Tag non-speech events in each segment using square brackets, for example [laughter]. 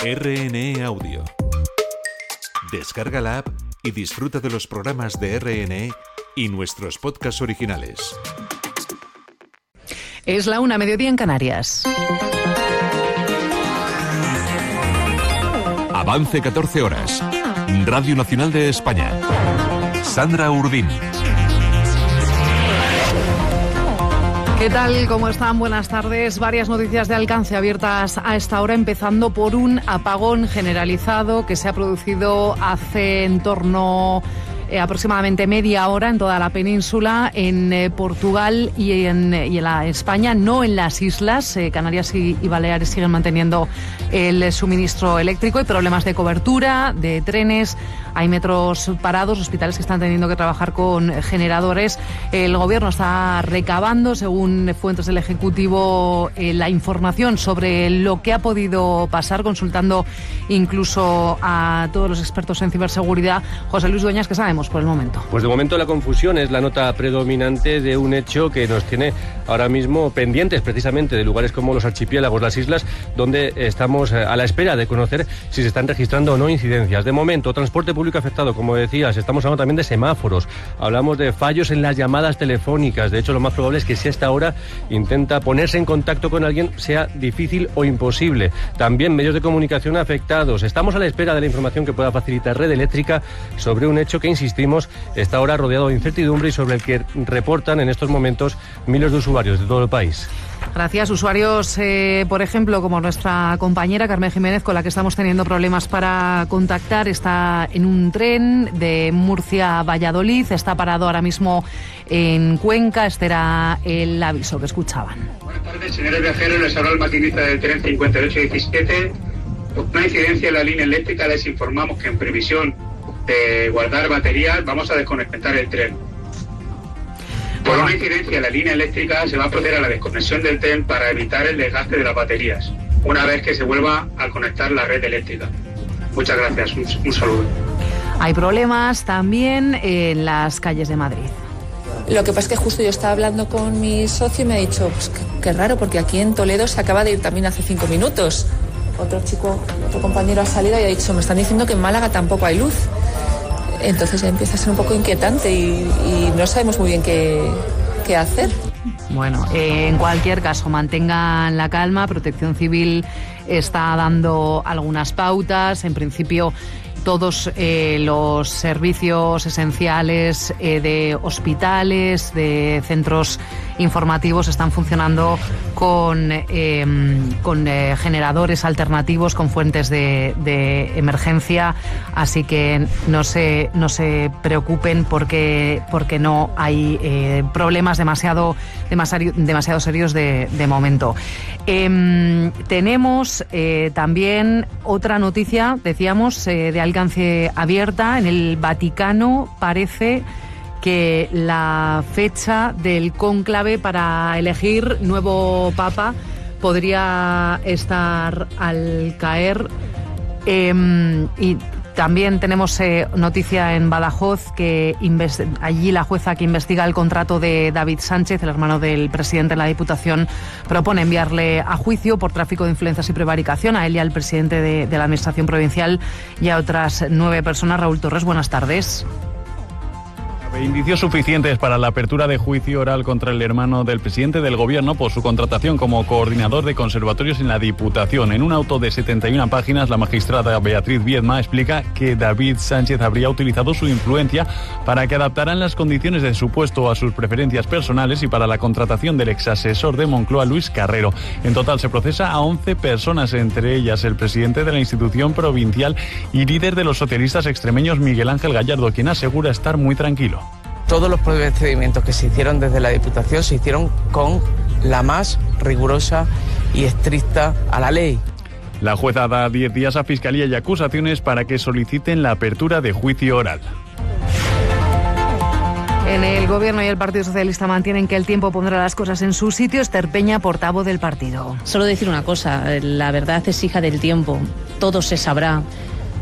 RNE Audio. Descarga la app y disfruta de los programas de RNE y nuestros podcasts originales. Es la una mediodía en Canarias. Avance 14 horas. Radio Nacional de España. Sandra Urdín. ¿Qué tal? ¿Cómo están? Buenas tardes. Varias noticias de alcance abiertas a esta hora, empezando por un apagón generalizado que se ha producido hace en torno eh, aproximadamente media hora en toda la península, en eh, Portugal y en, y la España, no en las islas. Eh, Canarias y, y, Baleares siguen manteniendo el suministro eléctrico. Hay problemas de cobertura, de trenes, hay metros parados, hospitales que están teniendo que trabajar con generadores. El gobierno está recabando, según fuentes del Ejecutivo, la información sobre lo que ha podido pasar, consultando incluso a todos los expertos en ciberseguridad. José Luis Dueñas, que por el momento? Pues de momento la confusión es la nota predominante de un hecho que nos tiene ahora mismo pendientes precisamente de lugares como los archipiélagos, las islas, donde estamos a la espera de conocer si se están registrando o no incidencias. De momento, transporte público afectado, como decías, estamos hablando también de semáforos, hablamos de fallos en las llamadas telefónicas. De hecho, lo más probable es que si a esta hora intenta ponerse en contacto con alguien sea difícil o imposible. También medios de comunicación afectados. Estamos a la espera de la información que pueda facilitar Red Eléctrica sobre un hecho que, insiste, está ahora rodeado de incertidumbre y sobre el que reportan en estos momentos miles de usuarios de todo el país. Gracias. Usuarios, eh, por ejemplo, como nuestra compañera Carmen Jiménez, con la que estamos teniendo problemas para contactar, está en un tren de Murcia a Valladolid, está parado ahora mismo en Cuenca. Este era el aviso que escuchaban. Buenas tardes, señores viajeros. Les habla el maquinista del tren 5817. Por una incidencia en la línea eléctrica, les informamos que en previsión de guardar baterías, vamos a desconectar el tren. Por una incidencia en la línea eléctrica se va a proceder a la desconexión del tren para evitar el desgaste de las baterías, una vez que se vuelva a conectar la red eléctrica. Muchas gracias, un, un saludo. Hay problemas también en las calles de Madrid. Lo que pasa es que justo yo estaba hablando con mi socio y me ha dicho, pues qué raro, porque aquí en Toledo se acaba de ir también hace cinco minutos. Otro chico, otro compañero ha salido y ha dicho, me están diciendo que en Málaga tampoco hay luz. Entonces empieza a ser un poco inquietante y, no sabemos muy bien qué, qué hacer. Bueno, en cualquier caso, mantengan la calma. Protección Civil está dando algunas pautas. En principio, todos eh, los servicios esenciales eh, de hospitales, de centros informativos están funcionando con, eh, con generadores alternativos, con fuentes de, de, emergencia, así que no se, no se preocupen porque, porque no hay problemas demasiado, demasiado, demasiado serios de, momento. Em, tenemos también otra noticia, decíamos, de alcance abierta. En el Vaticano parece la fecha del cónclave para elegir nuevo papa podría estar al caer. Eh, y también tenemos eh, noticia en Badajoz que allí la jueza que investiga el contrato de David Sánchez, el hermano del presidente de la Diputación, propone enviarle a juicio por tráfico de influencias y prevaricación a él y al presidente de, de la Administración Provincial y a otras nueve personas. Raúl Torres, buenas tardes. Indicios suficientes para la apertura de juicio oral contra el hermano del presidente del gobierno por su contratación como coordinador de conservatorios en la Diputación. En un auto de 71 páginas, la magistrada Beatriz Viedma explica que David Sánchez habría utilizado su influencia para que adaptaran las condiciones de su puesto a sus preferencias personales y para la contratación del exasesor de Moncloa, Luis Carrero. En total se procesa a 11 personas, entre ellas el presidente de la institución provincial y líder de los socialistas extremeños, Miguel Ángel Gallardo, quien asegura estar muy tranquilo todos los procedimientos que se hicieron desde la Diputación se hicieron con la más rigurosa y estricta a la ley. La jueza da 10 días a Fiscalía y acusaciones para que soliciten la apertura de juicio oral. En el Gobierno y el Partido Socialista mantienen que el tiempo pondrá las cosas en su sitio. Esther Peña, portavoz del partido. Solo decir una cosa, la verdad es hija del tiempo, todo se sabrá.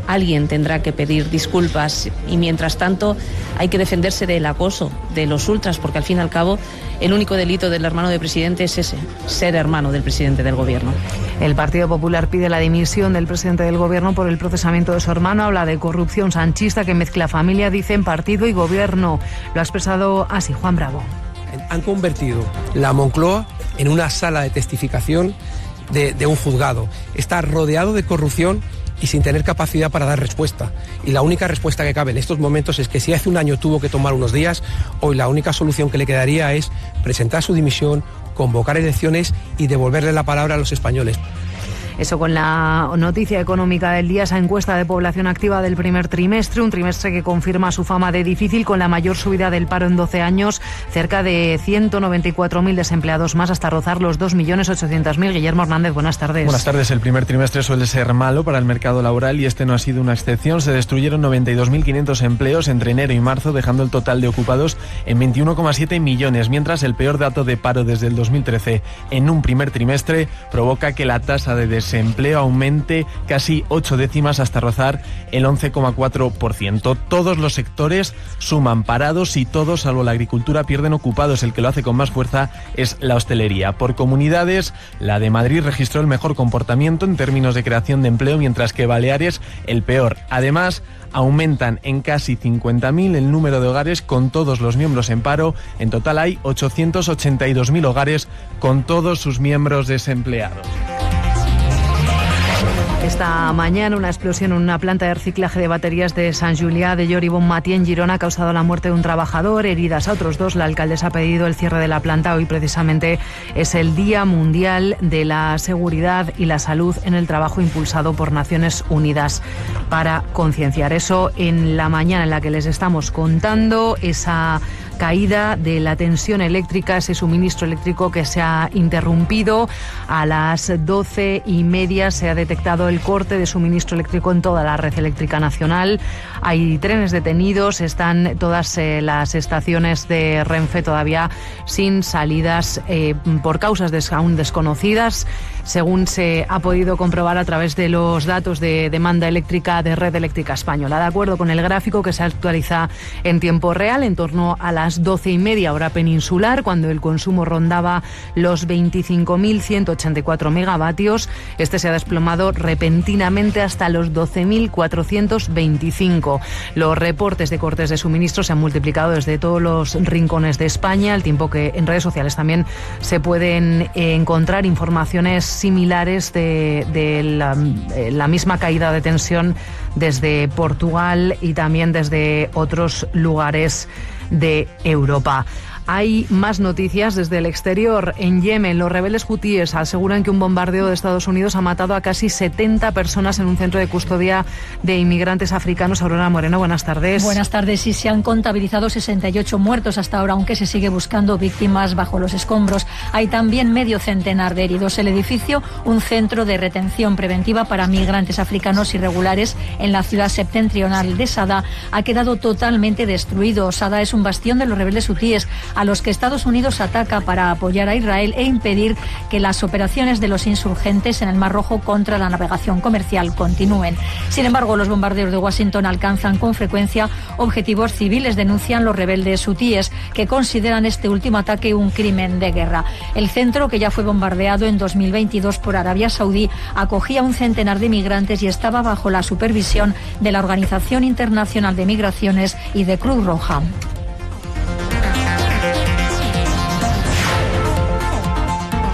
Alguien tendrá que pedir disculpas y mientras tanto hay que defenderse del acoso de los ultras porque al fin y al cabo el único delito del hermano del presidente es ese, ser hermano del presidente del gobierno. El Partido Popular pide la dimisión del presidente del gobierno por el procesamiento de su hermano. Habla de corrupción sanchista que mezcla familia, dicen partido y gobierno. Lo ha expresado así Juan Bravo. Han convertido la Moncloa en una sala de testificación de, de un juzgado. Está rodeado de corrupción y sin tener capacidad para dar respuesta. Y la única respuesta que cabe en estos momentos es que si hace un año tuvo que tomar unos días, hoy la única solución que le quedaría es presentar su dimisión, convocar elecciones y devolverle la palabra a los españoles. Eso con la noticia económica del día, esa encuesta de población activa del primer trimestre, un trimestre que confirma su fama de difícil con la mayor subida del paro en 12 años, cerca de 194.000 desempleados más hasta rozar los 2.800.000. Guillermo Hernández, buenas tardes. Buenas tardes. El primer trimestre suele ser malo para el mercado laboral y este no ha sido una excepción. Se destruyeron 92.500 empleos entre enero y marzo, dejando el total de ocupados en 21,7 millones, mientras el peor dato de paro desde el 2013 en un primer trimestre provoca que la tasa de desempleo aumente casi ocho décimas hasta rozar el 11,4%. Todos los sectores suman parados y todos, salvo la agricultura, pierden ocupados. El que lo hace con más fuerza es la hostelería. Por comunidades, la de Madrid registró el mejor comportamiento en términos de creación de empleo, mientras que Baleares el peor. Además, aumentan en casi 50.000 el número de hogares con todos los miembros en paro. En total hay 882.000 hogares con todos sus miembros desempleados. Esta mañana una explosión en una planta de reciclaje de baterías de San Julià de Llori Bonmatí en Girona ha causado la muerte de un trabajador, heridas a otros dos. La alcaldesa ha pedido el cierre de la planta. Hoy precisamente es el Día Mundial de la Seguridad y la Salud en el Trabajo impulsado por Naciones Unidas para concienciar eso en la mañana en la que les estamos contando esa caída de la tensión eléctrica, ese suministro eléctrico que se ha interrumpido. A las doce y media se ha detectado el corte de suministro eléctrico en toda la red eléctrica nacional. Hay trenes detenidos, están todas eh, las estaciones de Renfe todavía sin salidas eh, por causas aún desconocidas, según se ha podido comprobar a través de los datos de demanda eléctrica de Red Eléctrica Española. De acuerdo con el gráfico que se actualiza en tiempo real, en torno a las doce y media hora peninsular, cuando el consumo rondaba los 25.184 megavatios, este se ha desplomado repentinamente hasta los 12.425. Los reportes de cortes de suministro se han multiplicado desde todos los rincones de España, al tiempo que en redes sociales también se pueden encontrar informaciones similares de, eh, la misma caída de tensión desde Portugal y también desde otros lugares de Europa. Hay más noticias desde el exterior. En Yemen, los rebeldes hutíes aseguran que un bombardeo de Estados Unidos ha matado a casi 70 personas en un centro de custodia de inmigrantes africanos. Aurora Moreno, buenas tardes. Buenas tardes. Y se han contabilizado 68 muertos hasta ahora, aunque se sigue buscando víctimas bajo los escombros. Hay también medio centenar de heridos. El edificio, un centro de retención preventiva para migrantes africanos irregulares en la ciudad septentrional de Sada, ha quedado totalmente destruido. Sada es un bastión de los rebeldes hutíes a los que Estados Unidos ataca para apoyar a Israel e impedir que las operaciones de los insurgentes en el Mar Rojo contra la navegación comercial continúen. Sin embargo, los bombardeos de Washington alcanzan con frecuencia objetivos civiles, denuncian los rebeldes hutíes, que consideran este último ataque un crimen de guerra. El centro, que ya fue bombardeado en 2022 por Arabia Saudí, acogía un centenar de migrantes y estaba bajo la supervisión de la Organización Internacional de Migraciones y de Cruz Roja.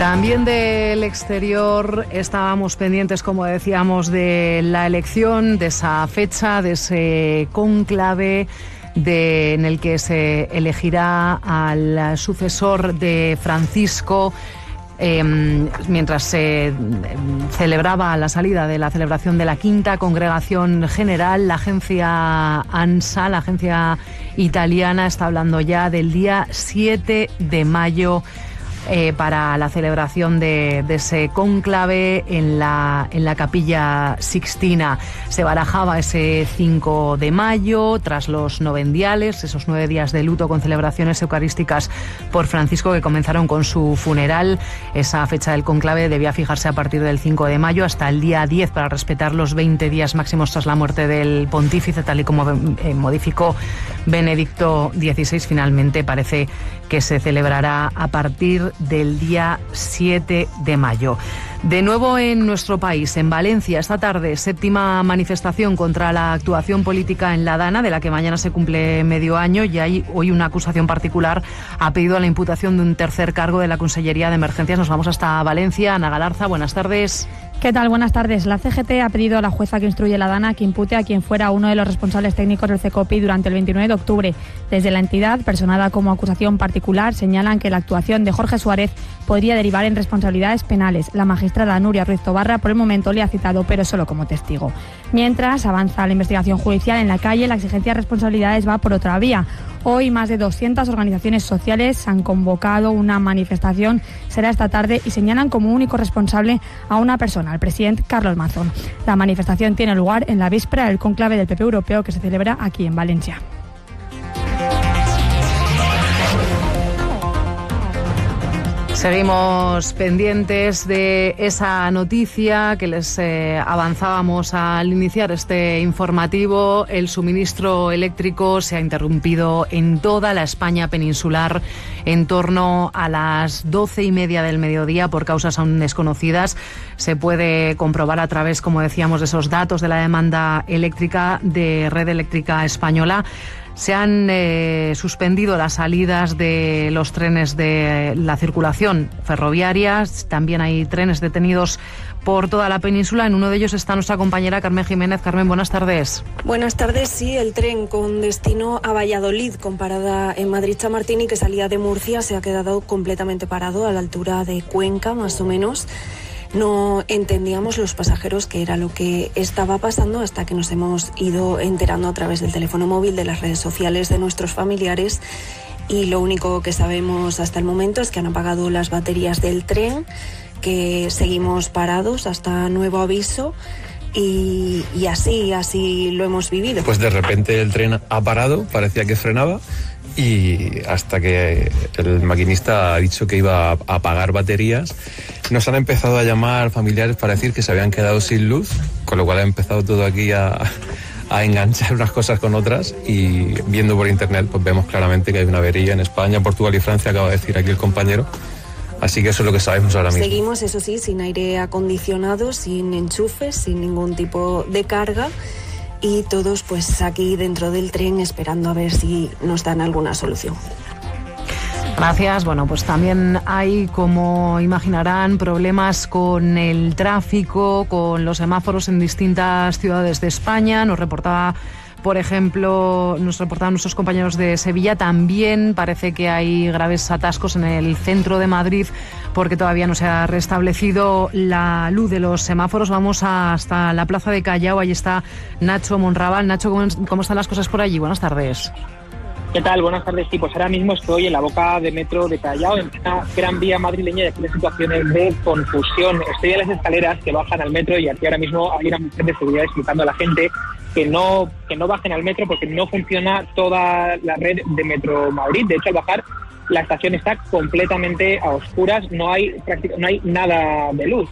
También del exterior estábamos pendientes, como decíamos, de la elección, de esa fecha, de ese conclave en el que se elegirá al sucesor de Francisco. Eh, mientras se eh, celebraba la salida de la celebración de la quinta congregación general, la agencia ANSA, la agencia italiana, está hablando ya del día 7 de mayo eh, para la celebración de, ese cónclave en la, en la capilla Sixtina. Se barajaba ese 5 de mayo, tras los novendiales, esos nueve días de luto con celebraciones eucarísticas por Francisco que comenzaron con su funeral. Esa fecha del cónclave debía fijarse a partir del 5 de mayo hasta el día 10 para respetar los 20 días máximos tras la muerte del pontífice, tal y como eh, modificó Benedicto XVI. Finalmente parece que se celebrará a partir del día 7 de mayo. De nuevo en nuestro país, en Valencia, esta tarde, séptima manifestación contra la actuación política en La Dana, de la que mañana se cumple medio año, y hay hoy una acusación particular ha pedido a la imputación de un tercer cargo de la Consellería de Emergencias. Nos vamos hasta Valencia. Ana Galarza, buenas tardes. ¿Qué tal? Buenas tardes. La CGT ha pedido a la jueza que instruye la DANA que impute a quien fuera uno de los responsables técnicos del CECOPI durante el 29 de octubre. Desde la entidad, personada como acusación particular, señalan que la actuación de Jorge Suárez podría derivar en responsabilidades penales. La magistrada Nuria Ruiz Tobarra por el momento le ha citado, pero solo como testigo. Mientras avanza la investigación judicial en la calle, la exigencia de responsabilidades va por otra vía. Hoy más de 200 organizaciones sociales han convocado una manifestación, será esta tarde, y señalan como único responsable a una persona, al presidente Carlos Mazón. La manifestación tiene lugar en la víspera del conclave del PP Europeo que se celebra aquí en Valencia. Seguimos pendientes de esa noticia que les eh, avanzábamos al iniciar este informativo. El suministro eléctrico se ha interrumpido en toda la España peninsular en torno a las doce y media del mediodía por causas aún desconocidas. Se puede comprobar a través, como decíamos, de esos datos de la demanda eléctrica de Red Eléctrica Española. Se han eh, suspendido las salidas de los trenes de la circulación ferroviaria. También hay trenes detenidos por toda la península. En uno de ellos está nuestra compañera Carmen Jiménez. Carmen, buenas tardes. Buenas tardes. Sí, el tren con destino a Valladolid, con parada en Madrid Chamartín que salía de Murcia, se ha quedado completamente parado a la altura de Cuenca, más o menos. No entendíamos los pasajeros qué era lo que estaba pasando hasta que nos hemos ido enterando a través del teléfono móvil, de las redes sociales de nuestros familiares y lo único que sabemos hasta el momento es que han apagado las baterías del tren, que seguimos parados hasta nuevo aviso. Y, y, así, así lo hemos vivido. Pues de repente el tren ha parado, parecía que frenaba y hasta que el maquinista ha dicho que iba a apagar baterías, nos han empezado a llamar familiares para decir que se habían quedado sin luz, con lo cual ha empezado todo aquí a, enganchar unas cosas con otras y viendo por internet pues vemos claramente que hay una avería en España, Portugal y Francia, acaba de decir aquí el compañero. Así que eso es lo que sabemos ahora mismo. Seguimos, eso sí, sin aire acondicionado, sin enchufes, sin ningún tipo de carga y todos pues aquí dentro del tren esperando a ver si nos dan alguna solución. Gracias. Bueno, pues también hay, como imaginarán, problemas con el tráfico, con los semáforos en distintas ciudades de España. Nos reportaba por ejemplo, nos reportaban nuestros compañeros de Sevilla, también parece que hay graves atascos en el centro de Madrid porque todavía no se ha restablecido la luz de los semáforos. Vamos hasta la plaza de Callao, ahí está Nacho Monraval. Nacho, ¿cómo, están las cosas por allí? Buenas tardes. ¿Qué tal? Buenas tardes. Pues ahora mismo estoy en la boca de metro de Callao, en una gran vía madrileña y aquí situaciones de confusión. Estoy en las escaleras que bajan al metro y aquí ahora mismo hay una mujer de seguridad explicando a la gente que no, que no bajen al metro porque no funciona toda la red de Metro Madrid. De hecho, al bajar la estación está completamente a oscuras, no hay, no hay nada de luz.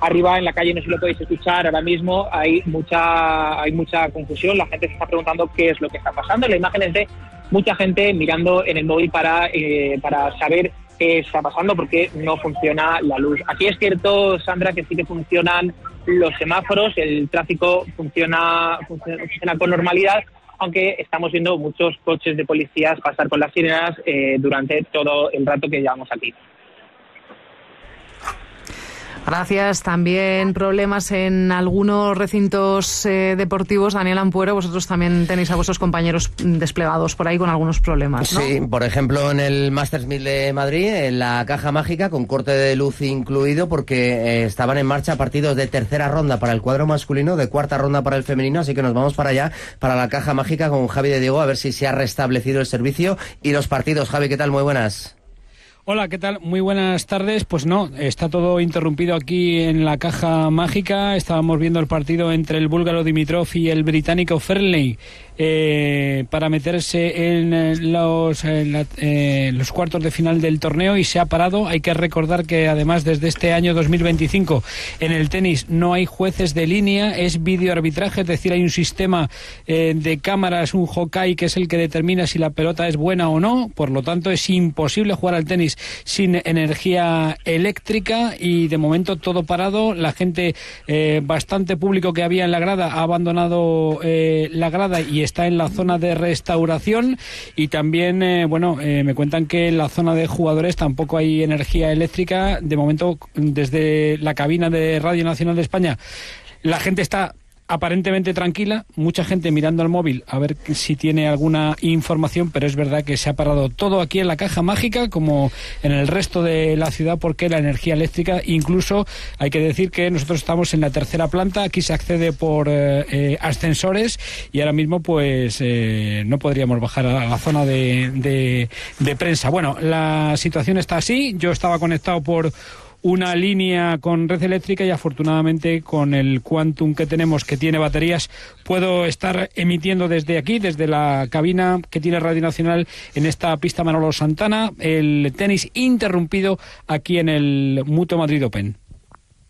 Arriba en la calle no sé si lo podéis escuchar ahora mismo, hay mucha, hay mucha confusión, la gente se está preguntando qué es lo que está pasando. La imagen es de mucha gente mirando en el móvil para, eh, para saber qué está pasando porque no funciona la luz. Aquí es cierto, Sandra, que sí que funcionan los semáforos, el tráfico funciona, funciona, con normalidad, aunque estamos viendo muchos coches de policías pasar con las sirenas eh, durante todo el rato que llevamos aquí. Gracias. También problemas en algunos recintos eh, deportivos. Daniel Ampuero, vosotros también tenéis a vuestros compañeros desplegados por ahí con algunos problemas, ¿no? Sí, por ejemplo, en el Masters 1000 de Madrid, en la caja mágica, con corte de luz incluido, porque eh, estaban en marcha partidos de tercera ronda para el cuadro masculino, de cuarta ronda para el femenino, así que nos vamos para allá, para la caja mágica con Javi de Diego, a ver si se ha restablecido el servicio y los partidos. Javi, ¿qué tal? Muy buenas. Hola, ¿qué tal? Muy buenas tardes. Pues no, está todo interrumpido aquí en la caja mágica. Estábamos viendo el partido entre el búlgaro Dimitrov y el británico Fernley eh, para meterse en eh, los, eh, los cuartos de final del torneo y se ha parado. Hay que recordar que además desde este año 2025 en el tenis no hay jueces de línea, es videoarbitraje, es decir, hay un sistema de cámaras, un hockey que es el que determina si la pelota es buena o no. Por lo tanto, es imposible jugar al tenis sin energía eléctrica y de momento todo parado. La gente, bastante público que había en la grada, ha abandonado la grada y está en la zona de restauración y también, eh, bueno, eh, me cuentan que en la zona de jugadores tampoco hay energía eléctrica. De momento, desde la cabina de Radio Nacional de España, la gente está aparentemente tranquila, mucha gente mirando al móvil a ver si tiene alguna información, pero es verdad que se ha parado todo aquí en la caja mágica, como en el resto de la ciudad, porque la energía eléctrica, incluso hay que decir que nosotros estamos en la tercera planta, aquí se accede por eh, eh, ascensores y ahora mismo pues eh, no podríamos bajar a la zona de, de prensa. Bueno, la situación está así, yo estaba conectado por una línea con red eléctrica y afortunadamente con el Quantum que tenemos que tiene baterías puedo estar emitiendo desde aquí, desde la cabina que tiene Radio Nacional en esta pista Manolo Santana, el tenis interrumpido aquí en el Mutuo Madrid Open.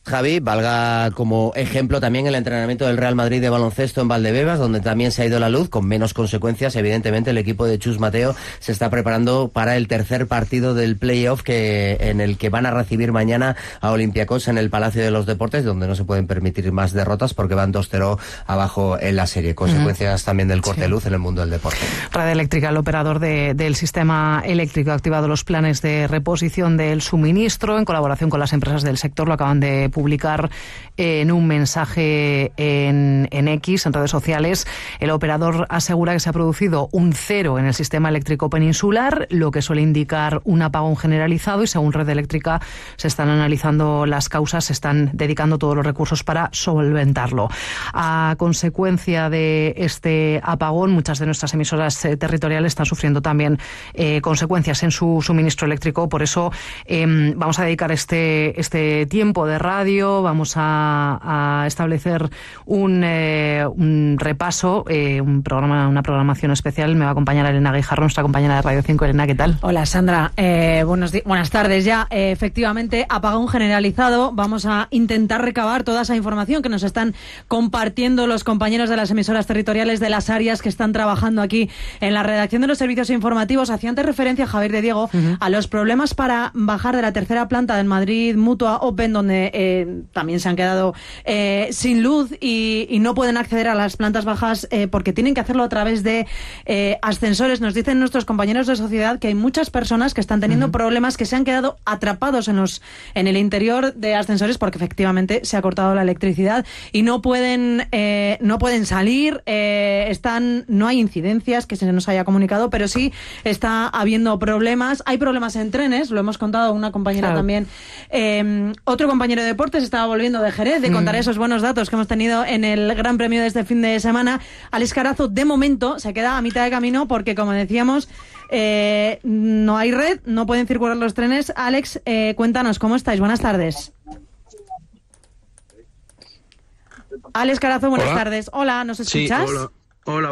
Javi, valga como ejemplo también el entrenamiento del Real Madrid de baloncesto en Valdebebas, donde también se ha ido la luz con menos consecuencias. Evidentemente, el equipo de Chus Mateo se está preparando para el tercer partido del playoff que en el que van a recibir mañana a Olympiacos en el Palacio de los Deportes, donde no se pueden permitir más derrotas porque van 2-0 abajo en la serie. Consecuencias también del corte de luz en el mundo del deporte. Red Eléctrica, el operador del sistema eléctrico, ha activado los planes de reposición del suministro en colaboración con las empresas del sector. Lo acaban de publicar en un mensaje en, en, X, en redes sociales. El operador asegura que se ha producido un cero en el sistema eléctrico peninsular, lo que suele indicar un apagón generalizado y según Red Eléctrica se están analizando las causas, se están dedicando todos los recursos para solventarlo. A consecuencia de este apagón, muchas de nuestras emisoras eh, territoriales están sufriendo también eh, consecuencias en su suministro eléctrico. Por eso eh, vamos a dedicar este, este tiempo de radio vamos a, establecer un, eh, un repaso, eh, un programa, una programación especial. Me va a acompañar Elena Guijarro, nuestra compañera de Radio 5. Elena, ¿qué tal? Hola, Sandra. Eh, buenos buenas tardes ya. efectivamente, apagón generalizado. Vamos a intentar recabar toda esa información que nos están compartiendo los compañeros de las emisoras territoriales de las áreas que están trabajando aquí en la redacción de los servicios informativos. Hacía antes referencia, Javier de Diego, a los problemas para bajar de la tercera planta del Madrid Mutua Open, donde también se han quedado eh, sin luz y, no pueden acceder a las plantas bajas eh, porque tienen que hacerlo a través de eh, ascensores. Nos dicen nuestros compañeros de sociedad que hay muchas personas que están teniendo problemas que se han quedado atrapados en los en el interior de ascensores porque efectivamente se ha cortado la electricidad y no pueden no pueden salir. están no hay incidencias que se nos haya comunicado, pero sí está habiendo problemas. Hay problemas en trenes, lo hemos contado una compañera también. otro compañero de deportes estaba volviendo de Jerez de contar mm. esos buenos datos que hemos tenido en el Gran Premio de este fin de semana. Alex Carazo, de momento, se queda a mitad de camino porque, como decíamos, eh, no hay red, no pueden circular los trenes. Alex, eh, cuéntanos, ¿cómo estáis? Buenas tardes. Alex Carazo, buenas tardes. Hola, ¿nos escuchas? Hola,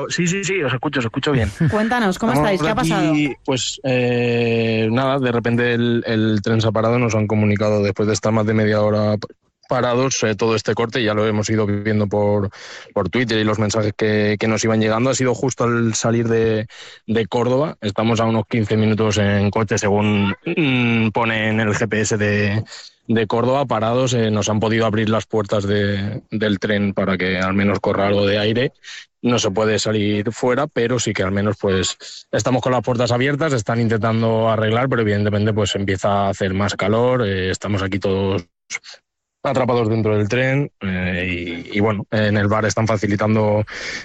sí, sí, sí, os escucho, os escucho bien. [laughs] Cuéntanos, ¿cómo estáis? ¿Qué ha pasado? Pues eh, nada, de repente el, tren se ha parado, nos han comunicado después de estar más de media hora parados eh, todo este corte, ya lo hemos ido viendo por, por Twitter y los mensajes que, que, nos iban llegando. Ha sido justo al salir de, de, Córdoba, estamos a unos 15 minutos en coche según mm, pone en el GPS de, de Córdoba parados, eh, nos han podido abrir las puertas de, del tren para que al menos corra algo de aire. No se puede salir fuera, pero sí que al menos pues estamos con las puertas abiertas, están intentando arreglar, pero evidentemente pues empieza a hacer más calor, eh, estamos aquí todos atrapados dentro del tren eh, y, bueno, en el bar están facilitando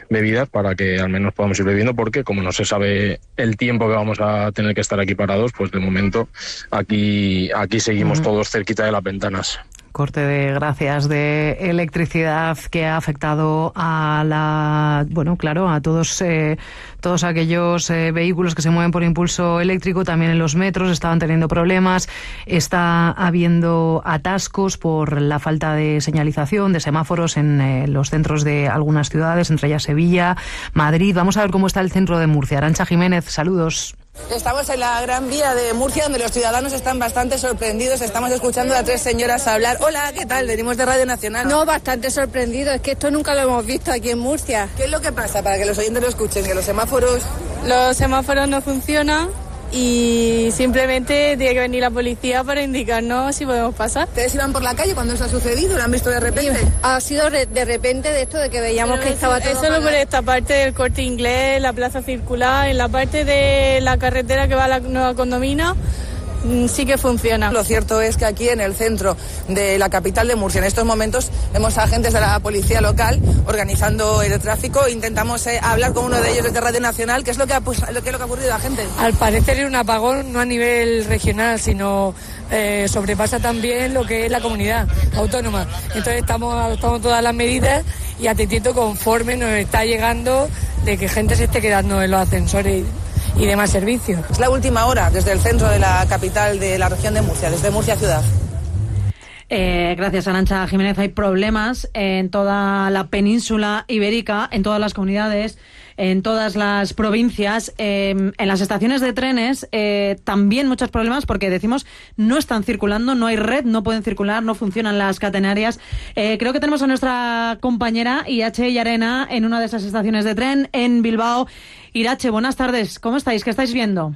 bebidas para que al menos podamos ir bebiendo porque como no se sabe el tiempo que vamos a tener que estar aquí parados, pues de momento aquí, aquí seguimos todos cerquita de las ventanas corte de gracias de electricidad que ha afectado a la, bueno, claro, a todos, eh, todos aquellos eh, vehículos que se mueven por impulso eléctrico, también en los metros estaban teniendo problemas, está habiendo atascos por la falta de señalización, de semáforos en eh, los centros de algunas ciudades, entre ellas Sevilla, Madrid. Vamos a ver cómo está el centro de Murcia. Arancha Jiménez, saludos. Estamos en la Gran Vía de Murcia, donde los ciudadanos están bastante sorprendidos. Estamos escuchando a tres señoras hablar. Hola, ¿qué tal? Venimos de Radio Nacional. No, bastante sorprendidos. Es que esto nunca lo hemos visto aquí en Murcia. ¿Qué es lo que pasa para que los oyentes lo escuchen? Que los semáforos... Los semáforos no funcionan y simplemente tiene que venir la policía para indicarnos si podemos pasar. ¿Ustedes iban por la calle cuando eso ha sucedido? ¿Lo han visto de repente? Ha sido de repente de esto de que veíamos que estaba todo. Eso por esta parte del corte inglés, la plaza circular, en la parte de la carretera que va a la nueva condomina sí que funciona. Lo cierto es que aquí en el centro de la capital de Murcia, en estos momentos, vemos a agentes de la policía local organizando el tráfico. Intentamos eh, hablar con uno de ellos desde Radio Nacional. ¿Qué es lo que ha, pues, lo que, lo que ha ocurrido a la gente? Al parecer es un apagón no a nivel regional, sino eh, sobrepasa también lo que es la comunidad autónoma. Entonces estamos adoptando todas las medidas y atendiendo conforme nos está llegando de que gente se esté quedando en los ascensores y demás servicios. Es la última hora desde el centro de la capital de la región de Murcia, desde Murcia ciudad. Eh, gracias, Arancha Jiménez. Hay problemas en toda la península ibérica, en todas las comunidades, en todas las provincias. Em, en las estaciones de trenes eh, también muchos problemas porque decimos no están circulando, no hay red, no pueden circular, no funcionan las catenarias. Eh, creo que tenemos a nuestra compañera IH y Arena en una de esas estaciones de tren en Bilbao. Irache, buenas tardes. ¿Cómo estáis? ¿Qué estáis viendo?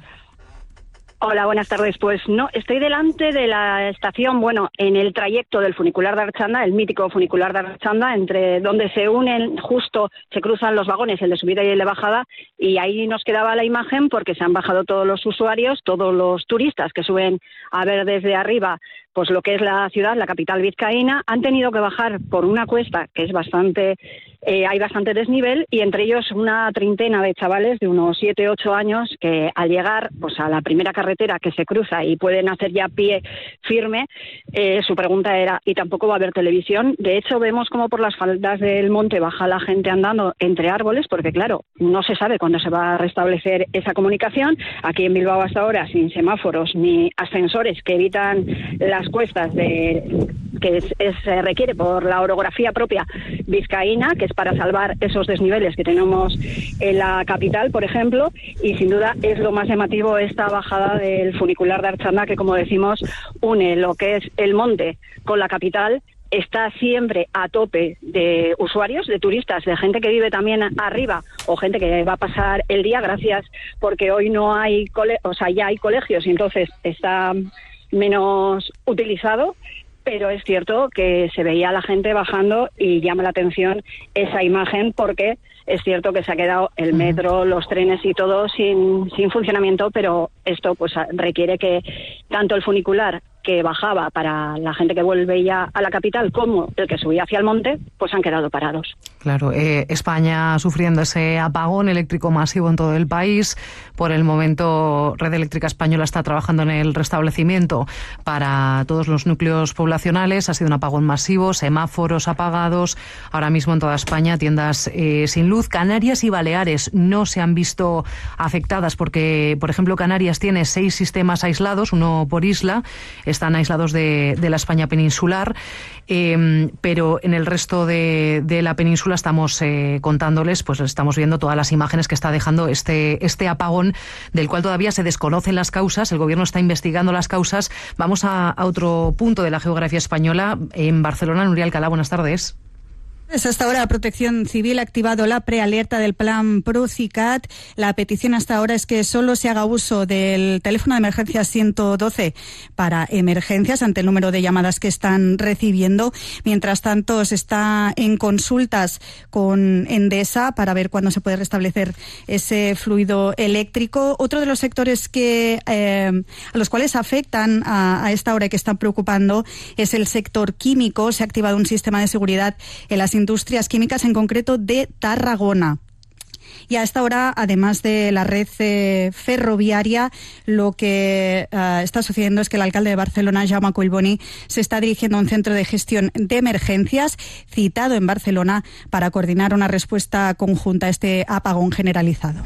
Hola, buenas tardes. Pues no, estoy delante de la estación, bueno, en el trayecto del funicular de Archanda, el mítico funicular de Archanda, entre donde se unen justo, se cruzan los vagones, el de subida y el de bajada, y ahí nos quedaba la imagen porque se han bajado todos los usuarios, todos los turistas que suben a ver desde arriba pues lo que es la ciudad, la capital vizcaína, han tenido que bajar por una cuesta que es bastante, eh, hay bastante desnivel y entre ellos una treintena de chavales de unos siete, ocho años que al llegar pues a la primera carretera que se cruza y pueden hacer ya pie firme, eh, su pregunta era ¿y tampoco va a haber televisión? De hecho vemos como por las faldas del monte baja la gente andando entre árboles porque claro, no se sabe cuándo se va a restablecer esa comunicación. Aquí en Bilbao hasta ahora sin semáforos ni ascensores que evitan la cuestas de, que se requiere por la orografía propia vizcaína, que es para salvar esos desniveles que tenemos en la capital, por ejemplo, y sin duda es lo más llamativo esta bajada del funicular de Archanda, que como decimos une lo que es el monte con la capital está siempre a tope de usuarios, de turistas, de gente que vive también arriba o gente que va a pasar el día, gracias porque hoy no hay, o sea, ya hay colegios y entonces está menos utilizado, pero es cierto que se veía a la gente bajando y llama la atención esa imagen porque es cierto que se ha quedado el metro, los trenes y todo sin, sin funcionamiento, pero esto pues requiere que tanto el funicular que bajaba para la gente que vuelve ya a la capital como el que subía hacia el monte, pues han quedado parados. Claro, eh, España sufriendo ese apagón eléctrico masivo en todo el país. Por el momento, Red Eléctrica Española está trabajando en el restablecimiento para todos los núcleos poblacionales. Ha sido un apagón masivo, semáforos apagados. Ahora mismo en toda España, tiendas eh, sin luz. Canarias y Baleares no se han visto afectadas porque, por ejemplo, Canarias tiene seis sistemas aislados, uno por isla están aislados de, la España peninsular, em, pero en el resto de, la península estamos eh, contándoles, pues estamos viendo todas las imágenes que está dejando este, este apagón, del cual todavía se desconocen las causas, el gobierno está investigando las causas. Vamos a, a otro punto de la geografía española, en Barcelona, Nuria Alcalá, buenas tardes. Hasta ahora, Protección Civil ha activado la prealerta del plan PROCICAT. La petición hasta ahora es que solo se haga uso del teléfono de emergencia 112 para emergencias ante el número de llamadas que están recibiendo. Mientras tanto, se está en consultas con Endesa para ver cuándo se puede restablecer ese fluido eléctrico. Otro de los sectores que eh, a los cuales afectan a, a, esta hora y que están preocupando es el sector químico. Se ha activado un sistema de seguridad en las industrias químicas, en concreto de Tarragona. Y a esta hora, además de la red eh, ferroviaria, lo que eh, está sucediendo es que el alcalde de Barcelona, Jaume Collboni, se está dirigiendo a un centro de gestión de emergencias citado en Barcelona para coordinar una respuesta conjunta a este apagón generalizado.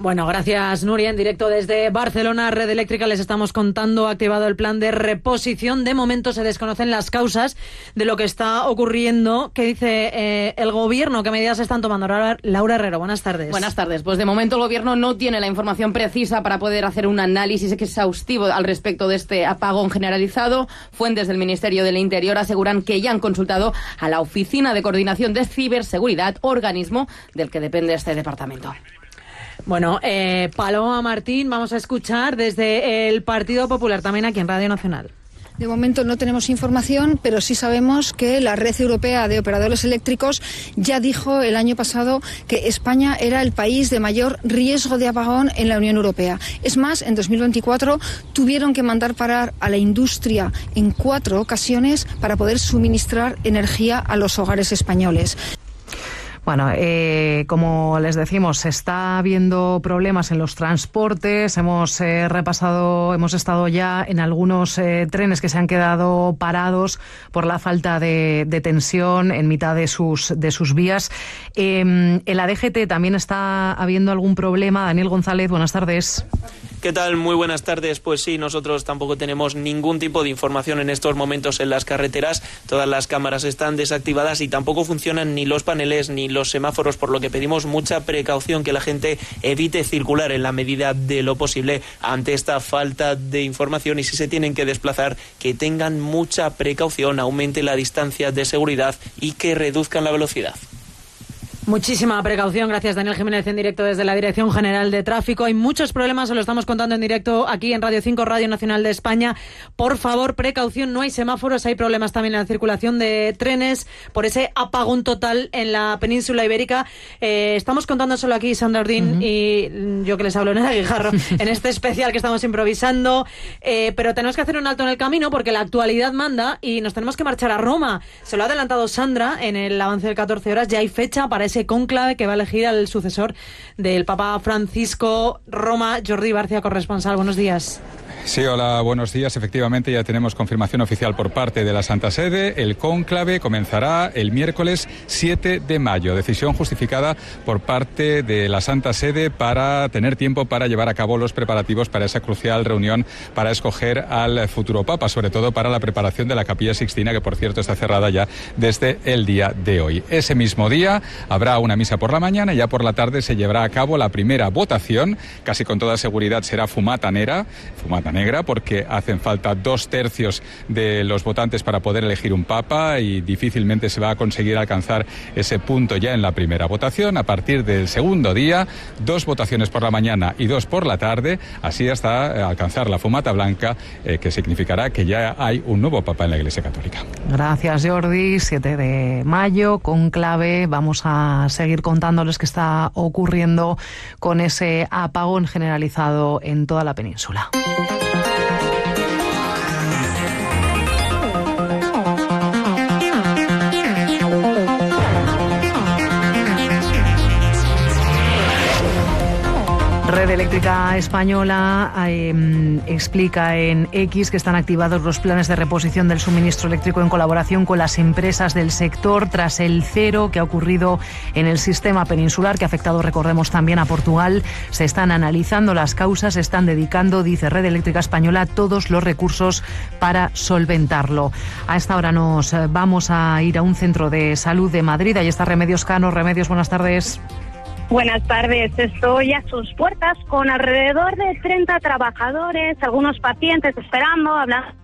Bueno, gracias Nuria. En directo desde Barcelona, Red Eléctrica, les estamos contando, activado el plan de reposición. De momento se desconocen las causas de lo que está ocurriendo. ¿Qué dice eh, el gobierno? ¿Qué medidas están tomando? Laura Herrero, buenas tardes. Buenas tardes. Pues de momento el gobierno no tiene la información precisa para poder hacer un análisis exhaustivo al respecto de este apagón generalizado. Fuentes del Ministerio del Interior aseguran que ya han consultado a la Oficina de Coordinación de Ciberseguridad, organismo del que depende este departamento. Bueno, eh, Paloma Martín, vamos a escuchar desde el Partido Popular, también aquí en Radio Nacional. De momento no tenemos información, pero sí sabemos que la Red Europea de Operadores Eléctricos ya dijo el año pasado que España era el país de mayor riesgo de apagón en la Unión Europea. Es más, en 2024 tuvieron que mandar parar a la industria en cuatro ocasiones para poder suministrar energía a los hogares españoles. Bueno, eh, como les decimos, está habiendo problemas en los transportes. Hemos eh, repasado, hemos estado ya en algunos eh, trenes que se han quedado parados por la falta de, tensión en mitad de sus, de sus vías. en la también está habiendo algún problema. Daniel González, buenas tardes. ¿Qué tal? Muy buenas tardes. Pues sí, nosotros tampoco tenemos ningún tipo de información en estos momentos en las carreteras. Todas las cámaras están desactivadas y tampoco funcionan ni los paneles ni los semáforos, por lo que pedimos mucha precaución que la gente evite circular en la medida de lo posible ante esta falta de información y si se tienen que desplazar, que tengan mucha precaución, aumente la distancia de seguridad y que reduzcan la velocidad. Muchísima precaución. Gracias, Daniel Jiménez, en directo desde la Dirección General de Tráfico. Hay muchos problemas, se lo estamos contando en directo aquí en Radio 5, Radio Nacional de España. Por favor, precaución, no hay semáforos, hay problemas también en la circulación de trenes por ese apagón total en la península ibérica. Eh, estamos contando solo aquí, Sandra Ordín, y yo que les hablo [laughs] en el Guijarro, en este especial que estamos improvisando. Eh, pero tenemos que hacer un alto en el camino porque la actualidad manda y nos tenemos que marchar a Roma. Se lo ha adelantado Sandra en el avance de 14 horas. Ya hay fecha para ese conclave que va a elegir al sucesor del Papa Francisco Roma, Jordi Barcia, corresponsal. Buenos días. Sí, hola, buenos días. Efectivamente, ya tenemos confirmación oficial por parte de la Santa Sede. El cónclave comenzará el miércoles 7 de mayo. Decisión justificada por parte de la Santa Sede para tener tiempo para llevar a cabo los preparativos para esa crucial reunión para escoger al futuro Papa, sobre todo para la preparación de la Capilla Sixtina, que por cierto está cerrada ya desde el día de hoy. Ese mismo día habrá una misa por la mañana y ya por la tarde se llevará a cabo la primera votación. Casi con toda seguridad será fumata negra, negra porque hacen falta dos tercios de los votantes para poder elegir un papa y difícilmente se va a conseguir alcanzar ese punto ya en la primera votación. A partir del segundo día, dos votaciones por la mañana y dos por la tarde, así hasta eh, alcanzar la fumata blanca, eh, que significará que ya hay un nuevo papa en la Iglesia Católica. Gracias, Jordi. 7 de mayo, con clave. Vamos a seguir contándoles qué está ocurriendo con ese apagón generalizado en toda la península. Red Eléctrica Española em, explica en X que están activados los planes de reposición del suministro eléctrico en colaboración con las empresas del sector tras el cero que ha ocurrido en el sistema peninsular que ha afectado, recordemos, también a Portugal. Se están analizando las causas, se están dedicando, dice Red Eléctrica Española, todos los recursos para solventarlo. A esta hora nos vamos a ir a un centro de salud de Madrid. Ahí está Remedios Cano. Remedios, buenas tardes. Buenas tardes, estoy a sus puertas con alrededor de 30 trabajadores, algunos pacientes esperando, hablando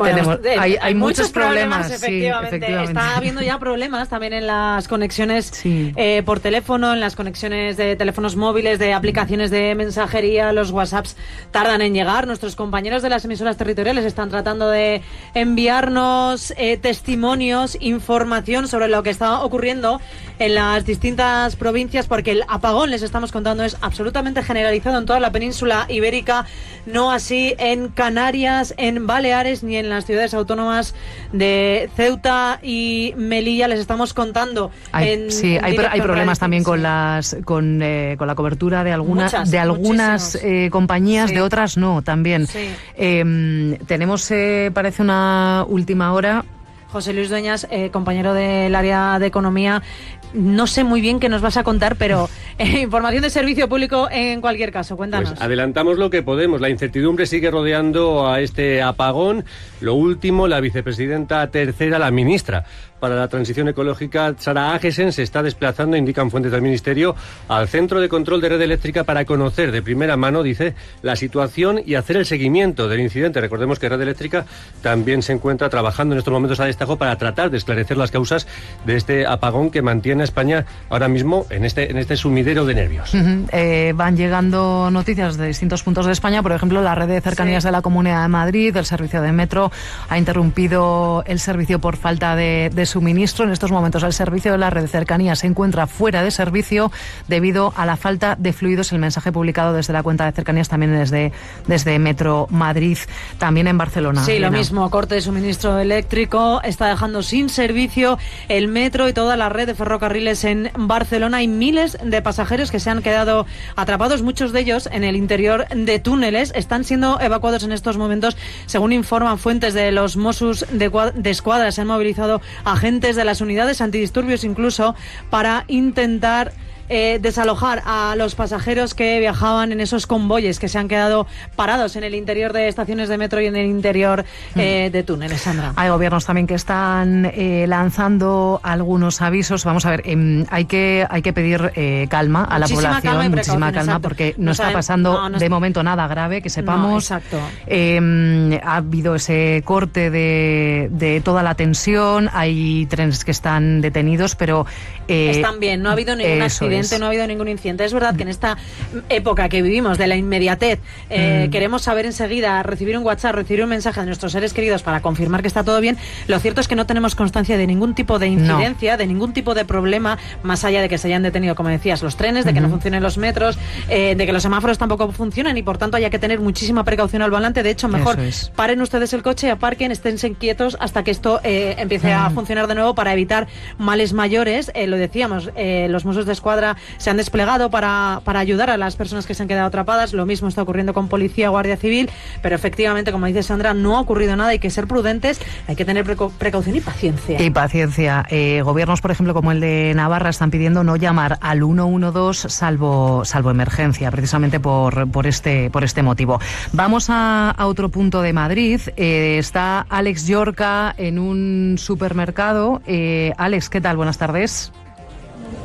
hay, muchos, problemas, efectivamente. Está habiendo ya problemas también en las conexiones eh, por teléfono, en las conexiones de teléfonos móviles, de aplicaciones de mensajería. Los WhatsApps tardan en llegar. Nuestros compañeros de las emisoras territoriales están tratando de enviarnos eh, testimonios, información sobre lo que está ocurriendo en las distintas provincias, porque el apagón, les estamos contando, es absolutamente generalizado en toda la península ibérica, no así en Canarias, en Baleares ni en en las ciudades autónomas de Ceuta y Melilla. Les estamos contando. Hay, en sí, hay, problemas también con las con, eh, con la cobertura de algunas Muchas, de algunas eh, compañías, Sí. de otras no, también. Sí. Eh, tenemos, eh, parece una última hora. José Luis Dueñas, eh, compañero del área de economía. No sé muy bien qué nos vas a contar, pero [laughs] eh, información de servicio público en cualquier caso. Cuéntanos. Pues adelantamos lo que podemos. La incertidumbre sigue rodeando a este apagón. Lo último, la vicepresidenta tercera, la ministra para la transición ecológica, Sara Agesen, se está desplazando, indican fuentes del Ministerio, al Centro de Control de Red Eléctrica para conocer de primera mano, dice, la situación y hacer el seguimiento del incidente. Recordemos que Red Eléctrica también se encuentra trabajando en estos momentos a destajo para tratar de esclarecer las causas de este apagón que mantiene a España ahora mismo en este, en este sumidero de nervios. Ujú. Eh, van llegando noticias de distintos puntos de España. Por ejemplo, la red de cercanías de la Comunidad de Madrid, el servicio de metro, ha interrumpido el servicio por falta de, de suministro. En estos momentos, el servicio de la red de cercanías se encuentra fuera de servicio debido a la falta de fluidos. El mensaje publicado desde la cuenta de cercanías también desde, desde Metro Madrid, también en Barcelona. Sí, lo Elena. mismo, corte de suministro eléctrico, está dejando sin servicio el metro y toda la red de ferrocarriles en Barcelona. Hay miles de pasajeros que se han quedado atrapados, muchos de ellos en el interior de túneles. Están siendo evacuados en estos momentos, según informan fuentes de los Mossos de, de Escuadra. Se han movilizado agentes de las unidades antidisturbios incluso para intentar eh, desalojar a los pasajeros que viajaban en esos convoyes que se han quedado parados en el interior de estaciones de metro y en el interior eh, de túneles, Sandra. Hay gobiernos también que están eh, lanzando algunos avisos. Vamos a ver, em, hay que hay que pedir calma a la Muchísima población, calma muchísima calma, exacto. porque no, No está saben- pasando no, no de momento nada grave, que sepamos. exacto. Eh, ha habido ese corte de, de toda la tensión, hay trenes que están detenidos, pero... Están bien, no ha habido ningún eso es. no ha habido ningún incidente. Es verdad que en esta época que vivimos de la inmediatez, eh, Mm. queremos saber enseguida, recibir un WhatsApp, recibir un mensaje de nuestros seres queridos para confirmar que está todo bien. Lo cierto es que no tenemos constancia de ningún tipo de incidencia, de ningún tipo de problema, más allá de que se hayan detenido, como decías, los trenes, de que no funcionen los metros, eh, de que los semáforos tampoco funcionan y por tanto haya que tener muchísima precaución al volante. De hecho, mejor es. paren ustedes el coche, aparquen, esténse quietos hasta que esto eh, empiece a Mm. funcionar de nuevo para evitar males mayores. Lo decíamos, los Mossos de Escuadra se han desplegado para, para ayudar a las personas que se han quedado atrapadas. Lo mismo está ocurriendo con Policía, Guardia Civil, pero efectivamente, como dice Sandra, no ha ocurrido nada. Hay que ser prudentes, hay que tener precaución y paciencia. Y paciencia. Eh, gobiernos, por ejemplo, como el de Navarra, están pidiendo no llamar al 112 salvo, salvo emergencia, precisamente por, por, este, por este motivo. Vamos a, a otro punto de Madrid. Eh, está Alex Yorca en un supermercado. Eh, Alex, ¿qué tal? Buenas tardes.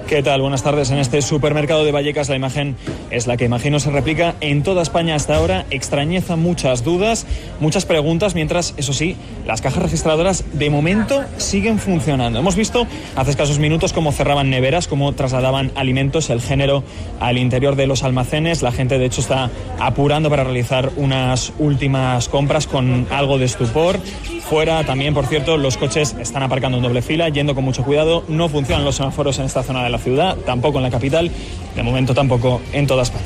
¿Qué tal? Buenas tardes. En este supermercado de Vallecas la imagen es la que imagino se replica en toda España hasta ahora. Extrañeza, muchas dudas, muchas preguntas, mientras, eso sí, las cajas registradoras de momento siguen funcionando. Hemos visto hace escasos minutos cómo cerraban neveras, cómo trasladaban alimentos, el género al interior de los almacenes. La gente, de hecho, está apurando para realizar unas últimas compras con algo de estupor. Fuera también, por cierto, los coches están aparcando en doble fila, yendo con mucho cuidado. No funcionan los semáforos en esta zona de la ciudad, tampoco en la capital, de momento tampoco en toda España.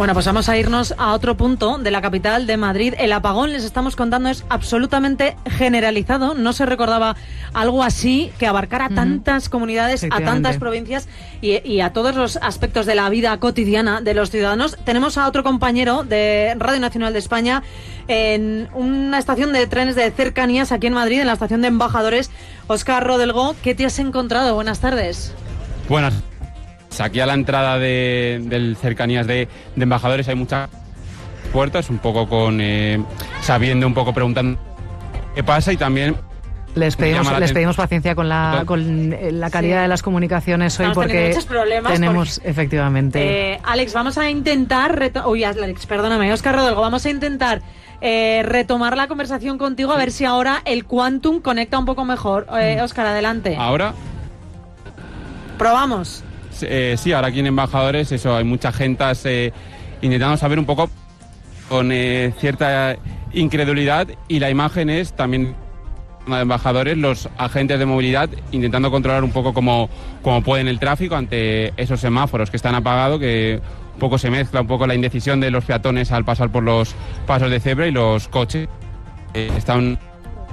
Bueno, pues vamos a irnos a otro punto de la capital de Madrid. El apagón, les estamos contando, es absolutamente generalizado. No se recordaba algo así que abarcara tantas comunidades, a tantas provincias y, y a todos los aspectos de la vida cotidiana de los ciudadanos. Tenemos a otro compañero de Radio Nacional de España en una estación de trenes de cercanías aquí en Madrid, en la estación de embajadores. Oscar Rodelgo, ¿qué te has encontrado? Buenas tardes. Buenas. Aquí a la entrada de, del cercanías de, de embajadores hay muchas puertas, un poco con eh, sabiendo, un poco preguntando qué pasa y también Les pedimos, les paciencia con la, con eh, la calidad Sí. de las comunicaciones hoy Estamos porque tenemos, efectivamente. Eh, Alex, vamos a intentar. Uy, Alex, perdóname, Oscar Rodolgo, vamos a intentar eh, retomar la conversación contigo a ver si ahora el Quantum conecta un poco mejor. Eh, Oscar, adelante. ahora Probamos. Eh, sí, ahora aquí en Embajadores, eso, hay mucha gente eh, intentando saber un poco con eh, cierta incredulidad y la imagen es también de embajadores, los agentes de movilidad intentando controlar un poco como, como pueden el tráfico ante esos semáforos que están apagados, que un poco se mezcla un poco la indecisión de los peatones al pasar por los pasos de cebra y los coches. Están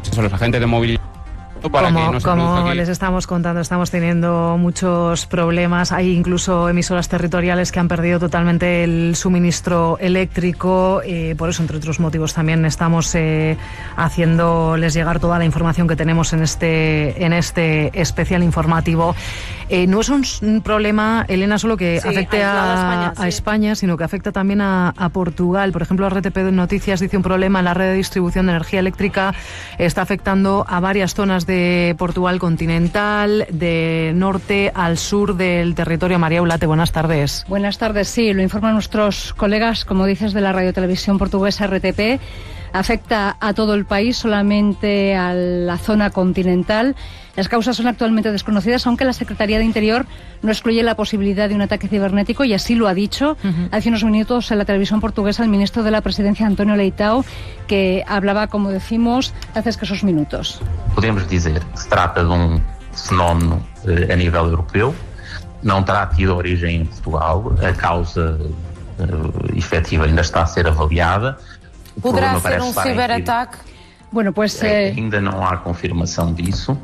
eso, los agentes de movilidad para como, que no como les estamos contando, estamos teniendo muchos problemas. Hay incluso emisoras territoriales que han perdido totalmente el suministro eléctrico. eh, por eso, entre otros motivos, también estamos eh, haciéndoles llegar toda la información que tenemos en este, en este especial informativo. Eh, no es un, problema, Elena, solo que Sí, afecte a a, España, a sí. España, sino que afecta también a, a Portugal. Por ejemplo, RTP Noticias dice un problema en la red de distribución de energía eléctrica está afectando a varias zonas de Portugal continental, de norte al sur del territorio. María Ulate, buenas tardes. Buenas tardes, sí, lo informan nuestros colegas, como dices, de la radiotelevisión portuguesa RTP. Afecta a todo el país, solamente a la zona continental. Las causas son actualmente desconocidas, aunque la Secretaría de Interior no excluye la posibilidad de un ataque cibernético y así lo ha dicho hace unos minutos en la televisión portuguesa el ministro de la Presidencia, Antonio Leitao, que hablaba, como decimos, hace escasos minutos. podemos dizer que se trata de um fenómeno eh, a nível europeu, não terá tido origem em Portugal, a causa eh, efetiva ainda está a ser avaliada. O ¿Podrá problema ser em ciberataque? Bueno, pues que eh, Ainda não há confirmação disso.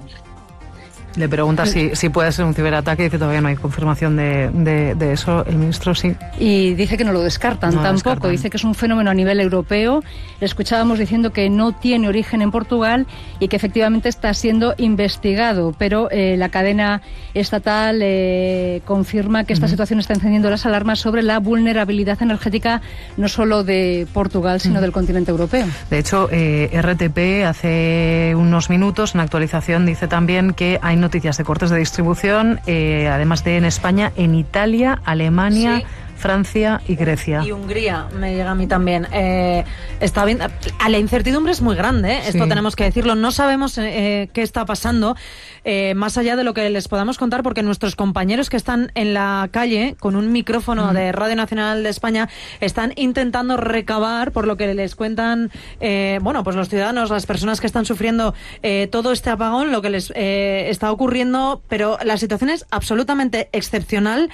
Le pregunta si, si puede ser un ciberataque, dice todavía no hay confirmación de, de- de eso. El ministro sí. Y dice que no lo descartan No lo tampoco. descartan. Dice que es un fenómeno a nivel europeo. Le escuchábamos diciendo que no tiene origen en Portugal y que efectivamente está siendo investigado. Pero eh, la cadena estatal eh, confirma que esta Ujú. situación está encendiendo las alarmas sobre la vulnerabilidad energética no solo de Portugal, sino Ujú. del continente europeo. De hecho, eh, RTP hace unos minutos en actualización dice también que hay noticias de cortes de distribución, eh, además de en España, en Italia, Alemania. Francia y Grecia. Y Hungría me llega a mí también. Eh, está bien. a La incertidumbre es muy grande, ¿eh? esto tenemos que decirlo. No sabemos eh, qué está pasando, más allá de lo que les podamos contar, porque nuestros compañeros que están en la calle con un micrófono de Radio Nacional de España están intentando recabar por lo que les cuentan, bueno, pues los ciudadanos, las personas que están sufriendo todo este apagón, lo que les está ocurriendo, pero la situación es absolutamente excepcional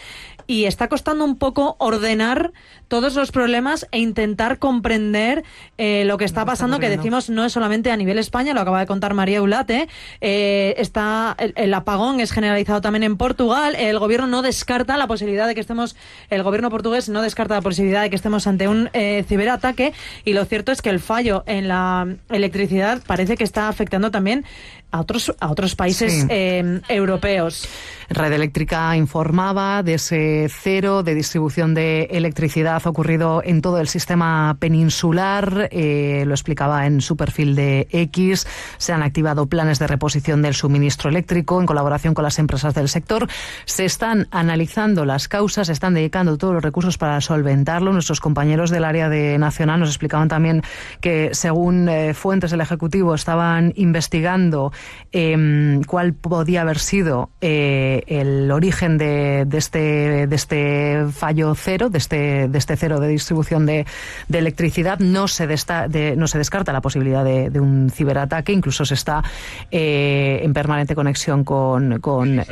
y está costando un poco ordenar todos los problemas e intentar comprender eh, lo que está pasando, que decimos no es solamente a nivel España, lo acaba de contar María Ulate, eh, está el, el apagón es generalizado también en Portugal, el gobierno no descarta la posibilidad de que estemos, el gobierno portugués no descarta la posibilidad de que estemos ante un eh, ciberataque y lo cierto es que el fallo en la electricidad parece que está afectando también a otros a otros países Sí. eh, europeos. Red Eléctrica informaba de ese cero de distribución de electricidad ocurrido en todo el sistema peninsular. eh, lo explicaba en su perfil de X. Se han activado planes de reposición del suministro eléctrico en colaboración con las empresas del sector. Se están analizando las causas, se están dedicando todos los recursos para solventarlo. Nuestros compañeros del área de Nacional nos explicaban también que, según eh, fuentes del Ejecutivo, estaban investigando em, cuál podía haber sido eh, el origen de, este, de este fallo cero, de este, de este cero de distribución de, electricidad. No se, desta- de- no se descarta la posibilidad de, un ciberataque, incluso se está eh, en permanente conexión con, con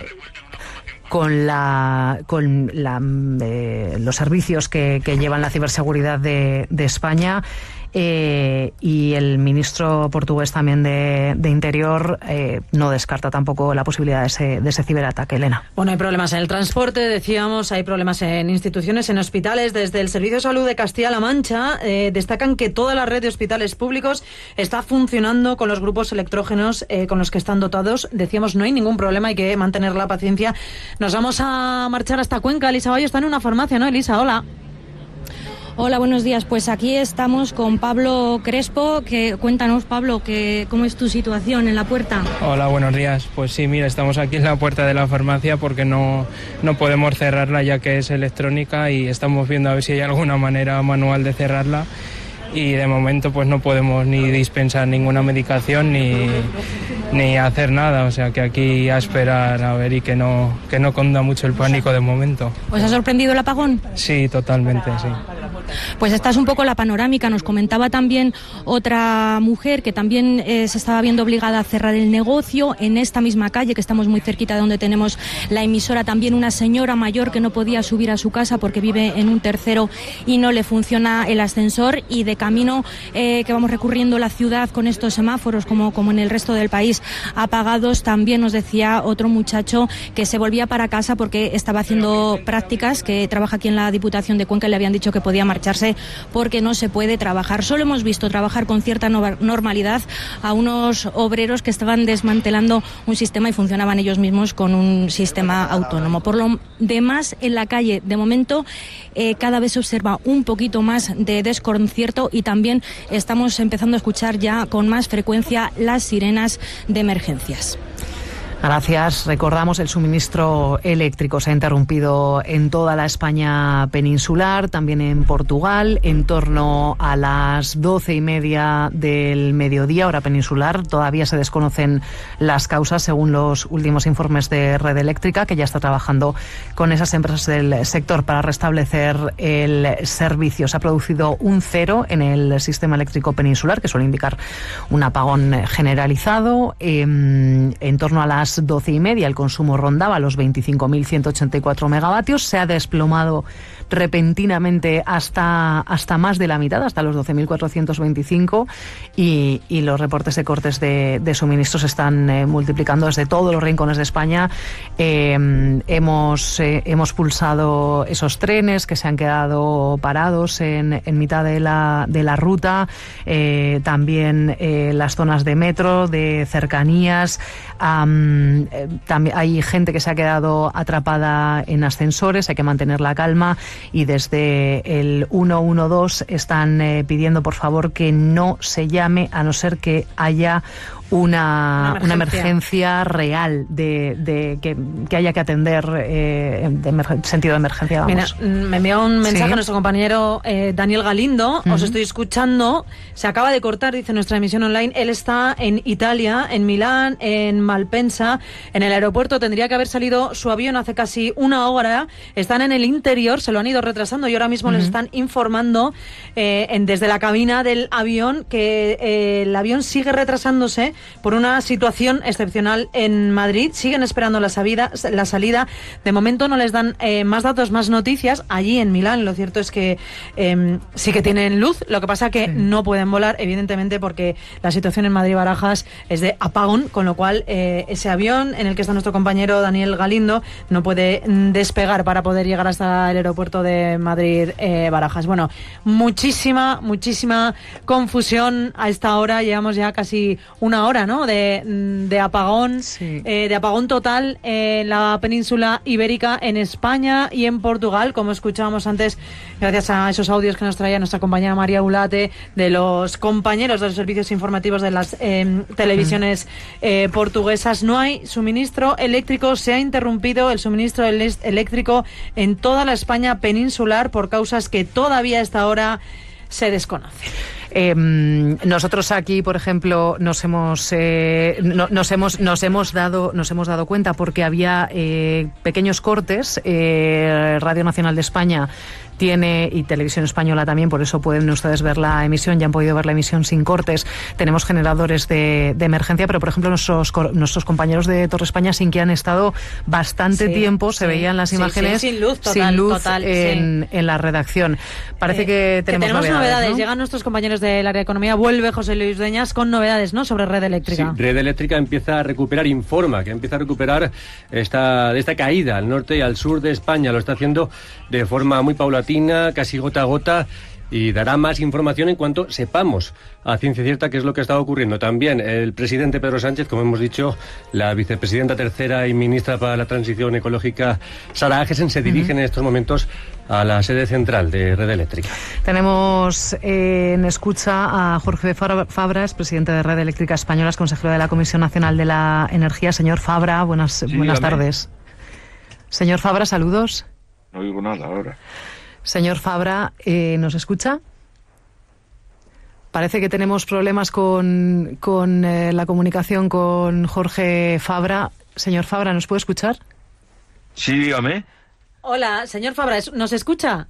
con la con la, eh, los servicios que, llevan la ciberseguridad de España eh, y el ministro portugués también de, de Interior eh, no descarta tampoco la posibilidad de ese, de ese ciberataque, Elena. Bueno, hay problemas en el transporte, decíamos, hay problemas en instituciones, en hospitales. Desde el Servicio de Salud de Castilla-La Mancha eh, destacan que toda la red de hospitales públicos está funcionando con los grupos electrógenos eh, con los que están dotados. Decíamos, no hay ningún problema, hay que mantener la paciencia. Nos vamos a marchar hasta Cuenca. Elisa Bayo está en una farmacia, ¿no, Elisa? Hola. Hola, buenos días. Pues aquí estamos con Pablo Crespo. Que, cuéntanos, Pablo, que, cómo es tu situación en la puerta. Hola, buenos días. Pues sí, mira, estamos aquí en la puerta de la farmacia porque no, no podemos cerrarla ya que es electrónica y estamos viendo a ver si hay alguna manera manual de cerrarla. Y de momento pues no podemos ni dispensar ninguna medicación ni, ni hacer nada. O sea que aquí a esperar a ver y que no, que no conda mucho el pánico de momento. ¿Os ha sorprendido el apagón? Sí, totalmente, sí. Pues esta es un poco la panorámica. Nos comentaba también otra mujer que también eh, se estaba viendo obligada a cerrar el negocio en esta misma calle, que estamos muy cerquita de donde tenemos la emisora. También una señora mayor que no podía subir a su casa porque vive en un tercero y no le funciona el ascensor. Y de camino eh, que vamos recurriendo la ciudad con estos semáforos, como, como en el resto del país, apagados, también nos decía otro muchacho que se volvía para casa porque estaba haciendo prácticas, que trabaja aquí en la Diputación de Cuenca y le habían dicho que podía marcharse porque no se puede trabajar. Solo hemos visto trabajar con cierta normalidad a unos obreros que estaban desmantelando un sistema y funcionaban ellos mismos con un sistema autónomo. Por lo demás, en la calle, de momento, eh, cada vez se observa un poquito más de desconcierto y también estamos empezando a escuchar ya con más frecuencia las sirenas de emergencias. Gracias. Recordamos el suministro eléctrico se ha interrumpido en toda la España peninsular, también en Portugal, en torno a las doce y media del mediodía, hora peninsular. Todavía se desconocen las causas según los últimos informes de Red Eléctrica, que ya está trabajando con esas empresas del sector para restablecer el servicio. Se ha producido un cero en el sistema eléctrico peninsular, que suele indicar un apagón generalizado. Em, en torno a las doce y media el consumo rondaba los 25.184 megavatios. Se ha desplomado repentinamente hasta, hasta más de la mitad, hasta los 12.425 y, y los reportes de cortes de, suministros están eh, multiplicando desde todos los rincones de España. Eh, hemos, eh, hemos pulsado esos trenes que se han quedado parados en, en mitad de la, de la ruta, eh, también las zonas de metro, de cercanías. También hay gente que se ha quedado atrapada en ascensores, hay que mantener la calma y desde el 112 están eh, pidiendo por favor que no se llame a no ser que haya una, una, emergencia. una emergencia, real de, de que, que, haya que atender eh, de sentido de emergencia. Vamos. Mira, me envió un mensaje ¿Sí? nuestro compañero eh, Daniel Galindo. Uh -huh. Os estoy escuchando. Se acaba de cortar, dice nuestra emisión online. Él está en Italia, en Milán, en Malpensa, en el aeropuerto. Tendría que haber salido su avión hace casi una hora. Están en el interior, se lo han ido retrasando y ahora mismo uh -huh. les están informando eh, en, desde la cabina del avión que eh, el avión sigue retrasándose por una situación excepcional en Madrid. Siguen esperando la salida. La salida. De momento no les dan eh, más datos, más noticias. Allí en Milán, lo cierto es que eh, sí que tienen luz. Lo que pasa que sí. no pueden volar, evidentemente, porque la situación en Madrid-Barajas es de apagón, con lo cual eh, ese avión en el que está nuestro compañero Daniel Galindo no puede despegar para poder llegar hasta el aeropuerto de Madrid-Barajas. bueno, muchísima, muchísima confusión a esta hora. Llevamos ya casi una hora ¿no? de, de apagón, sí. eh, de apagón total en la península ibérica, en España y en Portugal, como escuchábamos antes, gracias a esos audios que nos traía nuestra compañera María Ulate, de los compañeros de los servicios informativos de las eh, televisiones eh, portuguesas. No hay suministro eléctrico, se ha interrumpido el suministro eléctrico en toda la España peninsular por causas que todavía a esta hora se desconocen. Eh, nosotros aquí, por ejemplo, nos hemos, eh, no, nos hemos nos hemos dado nos hemos dado cuenta porque había eh, pequeños cortes. eh, Radio Nacional de España tiene y Televisión Española también, por eso pueden ustedes ver la emisión, ya han podido ver la emisión sin cortes. Tenemos generadores de, de emergencia, pero por ejemplo nuestros, nuestros compañeros de Torre España sin que han estado bastante sí, tiempo, sí, se veían las imágenes sí, sin luz, total, sin luz total, en, en, la redacción. Parece eh, que tenemos, que tenemos novedades. novedades. ¿no? Llegan nuestros compañeros del área de economía, vuelve José Luis Dueñas con novedades ¿no? sobre red eléctrica. red eléctrica empieza a recuperar, informa que empieza a recuperar esta, esta caída al norte y al sur de España. Lo está haciendo de forma muy paulatina, casi gota a gota y dará más información en cuanto sepamos a ciencia cierta qué es lo que está ocurriendo. También el presidente Pedro Sánchez, como hemos dicho, la vicepresidenta tercera y ministra para la transición ecológica, Sara Agesen, se dirigen uh -huh. en estos momentos a la sede central de Red Eléctrica. Tenemos eh, en escucha a Jorge Fabra, presidente de Red Eléctrica Española, consejero de la Comisión Nacional de la Energía. Señor Fabra, buenas, sí, buenas tardes. Señor Fabra, saludos. No digo nada ahora. Señor Fabra, eh, ¿nos escucha? Parece que tenemos problemas con, con eh, la comunicación con Jorge Fabra. Señor Fabra, ¿nos puede escuchar? Sí, dígame. Hola, señor Fabra, ¿nos escucha?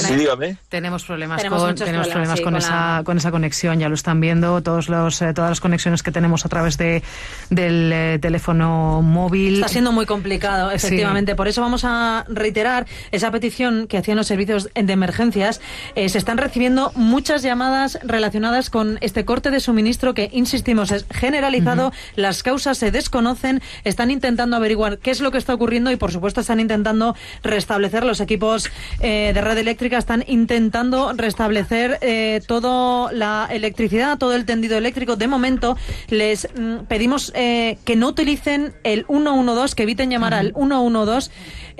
Sí, dígame. Tenemos problemas Tenemos con tenemos problemas, sí, con, con esa con esa conexión, ya lo están viendo todos los eh, todas las conexiones que tenemos a través de del eh, teléfono móvil. Está siendo muy complicado, Sí. efectivamente. Por eso vamos a reiterar esa petición que hacían los servicios de emergencias. Eh, se están recibiendo muchas llamadas relacionadas con este corte de suministro que, insistimos, es generalizado. Las causas se desconocen. Están intentando averiguar qué es lo que está ocurriendo y, por supuesto, están intentando restablecer los equipos eh, de red eléctrica. Están intentando restablecer eh, toda la electricidad, todo el tendido eléctrico. De momento, les mm, pedimos eh, que no utilicen el 112, que eviten llamar al 112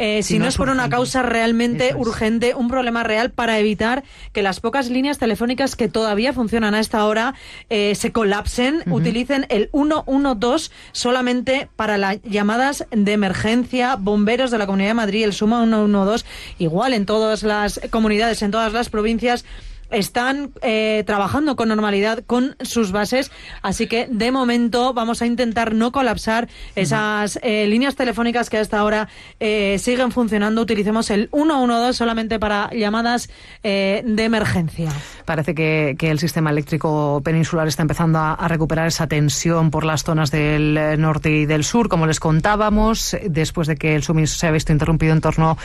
eh, si, no, es por una causa realmente urgente, un problema real para evitar que las pocas líneas telefónicas que todavía funcionan a esta hora eh, se colapsen, utilicen el 112 solamente para las llamadas de emergencia, bomberos de la Comunidad de Madrid, el Suma 112, igual en todas las comunidades, en todas las provincias están eh, trabajando con normalidad con sus bases, así que de momento vamos a intentar no colapsar esas eh, líneas telefónicas que hasta ahora eh, siguen funcionando. Utilicemos el 112 solamente para llamadas eh, de emergencia. Parece que, que el sistema eléctrico peninsular está empezando a, a recuperar esa tensión por las zonas del norte y del sur, como les contábamos, después de que el suministro se ha visto interrumpido en torno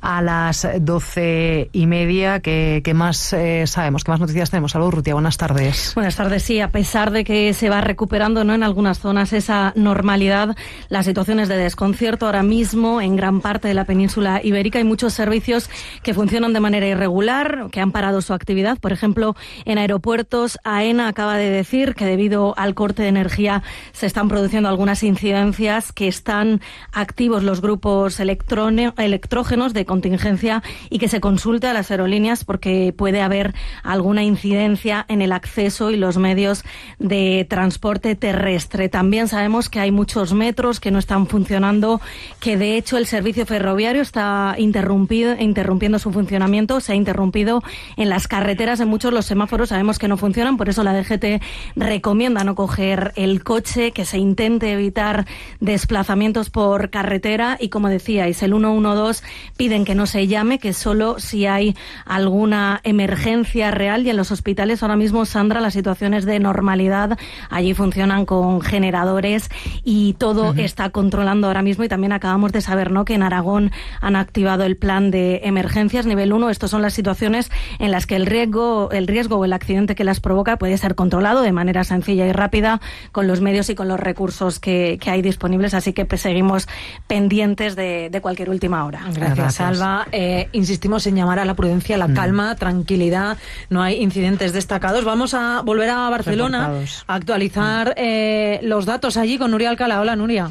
a las doce y media. ¿Qué, qué más sabemos? ¿Qué más noticias tenemos? Salud, Rutia, buenas tardes. Buenas tardes. Sí, a pesar de que se va recuperando ¿no? en algunas zonas esa normalidad, las situaciones de desconcierto ahora mismo en gran parte de la península ibérica hay muchos servicios que funcionan de manera irregular, que han parado su actividad. Por ejemplo, en aeropuertos, AENA acaba de decir que debido al corte de energía se están produciendo algunas incidencias, que están activos los grupos electrógenos de contingencia y que se consulte a las aerolíneas porque puede haber alguna incidencia en el acceso y los medios de transporte terrestre. También sabemos que hay muchos metros que no están funcionando, que de hecho el servicio ferroviario está interrumpido, interrumpiendo su funcionamiento, se ha interrumpido en las carreteras, en muchos los semáforos sabemos que no funcionan, por eso la DGT recomienda no coger el coche, que se intente evitar desplazamientos por carretera y como decíais, el 112 piden que no se llame, que solo si hay alguna emergencia real y en los hospitales ahora mismo, Sandra, las situaciones de normalidad allí funcionan con generadores y todo está controlando ahora mismo y también acabamos de saber ¿no? que en Aragón han activado el plan de emergencias nivel 1. Estas son las situaciones en las que el riesgo, el riesgo o el accidente que las provoca puede ser controlado de manera sencilla y rápida con los medios y con los recursos que, que hay disponibles. Así que pues, seguimos pendientes de, de cualquier última hora. Gracias, Salva. Eh, insistimos en llamar a la prudencia, la calma, tranquilidad. No hay incidentes destacados. Vamos a volver a Barcelona Reportados. a actualizar eh, los datos allí con Nuria Alcalá. Hola, Nuria.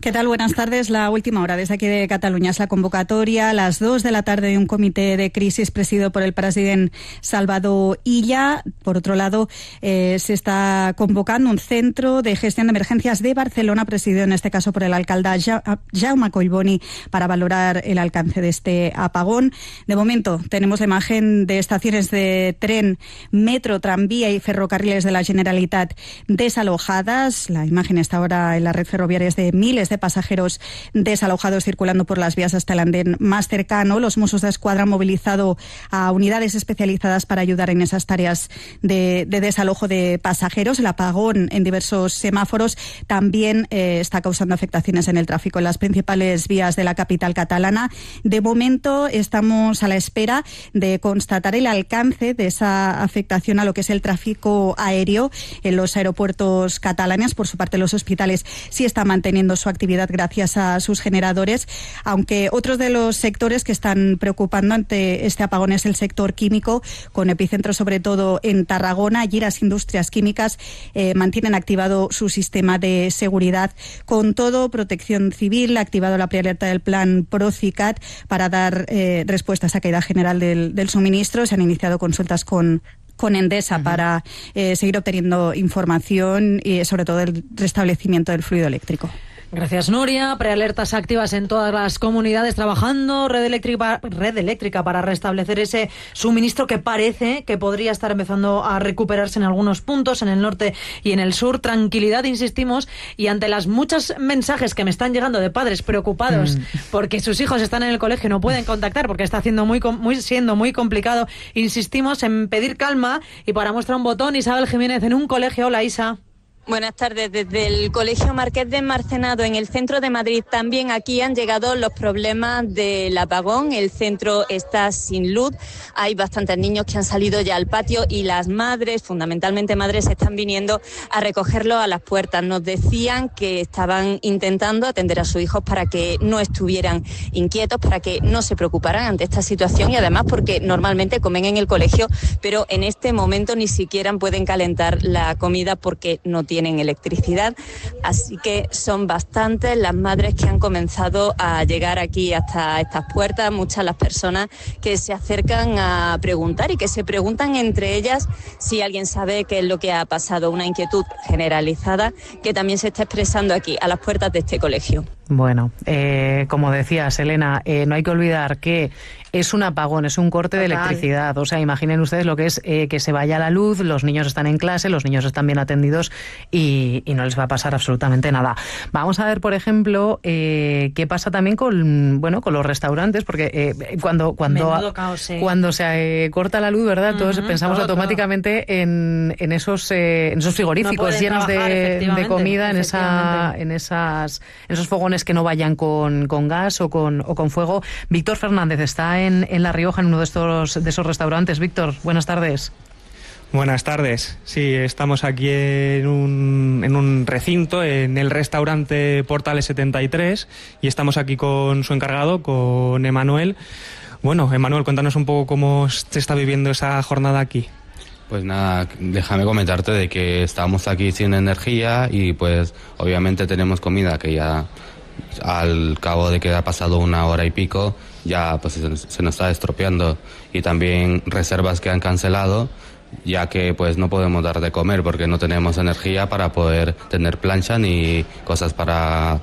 ¿Qué tal? Buenas tardes. La última hora desde aquí de Cataluña es la convocatoria a las 2 de la tarde de un comité de crisis presidido por el presidente Salvador Illa. Por otro lado, eh, se está convocando un centro de gestión de emergencias de Barcelona, presidido en este caso por el alcalde Ja- Jaume Collboni, para valorar el alcance de este apagón. De momento, tenemos la imagen de estaciones de tren, metro, tranvía y ferrocarriles de la Generalitat desalojadas. La imagen está ahora en la red ferroviaria de miles de pasajeros desalojados circulando por las vías hasta el andén más cercano. Los Mossos de Escuadra han movilizado a unidades especializadas para ayudar en esas tareas de, de desalojo de pasajeros. El apagón en diversos semáforos también eh, está causando afectaciones en el tráfico en las principales vías de la capital catalana. De momento estamos a la espera de constatar el alcance de esa afectación a lo que es el tráfico aéreo en los aeropuertos catalanes. Por su parte, los hospitales sí están manteniendo su actividad gracias a sus generadores, aunque otros de los sectores que están preocupando ante este apagón es el sector químico, con epicentro sobre todo en Tarragona. Allí las industrias químicas eh, mantienen activado su sistema de seguridad. Con todo, Protección Civil ha activado la prealerta del plan ProCicat para dar eh, respuesta a esa caída general del, del suministro. Se han iniciado consultas con con Endesa para eh, seguir obteniendo información y sobre todo el restablecimiento del fluido eléctrico. Gracias, Nuria. Prealertas activas en todas las comunidades trabajando. Red eléctrica, red eléctrica para restablecer ese suministro que parece que podría estar empezando a recuperarse en algunos puntos, en el norte y en el sur. Tranquilidad, insistimos. Y ante las muchos mensajes que me están llegando de padres preocupados Mm. porque sus hijos están en el colegio y no pueden contactar porque está haciendo muy, muy, siendo muy complicado, insistimos en pedir calma. Y para muestra un botón, Isabel Jiménez en un colegio. Hola, Isa. Buenas tardes. Desde el Colegio Marqués de Marcenado, en el centro de Madrid, también aquí han llegado los problemas del apagón. El centro está sin luz. Hay bastantes niños que han salido ya al patio y las madres, fundamentalmente madres, están viniendo a recogerlos a las puertas. Nos decían que estaban intentando atender a sus hijos para que no estuvieran inquietos, para que no se preocuparan ante esta situación y además porque normalmente comen en el colegio, pero en este momento ni siquiera pueden calentar la comida porque no tienen electricidad. Así que son bastantes las madres que han comenzado a llegar aquí hasta estas puertas, muchas las personas que se acercan a preguntar y que se preguntan entre ellas si alguien sabe qué es lo que ha pasado, una inquietud generalizada que también se está expresando aquí a las puertas de este colegio. Bueno, eh, como decías, Elena, eh, no hay que olvidar que es un apagón, es un corte de electricidad. O sea, imaginen ustedes lo que es eh, que se vaya la luz, los niños están en clase, los niños están bien atendidos y, y no les va a pasar absolutamente nada. Vamos a ver, por ejemplo, eh, qué pasa también con, bueno, con los restaurantes, porque eh, cuando, cuando, caos, cuando se eh, corta la luz, ¿verdad? Todos pensamos todo, automáticamente En, en esos, eh, en esos frigoríficos llenos de, trabajar, de efectivamente, comida, en, esa, en, esas, en esos fogones que no vayan con, con gas o con, o con fuego. Víctor Fernández está en, en La Rioja, en uno de, estos, de esos restaurantes. Víctor, buenas tardes. Buenas tardes. Sí, estamos aquí en un, en un recinto, en el restaurante Portales 73, y estamos aquí con su encargado, con Emanuel. Bueno, Emanuel, cuéntanos un poco cómo se está viviendo esa jornada aquí. Pues nada, déjame comentarte de que estamos aquí sin energía y pues obviamente tenemos comida que ya al cabo de que ha pasado una hora y pico ya pues se, nos está estropeando y también reservas que han cancelado ya que pues no podemos dar de comer porque no tenemos energía para poder tener plancha ni cosas para,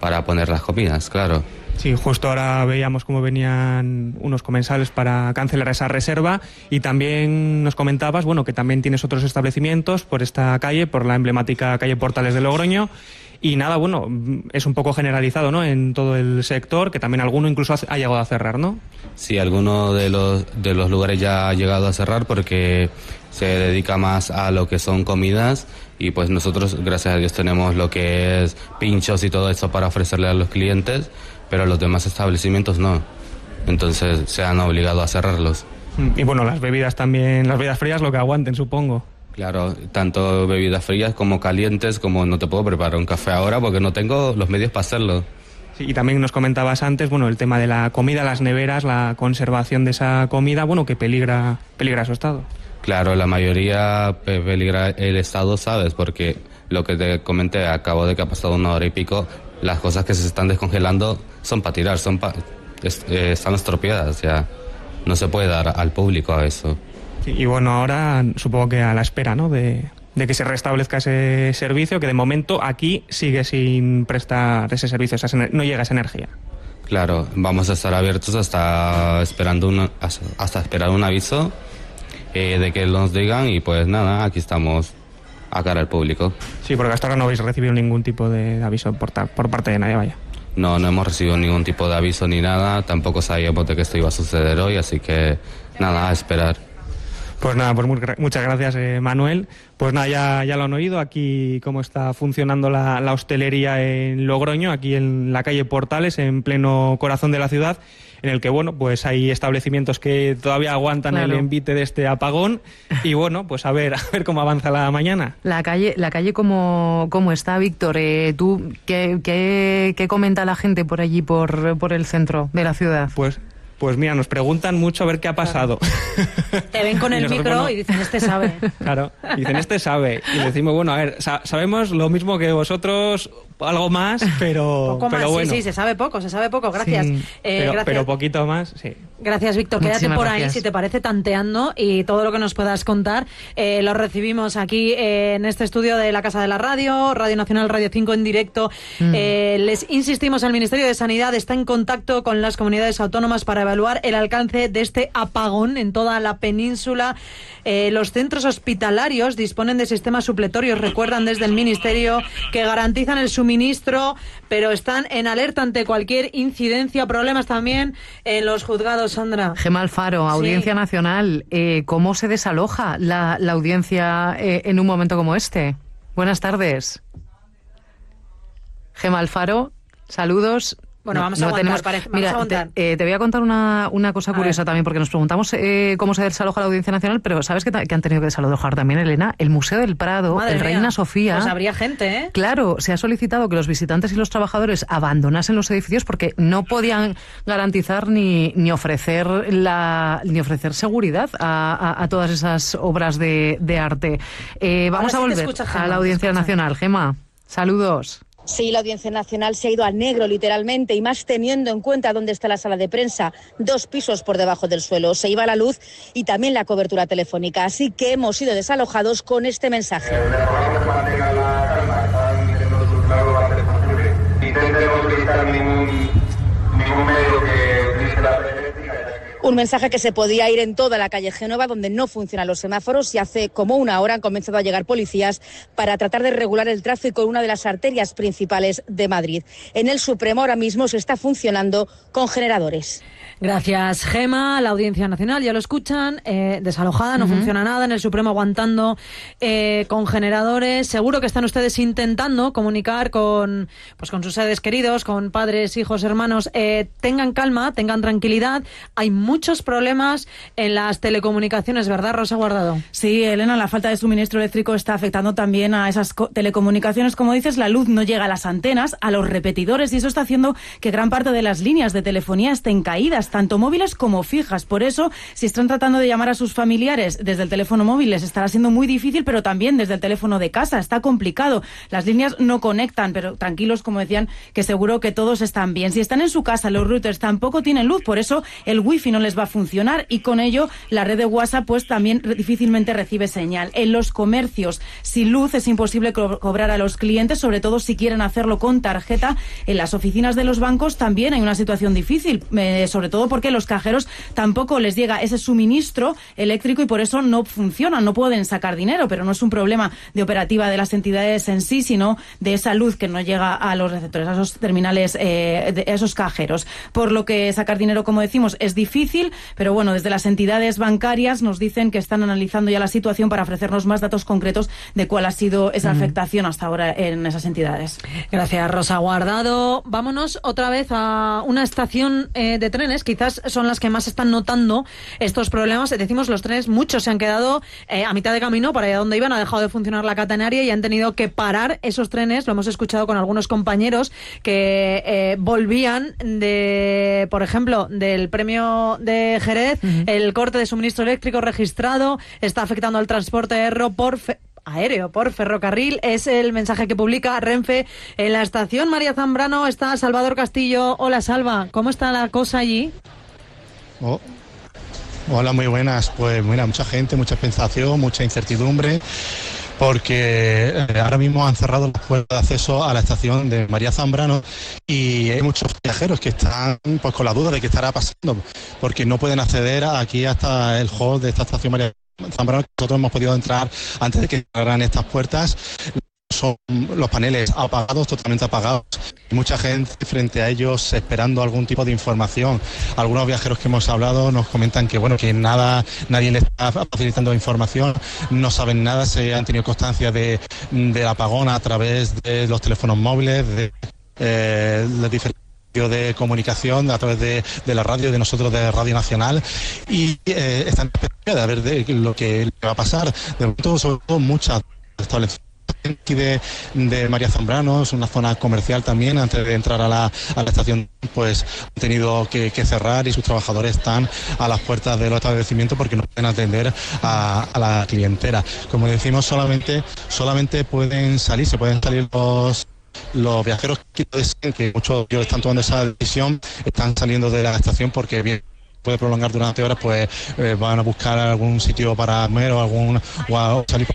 para poner las comidas, claro. Sí, justo ahora veíamos cómo venían unos comensales para cancelar esa reserva y también nos comentabas, bueno, que también tienes otros establecimientos por esta calle, por la emblemática calle Portales de Logroño. Y nada, bueno, es un poco generalizado, ¿no? En todo el sector, que también alguno incluso ha llegado a cerrar, ¿no? Sí, alguno de los, de los lugares ya ha llegado a cerrar porque se dedica más a lo que son comidas y pues nosotros, gracias a Dios, tenemos lo que es pinchos y todo eso para ofrecerle a los clientes, pero los demás establecimientos no. Entonces se han obligado a cerrarlos. Y bueno, las bebidas también, las bebidas frías lo que aguanten, supongo. Claro, tanto bebidas frías como calientes, como no te puedo preparar un café ahora porque no tengo los medios para hacerlo. Sí, y también nos comentabas antes, bueno, el tema de la comida, las neveras, la conservación de esa comida, bueno, que peligra, peligra su estado. Claro, la mayoría pe- peligra el estado, ¿sabes? Porque lo que te comenté, acabo de que ha pasado una hora y pico, las cosas que se están descongelando son para tirar, son pa- es- eh, están estropeadas ya. No se puede dar al público a eso. Sí, y bueno, ahora supongo que a la espera, ¿no? De, de que se restablezca ese servicio, que de momento aquí sigue sin prestar ese servicio, no llega esa energía. Claro, vamos a estar abiertos hasta esperando una- hasta esperar un aviso eh, de que nos digan y pues nada, aquí estamos a cara al público. Sí, porque hasta ahora no habéis recibido ningún tipo de aviso por parte de nadie, vaya. No, no hemos recibido ningún tipo de aviso ni nada, tampoco sabíamos de que esto iba a suceder hoy, así que nada, a esperar. Pues nada, pues muy muchas gracias, eh, Manuel. Pues nada, ya, ya lo han oído aquí cómo está funcionando la, la hostelería en Logroño, aquí en la calle Portales, en pleno corazón de la ciudad, en el que, bueno, pues hay establecimientos que todavía aguantan Claro. el envite de este apagón. Y bueno, pues a ver, [laughs] a ver cómo avanza la mañana. La calle, la calle ¿cómo, cómo está, Víctor? Eh, ¿Tú qué, qué, qué comenta la gente por allí, por, por el centro de la ciudad? Pues, pues mira, nos preguntan mucho a ver qué ha pasado. Te ven con [laughs] Y el nosotros, micro y dicen, este sabe. [laughs] Claro, y dicen, este sabe. Y decimos, bueno, a ver, sa- sabemos lo mismo que vosotros, algo más, [laughs] pero, Poco pero más, bueno. sí, sí, se sabe poco, se sabe poco, gracias. Sí, Eh, pero, gracias. pero poquito más, sí. Gracias, Víctor. Quédate por ahí, gracias. si te parece, tanteando y todo lo que nos puedas contar eh, lo recibimos aquí eh, en este estudio de la Casa de la Radio, Radio Nacional, Radio 5 en directo. Mm. Eh, les insistimos, el Ministerio de Sanidad está en contacto con las comunidades autónomas para evaluar el alcance de este apagón en toda la península. Eh, los centros hospitalarios disponen de sistemas supletorios, recuerdan desde el Ministerio, que garantizan el suministro, pero están en alerta ante cualquier incidencia, problemas también en los juzgados, Sandra. Gema Alfaro, Audiencia Nacional, eh, ¿cómo se desaloja la, la audiencia eh, en un momento como este? Buenas tardes. Gema Alfaro, saludos. Bueno, vamos a aguantar, vamos Mira, a aguantar. Te, eh, te voy a contar una, una cosa A curiosa ver. también, porque nos preguntamos eh, cómo se desaloja la Audiencia Nacional, pero ¿sabes que, han tenido que desalojar también, Elena? El Museo del Prado, Madre el mía. Reina Sofía. Pues habría gente, ¿eh? Claro, se ha solicitado que los visitantes y los trabajadores abandonasen los edificios porque no podían garantizar ni, ni ofrecer la ni ofrecer seguridad a, a- a todas esas obras de, de arte. Eh, vamos Ahora a sí volver escucha, Gemma, a la Audiencia. Nacional. Gema, saludos. Sí, la Audiencia Nacional se ha ido a negro literalmente y más teniendo en cuenta dónde está la sala de prensa, dos pisos por debajo del suelo. Se iba la luz y también la cobertura telefónica. Así que hemos sido desalojados con este mensaje. Intentemos Un mensaje que se podía ir en toda la calle Génova, donde no funcionan los semáforos, y hace como una hora han comenzado a llegar policías para tratar de regular el tráfico en una de las arterias principales de Madrid. En el Supremo ahora mismo se está funcionando con generadores. Gracias, Gema. La Audiencia Nacional, ya lo escuchan, eh, desalojada, no funciona nada. En el Supremo aguantando eh, con generadores. Seguro que están ustedes intentando comunicar con, pues, con sus seres queridos, con padres, hijos, hermanos. Eh, tengan calma, tengan tranquilidad. Hay muchos problemas en las telecomunicaciones, ¿verdad, Rosa Guardado? Sí, Elena, la falta de suministro eléctrico está afectando también a esas co- telecomunicaciones. Como dices, la luz no llega a las antenas, a los repetidores, y eso está haciendo que gran parte de las líneas de telefonía estén caídas, tanto móviles como fijas. Por eso, si están tratando de llamar a sus familiares desde el teléfono móvil, les estará siendo muy difícil, pero también desde el teléfono de casa. Está complicado. Las líneas no conectan, pero tranquilos, como decían, que seguro que todos están bien. Si están en su casa, los routers tampoco tienen luz, por eso el wifi no les va a funcionar y con ello la red de WhatsApp pues también difícilmente recibe señal. En los comercios sin luz es imposible co- cobrar a los clientes, sobre todo si quieren hacerlo con tarjeta. En las oficinas de los bancos también hay una situación difícil, eh, sobre todo porque los cajeros tampoco les llega ese suministro eléctrico y por eso no funcionan, no pueden sacar dinero, pero no es un problema de operativa de las entidades en sí, sino de esa luz que no llega a los receptores, a esos terminales, eh, de esos cajeros. Por lo que sacar dinero, como decimos, es difícil, pero bueno, desde las entidades bancarias nos dicen que están analizando ya la situación para ofrecernos más datos concretos de cuál ha sido esa afectación hasta ahora en esas entidades. Gracias, Rosa Guardado. Vámonos otra vez a una estación eh, de trenes. Quizás son las que más están notando estos problemas. Decimos los trenes, muchos se han quedado eh, a mitad de camino para allá donde iban. Ha dejado de funcionar la catenaria y han tenido que parar esos trenes. Lo hemos escuchado con algunos compañeros que eh, volvían de, por ejemplo, del premio de Jerez. El corte de suministro eléctrico registrado está afectando al transporte aéreo por fe- aéreo por ferrocarril. Es el mensaje que publica Renfe en la estación. María Zambrano está Salvador Castillo. Hola, Salva. ¿Cómo está la cosa allí? Oh. Hola, muy buenas. Pues mira, mucha gente, mucha expectación, mucha incertidumbre, porque eh, ahora mismo han cerrado las puertas de acceso a la estación de María Zambrano y hay muchos viajeros que están pues con la duda de qué estará pasando, porque no pueden acceder aquí hasta el hall de esta estación María Zambrano. Nosotros hemos podido entrar antes de que cerraran estas puertas. Son los paneles apagados, totalmente apagados. Y mucha gente frente a ellos esperando algún tipo de información. Algunos viajeros que hemos hablado nos comentan que bueno que nada, nadie les está facilitando información, no saben nada, se han tenido constancia de, del apagón a través de los teléfonos móviles, de eh, los diferentes de comunicación a través de, de la radio de nosotros de Radio Nacional y eh, están expectativa de ver de lo que va a pasar de momento sobre todo muchas establecimientos de, de María Zambrano, es una zona comercial también, antes de entrar a la, a la estación, pues han tenido que, cerrar y sus trabajadores están a las puertas de los establecimientos porque no pueden atender a, a la clientela. Como decimos, solamente, solamente pueden salir, se pueden salir los los viajeros que deseen, que muchos están tomando esa decisión, están saliendo de la estación porque bien puede prolongar durante horas, pues eh, van a buscar algún sitio para comer o algún o a salir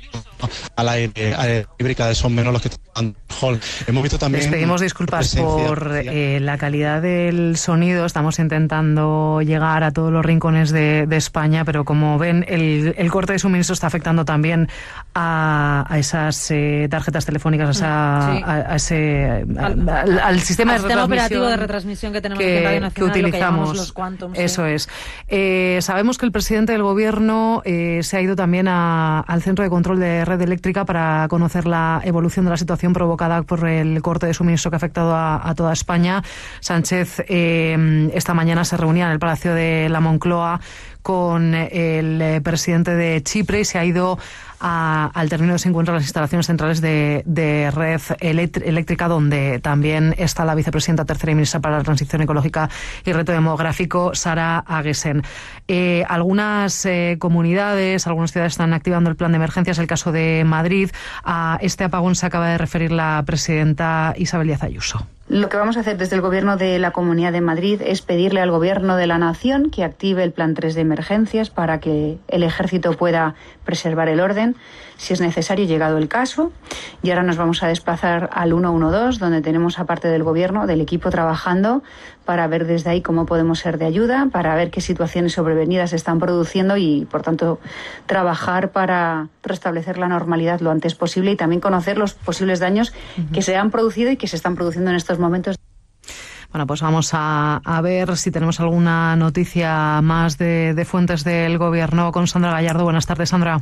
al aire, aire libre, cada vez son menos los que están hall. Hemos visto también Les pedimos disculpas por eh, la calidad del sonido. Estamos intentando llegar a todos los rincones de, de España, pero como ven, el, el, corte de suministro está afectando también a, a esas eh, tarjetas telefónicas, a, esa, Sí. a, a ese, al, al- al sistema, Al de sistema retransmisión operativo de retransmisión que tenemos aquí en Radio que, Nacional, que lo que utilizamos. los. Eso es. Eh, sabemos que el presidente del gobierno eh, se ha ido también al centro de control de red eléctrica para conocer la evolución de la situación provocada por el corte de suministro que ha afectado a, a toda España. Sánchez eh, esta mañana se reunía en el Palacio de la Moncloa con el eh, presidente de Chipre y se ha ido a- al término de se encuentran las instalaciones centrales de, red eléctrica, donde también está la vicepresidenta tercera y ministra para la transición ecológica y reto demográfico, Sara Aguesen. Eh, algunas eh, comunidades, algunas ciudades están activando el plan de emergencias. El caso de Madrid, a este apagón se acaba de referir la presidenta Isabel Díaz Ayuso. Lo que vamos a hacer desde el Gobierno de la Comunidad de Madrid es pedirle al Gobierno de la Nación que active el Plan 3 de emergencias para que el Ejército pueda preservar el orden, si es necesario, llegado el caso. Y ahora nos vamos a desplazar al 112, donde tenemos, aparte del Gobierno, del equipo trabajando para ver desde ahí cómo podemos ser de ayuda, para ver qué situaciones sobrevenidas se están produciendo y, por tanto, trabajar para restablecer la normalidad lo antes posible y también conocer los posibles daños que se han producido y que se están produciendo en estos momentos. Bueno, pues vamos a, a ver si tenemos alguna noticia más de, de fuentes del gobierno con Sandra Gallardo. Buenas tardes, Sandra.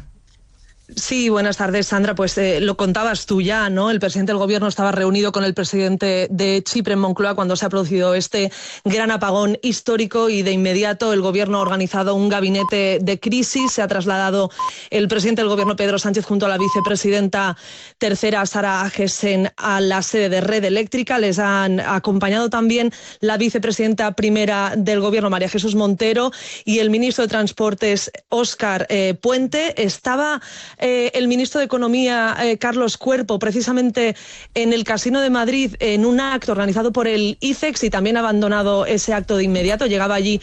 Sí, buenas tardes, Sandra. Pues eh, lo contabas tú ya, ¿no? El presidente del gobierno estaba reunido con el presidente de Chipre en Moncloa cuando se ha producido este gran apagón histórico y de inmediato el gobierno ha organizado un gabinete de crisis. Se ha trasladado el presidente del gobierno, Pedro Sánchez, junto a la vicepresidenta tercera, Sara Agesen, a la sede de Red Eléctrica. Les han acompañado también la vicepresidenta primera del gobierno, María Jesús Montero, y el ministro de Transportes, Óscar eh, Puente. Estaba eh, el ministro de Economía, eh, Carlos Cuerpo, precisamente en el Casino de Madrid, en un acto organizado por el ICEX y también ha abandonado ese acto de inmediato. Llegaba allí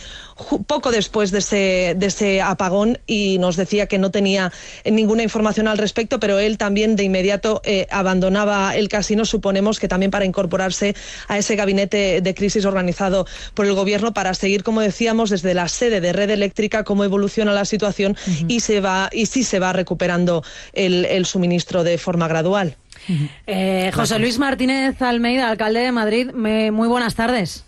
poco después de ese, de ese apagón y nos decía que no tenía ninguna información al respecto, pero él también de inmediato eh, abandonaba el casino, suponemos que también para incorporarse a ese gabinete de crisis organizado por el gobierno para seguir, como decíamos, desde la sede de red eléctrica cómo evoluciona la situación y se va y si se va recuperando el, el suministro de forma gradual. Eh, José Luis Martínez Almeida, alcalde de Madrid, me- muy buenas tardes.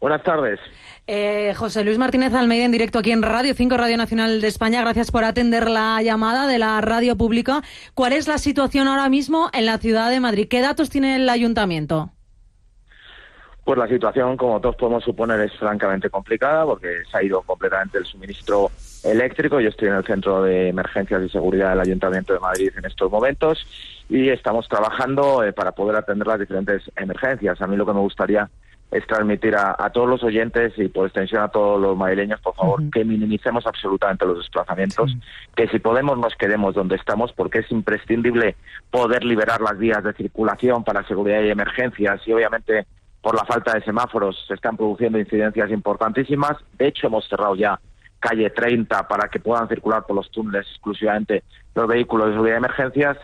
Buenas tardes. Eh, José Luis Martínez Almeida en directo aquí en Radio 5, Radio Nacional de España. Gracias por atender la llamada de la radio pública. ¿Cuál es la situación ahora mismo en la ciudad de Madrid? ¿Qué datos tiene el ayuntamiento? Pues la situación, como todos podemos suponer, es francamente complicada porque se ha ido completamente el suministro eléctrico. Yo estoy en el Centro de Emergencias y Seguridad del Ayuntamiento de Madrid en estos momentos y estamos trabajando eh, para poder atender las diferentes emergencias. A mí lo que me gustaría es transmitir a, a todos los oyentes y por extensión a todos los madrileños, por favor, que minimicemos absolutamente los desplazamientos, que si podemos nos quedemos donde estamos porque es imprescindible poder liberar las vías de circulación para seguridad y emergencias y obviamente por la falta de semáforos se están produciendo incidencias importantísimas. De hecho, hemos cerrado ya calle 30 para que puedan circular por los túneles exclusivamente los vehículos de seguridad y emergencias.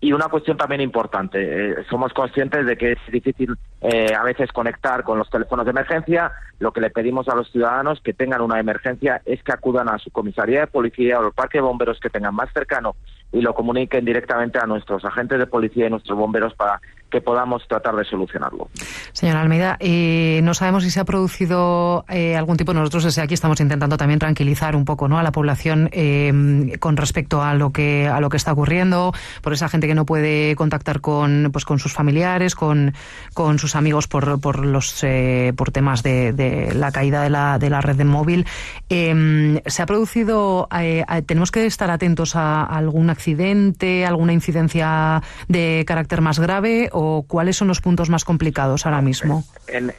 Y una cuestión también importante, eh, somos conscientes de que es difícil eh, a veces conectar con los teléfonos de emergencia. Lo que le pedimos a los ciudadanos que tengan una emergencia es que acudan a su comisaría de policía o al parque de bomberos que tengan más cercano y lo comuniquen directamente a nuestros agentes de policía y nuestros bomberos para que podamos tratar de solucionarlo. Señora Almeida, eh, no sabemos si se ha producido eh, algún tipo, nosotros desde aquí estamos intentando también tranquilizar un poco ¿no? a la población eh, con respecto a lo que a lo que está ocurriendo, por esa gente que no puede contactar con pues con sus familiares, con, con sus amigos por, por los eh, por temas de, de la caída de la, de la red de móvil. Eh, ¿Se ha producido, tenemos que estar atentos a algún accidente, alguna incidencia de carácter más grave o cuáles son los puntos más complicados ahora mismo? En,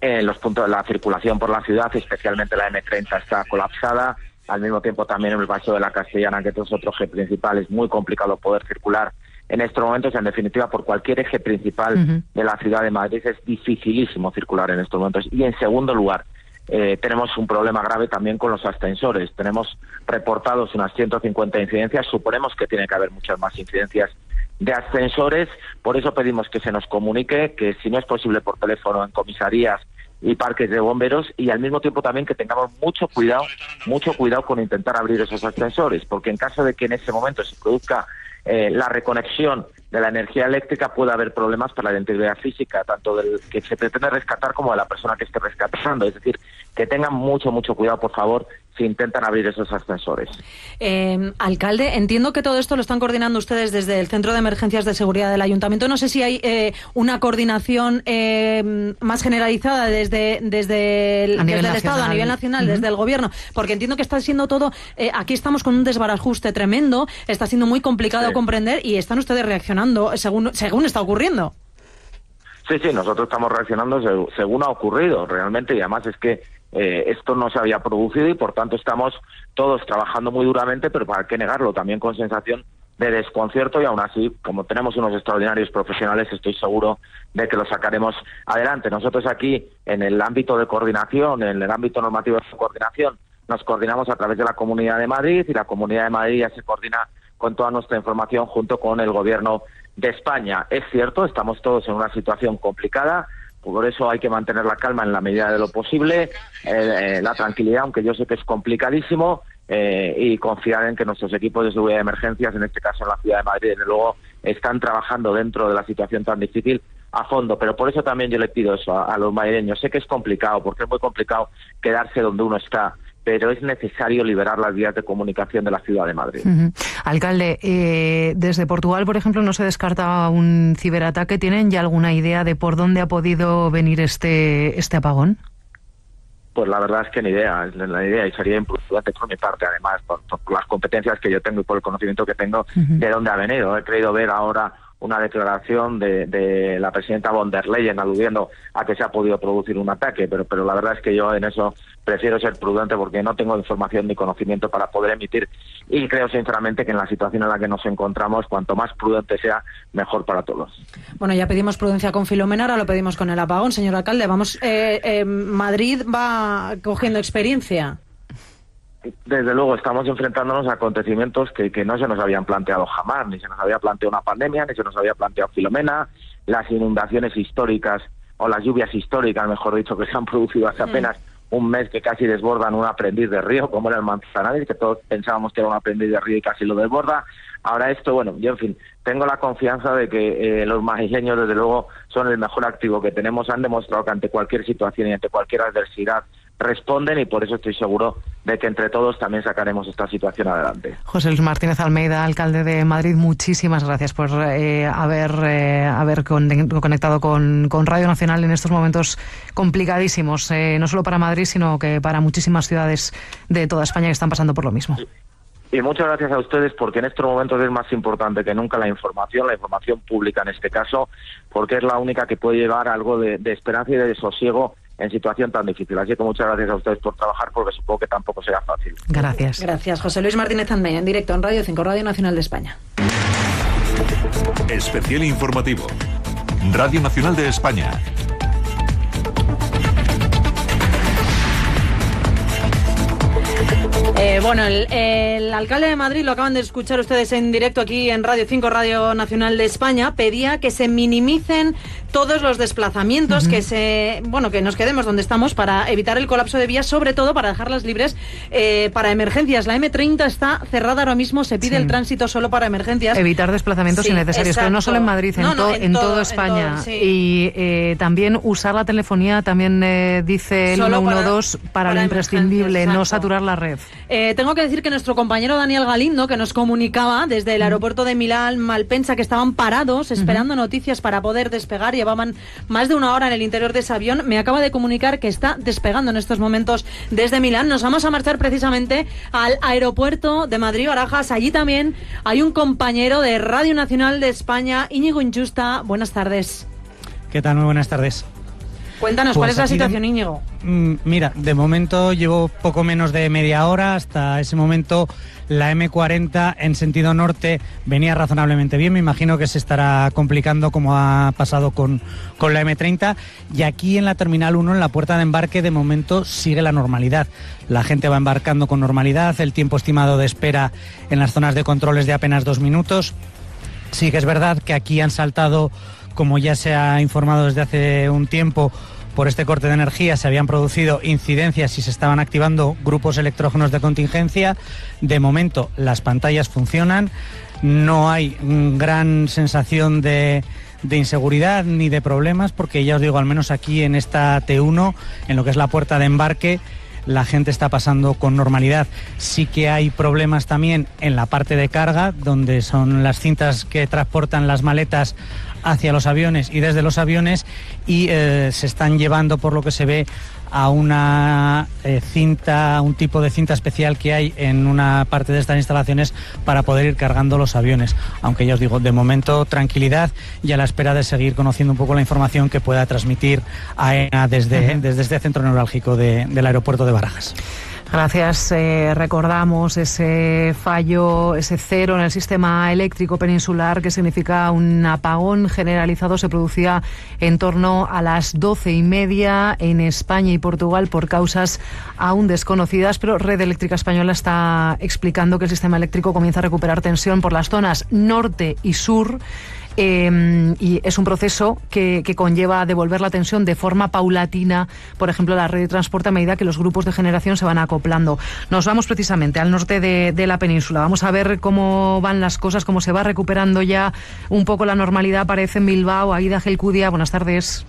en los puntos de la circulación por la ciudad, especialmente la M30 está colapsada. Al mismo tiempo también en el paso de la Castellana, que es otro eje principal, es muy complicado poder circular en estos momentos, en definitiva, por cualquier eje principal de la ciudad de Madrid es dificilísimo circular en estos momentos. Y en segundo lugar, eh, tenemos un problema grave también con los ascensores. Tenemos reportados unas 150 incidencias, suponemos que tiene que haber muchas más incidencias de ascensores, por eso pedimos que se nos comunique que si no es posible por teléfono en comisarías y parques de bomberos y al mismo tiempo también que tengamos mucho cuidado, mucho cuidado con intentar abrir esos ascensores, porque en caso de que en ese momento se produzca eh, la reconexión de la energía eléctrica puede haber problemas para la integridad física, tanto del que se pretende rescatar como de la persona que esté rescatando. Es decir, que tengan mucho, mucho cuidado, por favor, si intentan abrir esos ascensores. Eh, alcalde, entiendo que todo esto lo están coordinando ustedes desde el Centro de Emergencias de Seguridad del Ayuntamiento. No sé si hay eh, una coordinación eh, más generalizada desde, desde el, Estado, a nivel nacional, desde el Gobierno, porque entiendo que está siendo todo. aquí estamos con un desbarajuste tremendo, está siendo muy complicado comprender y están ustedes reaccionando según, según está ocurriendo. Sí, sí, nosotros estamos reaccionando según ha ocurrido realmente y además es que eh, esto no se había producido y por tanto estamos todos trabajando muy duramente, pero para qué negarlo, también con sensación de desconcierto y aún así, como tenemos unos extraordinarios profesionales, estoy seguro de que lo sacaremos adelante. Nosotros aquí, en el ámbito de coordinación, en el ámbito normativo de coordinación, nos coordinamos a través de la Comunidad de Madrid y la Comunidad de Madrid ya se coordina con toda nuestra información junto con el Gobierno de España. Es cierto, estamos todos en una situación complicada, por eso hay que mantener la calma en la medida de lo posible, eh, eh, la tranquilidad, aunque yo sé que es complicadísimo, eh, y confiar en que nuestros equipos de seguridad de emergencias, en este caso en la ciudad de Madrid, desde luego, están trabajando dentro de la situación tan difícil a fondo. Pero por eso también yo le pido eso a los madrileños. Sé que es complicado, porque es muy complicado quedarse donde uno está pero es necesario liberar las vías de comunicación de la ciudad de Madrid. Alcalde, eh, desde Portugal, por ejemplo, no se descarta un ciberataque. ¿Tienen ya alguna idea de por dónde ha podido venir este, este apagón? Pues la verdad es que ni idea, la idea y sería imprudente por mi parte, además, por, las competencias que yo tengo y por el conocimiento que tengo de dónde ha venido. He creído ver ahora una declaración de, de, la presidenta von der Leyen aludiendo a que se ha podido producir un ataque, pero, pero la verdad es que yo en eso prefiero ser prudente porque no tengo información ni conocimiento para poder emitir y creo sinceramente que en la situación en la que nos encontramos, cuanto más prudente sea, mejor para todos. Bueno, ya pedimos prudencia con Filomena, ahora lo pedimos con el apagón, señor alcalde. Vamos, eh, eh, Madrid va cogiendo experiencia. Desde luego, estamos enfrentándonos a acontecimientos que, que no se nos habían planteado jamás, ni se nos había planteado una pandemia, ni se nos había planteado Filomena, las inundaciones históricas o las lluvias históricas, mejor dicho, que se han producido hace mm. apenas un mes que casi desbordan un aprendiz de río, como era el Manzanares, que todos pensábamos que era un aprendiz de río y casi lo desborda. Ahora esto, bueno, yo en fin, tengo la confianza de que eh, los madrileños, desde luego, son el mejor activo que tenemos. Han demostrado que ante cualquier situación y ante cualquier adversidad responden y por eso estoy seguro de que entre todos también sacaremos esta situación adelante. José Luis Martínez Almeida, alcalde de Madrid, muchísimas gracias por eh, haber, eh, haber conectado con, Radio Nacional en estos momentos complicadísimos, eh, no solo para Madrid, sino que para muchísimas ciudades de toda España que están pasando por lo mismo. Y muchas gracias a ustedes porque en estos momentos es más importante que nunca la información, la información pública en este caso, porque es la única que puede llevar algo de, de esperanza y de desosiego en situación tan difícil. Así que muchas gracias a ustedes por trabajar porque supongo que tampoco será fácil. Gracias. Gracias. José Luis Martínez Andaya, en directo en Radio 5, Radio Nacional de España. Especial informativo. Radio Nacional de España. Eh, bueno, el, alcalde de Madrid, lo acaban de escuchar ustedes en directo aquí en Radio 5, Radio Nacional de España, pedía que se minimicen todos los desplazamientos, que se, bueno, que nos quedemos donde estamos para evitar el colapso de vías, sobre todo para dejarlas libres eh, para emergencias. La M30 está cerrada ahora mismo, se pide el tránsito solo para emergencias. Evitar desplazamientos innecesarios, pero no solo en Madrid, en, en, toda España. Y eh, también usar la telefonía, también dice el 112 para, para, lo imprescindible, no saturar la red. Eh, tengo que decir que nuestro compañero Daniel Galindo, que nos comunicaba desde el aeropuerto de Milán, Malpensa, que estaban parados esperando noticias para poder despegar, llevaban más de una hora en el interior de ese avión, me acaba de comunicar que está despegando en estos momentos desde Milán. Nos vamos a marchar precisamente al aeropuerto de Madrid, Barajas. Allí también hay un compañero de Radio Nacional de España, Íñigo Injusta. Buenas tardes. ¿Qué tal? Muy buenas tardes. Cuéntanos, ¿cuál pues es la situación, Íñigo? Mm, mira, de momento llevo poco menos de media hora. Hasta ese momento la M40 en sentido norte venía razonablemente bien. Me imagino que se estará complicando como ha pasado con, con la M30. Y aquí en la Terminal 1, en la puerta de embarque, de momento sigue la normalidad. La gente va embarcando con normalidad. El tiempo estimado de espera en las zonas de control es de apenas dos minutos. Sí que es verdad que aquí han saltado, como ya se ha informado desde hace un tiempo, por este corte de energía se habían producido incidencias y se estaban activando grupos electrógenos de contingencia. De momento las pantallas funcionan, no hay gran sensación de, de inseguridad ni de problemas porque ya os digo, al menos aquí en esta T1, en lo que es la puerta de embarque, la gente está pasando con normalidad. Sí que hay problemas también en la parte de carga, donde son las cintas que transportan las maletas hacia los aviones y desde los aviones y eh, se están llevando, por lo que se ve, a una eh, cinta, un tipo de cinta especial que hay en una parte de estas instalaciones para poder ir cargando los aviones. Aunque ya os digo, de momento tranquilidad y a la espera de seguir conociendo un poco la información que pueda transmitir AENA desde, desde este centro neurálgico del aeropuerto de Barajas. Gracias. Eh, recordamos ese fallo, ese cero en el sistema eléctrico peninsular, que significa un apagón generalizado. Se producía en torno a las doce y media en España y Portugal por causas aún desconocidas, pero Red Eléctrica Española está explicando que el sistema eléctrico comienza a recuperar tensión por las zonas norte y sur eh, y es un proceso que, que, conlleva devolver la tensión de forma paulatina, por ejemplo, la red de transporte a medida que los grupos de generación se van acoplando. Nos vamos precisamente al norte de, de la península. Vamos a ver cómo van las cosas, cómo se va recuperando ya un poco la normalidad, parece en Bilbao. Aida Gelcudia, buenas tardes.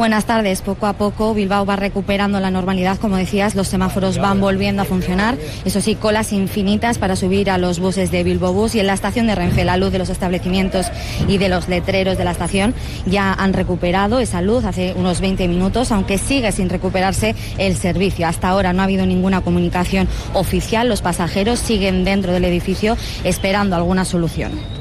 Buenas tardes. Poco a poco Bilbao va recuperando la normalidad, como decías, los semáforos van volviendo a funcionar. Eso sí, colas infinitas para subir a los buses de Bilbo Bus y en la estación de Renfe la luz de los establecimientos y de los letreros de la estación ya han recuperado esa luz hace unos 20 minutos, aunque sigue sin recuperarse el servicio. Hasta ahora no ha habido ninguna comunicación oficial. Los pasajeros siguen dentro del edificio esperando alguna solución.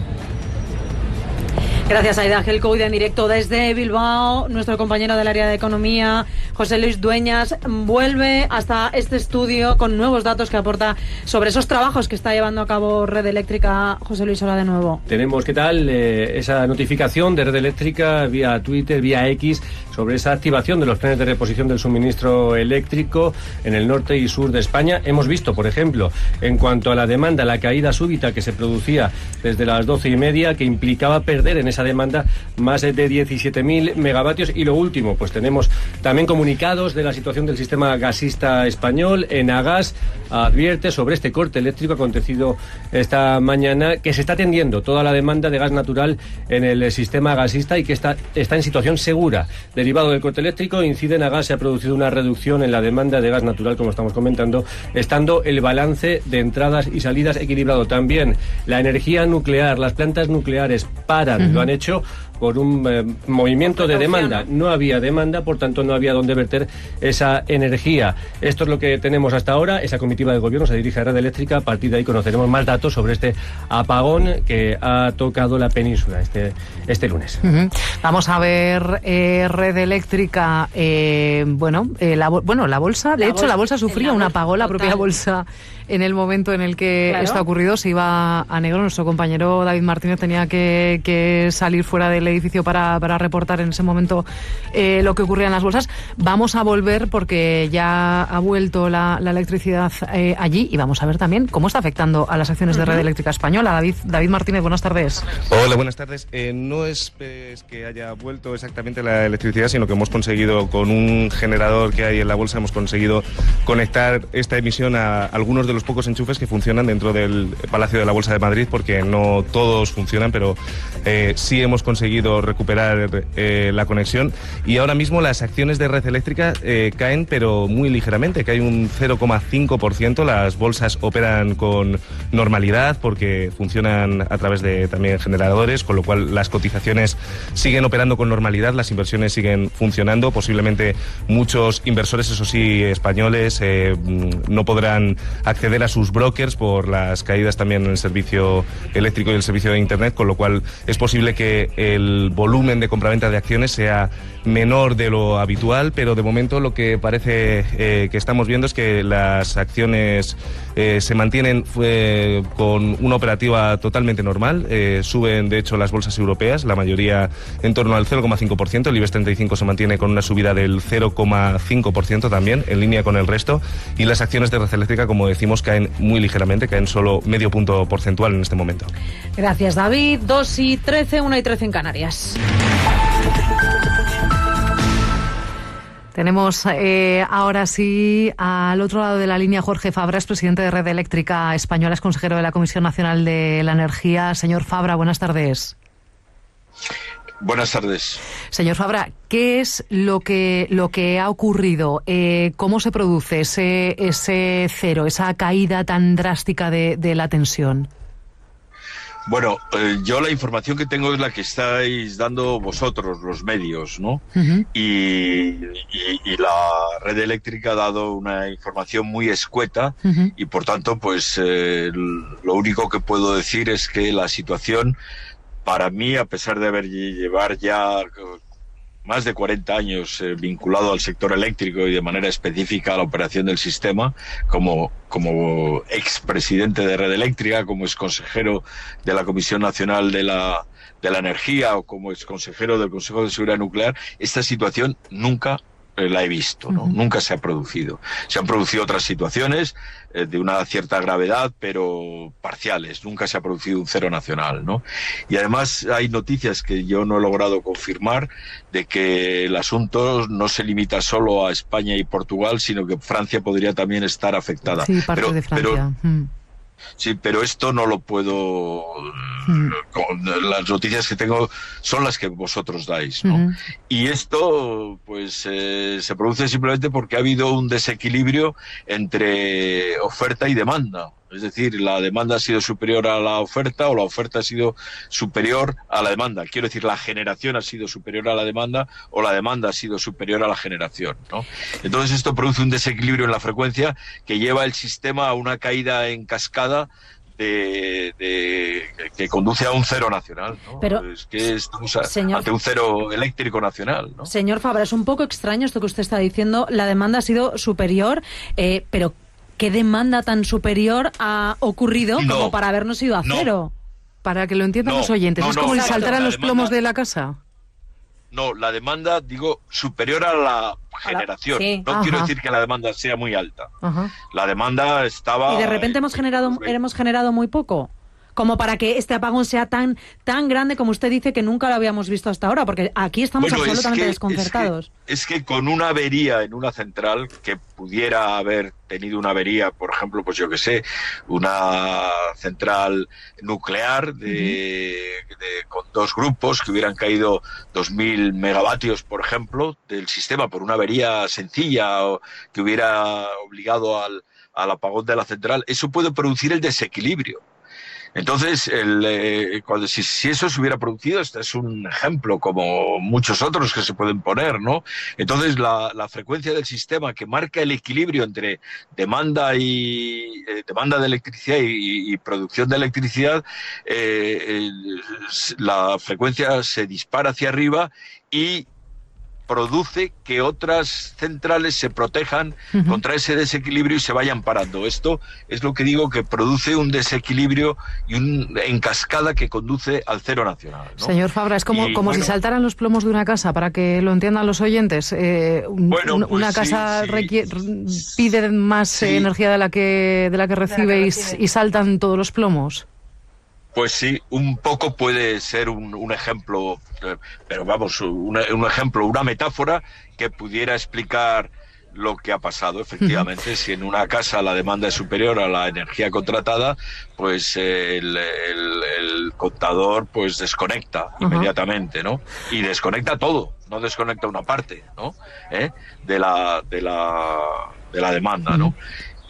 Gracias, Aida Gelco. en directo desde Bilbao, nuestro compañero del área de economía, José Luis Dueñas, vuelve hasta este estudio con nuevos datos que aporta sobre esos trabajos que está llevando a cabo Red Eléctrica. José Luis, hola de nuevo. Tenemos, ¿qué tal? Eh, esa notificación de Red Eléctrica vía Twitter, vía X, sobre esa activación de los planes de reposición del suministro eléctrico en el norte y sur de España. Hemos visto, por ejemplo, en cuanto a la demanda, la caída súbita que se producía desde las doce y media, que implicaba perder en esa demanda más de 17.000 megavatios. Y lo último, pues tenemos también comunicados de la situación del sistema gasista español. Enagas advierte sobre este corte eléctrico acontecido esta mañana, que se está atendiendo toda la demanda de gas natural en el sistema gasista y que está, está en situación segura. Derivado del corte eléctrico, incide en Agas se ha producido una reducción en la demanda de gas natural, como estamos comentando, estando el balance de entradas y salidas equilibrado. También la energía nuclear, las plantas nucleares paran, uh -huh. lo han hecho por un eh, movimiento de demanda. No había demanda, por tanto no había dónde verter esa energía. Esto es lo que tenemos hasta ahora. Esa comitiva de gobierno se dirige a Red Eléctrica. A partir de ahí conoceremos más datos sobre este apagón que ha tocado la península este, este lunes. Uh -huh. Vamos a ver eh, Red Eléctrica. Eh, bueno, la, bueno, la bolsa, de la hecho, bolsa, la bolsa sufría un apagón, la propia bolsa en el momento en el que claro. esto ha ocurrido se iba a negro. Nuestro compañero David Martínez tenía que, que salir fuera del edificio para, para, reportar en ese momento eh, lo que ocurría en las bolsas. Vamos a volver porque ya ha vuelto la, la electricidad eh, allí y vamos a ver también cómo está afectando a las acciones de Red Eléctrica Española. David, David Martínez, buenas tardes. Hola, buenas tardes. Eh, no es, es, que haya vuelto exactamente la electricidad, sino que hemos conseguido con un generador que hay en la bolsa, hemos conseguido conectar esta emisión a algunos de los pocos enchufes que funcionan dentro del Palacio de la Bolsa de Madrid, porque no todos funcionan, pero eh, sí hemos conseguido recuperar eh, la conexión. Y ahora mismo las acciones de red eléctrica eh, caen, pero muy ligeramente, cae un 0,5%. Las bolsas operan con normalidad porque funcionan a través de también generadores, con lo cual las cotizaciones siguen operando con normalidad, las inversiones siguen funcionando. Posiblemente muchos inversores, eso sí, españoles, eh, no podrán acceder a sus brokers por las caídas también en el servicio eléctrico y el servicio de Internet, con lo cual es posible que el el volumen de compraventa de acciones sea menor de lo habitual, pero de momento lo que parece eh, que estamos viendo es que las acciones eh, se mantienen con una operativa totalmente normal. Eh, suben, de hecho, las bolsas europeas, la mayoría en torno al 0,5%. El IBEX 35 se mantiene con una subida del 0,5% también, en línea con el resto. Y las acciones de red eléctrica, como decimos, caen muy ligeramente, caen solo medio punto porcentual en este momento. Gracias, David. 2 y 13, 1 y 13 en Canarias. Tenemos eh, ahora sí al otro lado de la línea Jorge Fabra, es presidente de Red Eléctrica Española, es consejero de la Comisión Nacional de la Energía. Señor Fabra, buenas tardes. Buenas tardes. Señor Fabra, ¿qué es lo que, lo que ha ocurrido? Eh, ¿Cómo se produce ese, ese cero, esa caída tan drástica de, de la tensión? Bueno, eh, yo la información que tengo es la que estáis dando vosotros, los medios, ¿no? y, y- y la red eléctrica ha dado una información muy escueta y por tanto, pues eh, lo único que puedo decir es que la situación, para mí, a pesar de haber lle- llevar ya más de 40 años eh, vinculado al sector eléctrico y de manera específica a la operación del sistema, como, como expresidente de Red Eléctrica, como ex consejero de la Comisión Nacional de la, de la Energía o como ex consejero del Consejo de Seguridad Nuclear, esta situación nunca la he visto, ¿no? nunca se ha producido. Se han producido otras situaciones eh, de una cierta gravedad, pero parciales. Nunca se ha producido un cero nacional, ¿no? Y además hay noticias que yo no he logrado confirmar de que el asunto no se limita solo a España y Portugal, sino que Francia podría también estar afectada. Sí, parte pero, de pero- Francia. Mm. Sí, pero esto no lo puedo. con- las noticias que tengo son las que vosotros dais, ¿no? Y esto, pues, eh, se produce simplemente porque ha habido un desequilibrio entre oferta y demanda. Es decir, la demanda ha sido superior a la oferta o la oferta ha sido superior a la demanda. Quiero decir, la generación ha sido superior a la demanda o la demanda ha sido superior a la generación. ¿no? Entonces esto produce un desequilibrio en la frecuencia que lleva el sistema a una caída en cascada de, de- que conduce a un cero nacional. ¿no? Pero, es que estamos a- señor- ante un cero eléctrico nacional. ¿no? Señor Fabra, es un poco extraño esto que usted está diciendo. La demanda ha sido superior, eh, pero ¿qué demanda tan superior ha ocurrido No. como para habernos ido a No. cero? Para que lo entiendan No, los oyentes, no, es no, como saltaran La los demanda- plomos de la casa. No, la demanda, digo, superior a la generación. sí. No quiero decir que la demanda sea muy alta. Ajá. La demanda estaba... Y de repente hemos generado, hemos generado muy poco. Como para que este apagón sea tan, tan grande como usted dice que nunca lo habíamos visto hasta ahora, porque aquí estamos Bueno, es absolutamente que- desconcertados. Es que con una avería en una central que pudiera haber tenido una avería, por ejemplo, pues yo que sé, una central nuclear de, de- con dos grupos que hubieran caído 2.000 megavatios, por ejemplo, del sistema por una avería sencilla o que hubiera obligado al, al apagón de la central, eso puede producir el desequilibrio. Entonces, el, eh, cuando, si, si eso se hubiera producido, este es un ejemplo como muchos otros que se pueden poner, ¿no? Entonces, la, frecuencia del sistema que marca el equilibrio entre demanda y eh, demanda de electricidad y, y producción de electricidad, eh, la frecuencia se dispara hacia arriba y produce que otras centrales se protejan contra ese desequilibrio y se vayan parando. Esto es lo que digo que produce un desequilibrio y un en cascada que conduce al cero nacional. ¿no? Señor Fabra, es como, Y, como si saltaran los plomos de una casa, para que lo entiendan los oyentes. Eh, Bueno, un- pues una casa sí. pide más eh, energía de la que, de la que recibe, y, saltan todos los plomos. Pues sí, un poco puede ser un, un ejemplo, eh, pero vamos, un, un ejemplo, una metáfora que pudiera explicar lo que ha pasado. Efectivamente, si en una casa la demanda es superior a la energía contratada, pues el, el- el contador pues desconecta inmediatamente, ¿no? Y desconecta todo, no desconecta una parte, ¿no? ¿Eh? De la de la de la demanda, ¿no?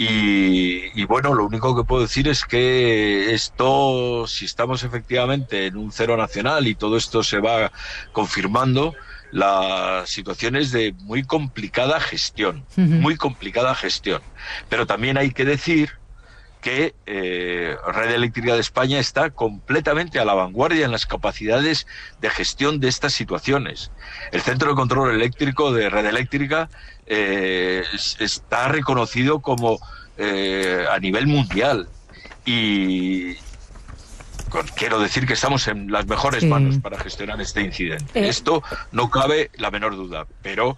Y, y bueno, lo único que puedo decir es que esto, si estamos efectivamente en un cero nacional y todo esto se va confirmando, la situación es de muy complicada gestión, muy complicada gestión. Pero también hay que decir que eh, Red Eléctrica de España está completamente a la vanguardia en las capacidades de gestión de estas situaciones. El Centro de Control Eléctrico de Red Eléctrica eh, está reconocido como eh, a nivel mundial y quiero decir que estamos en las mejores manos para gestionar este incidente. Esto no cabe la menor duda, pero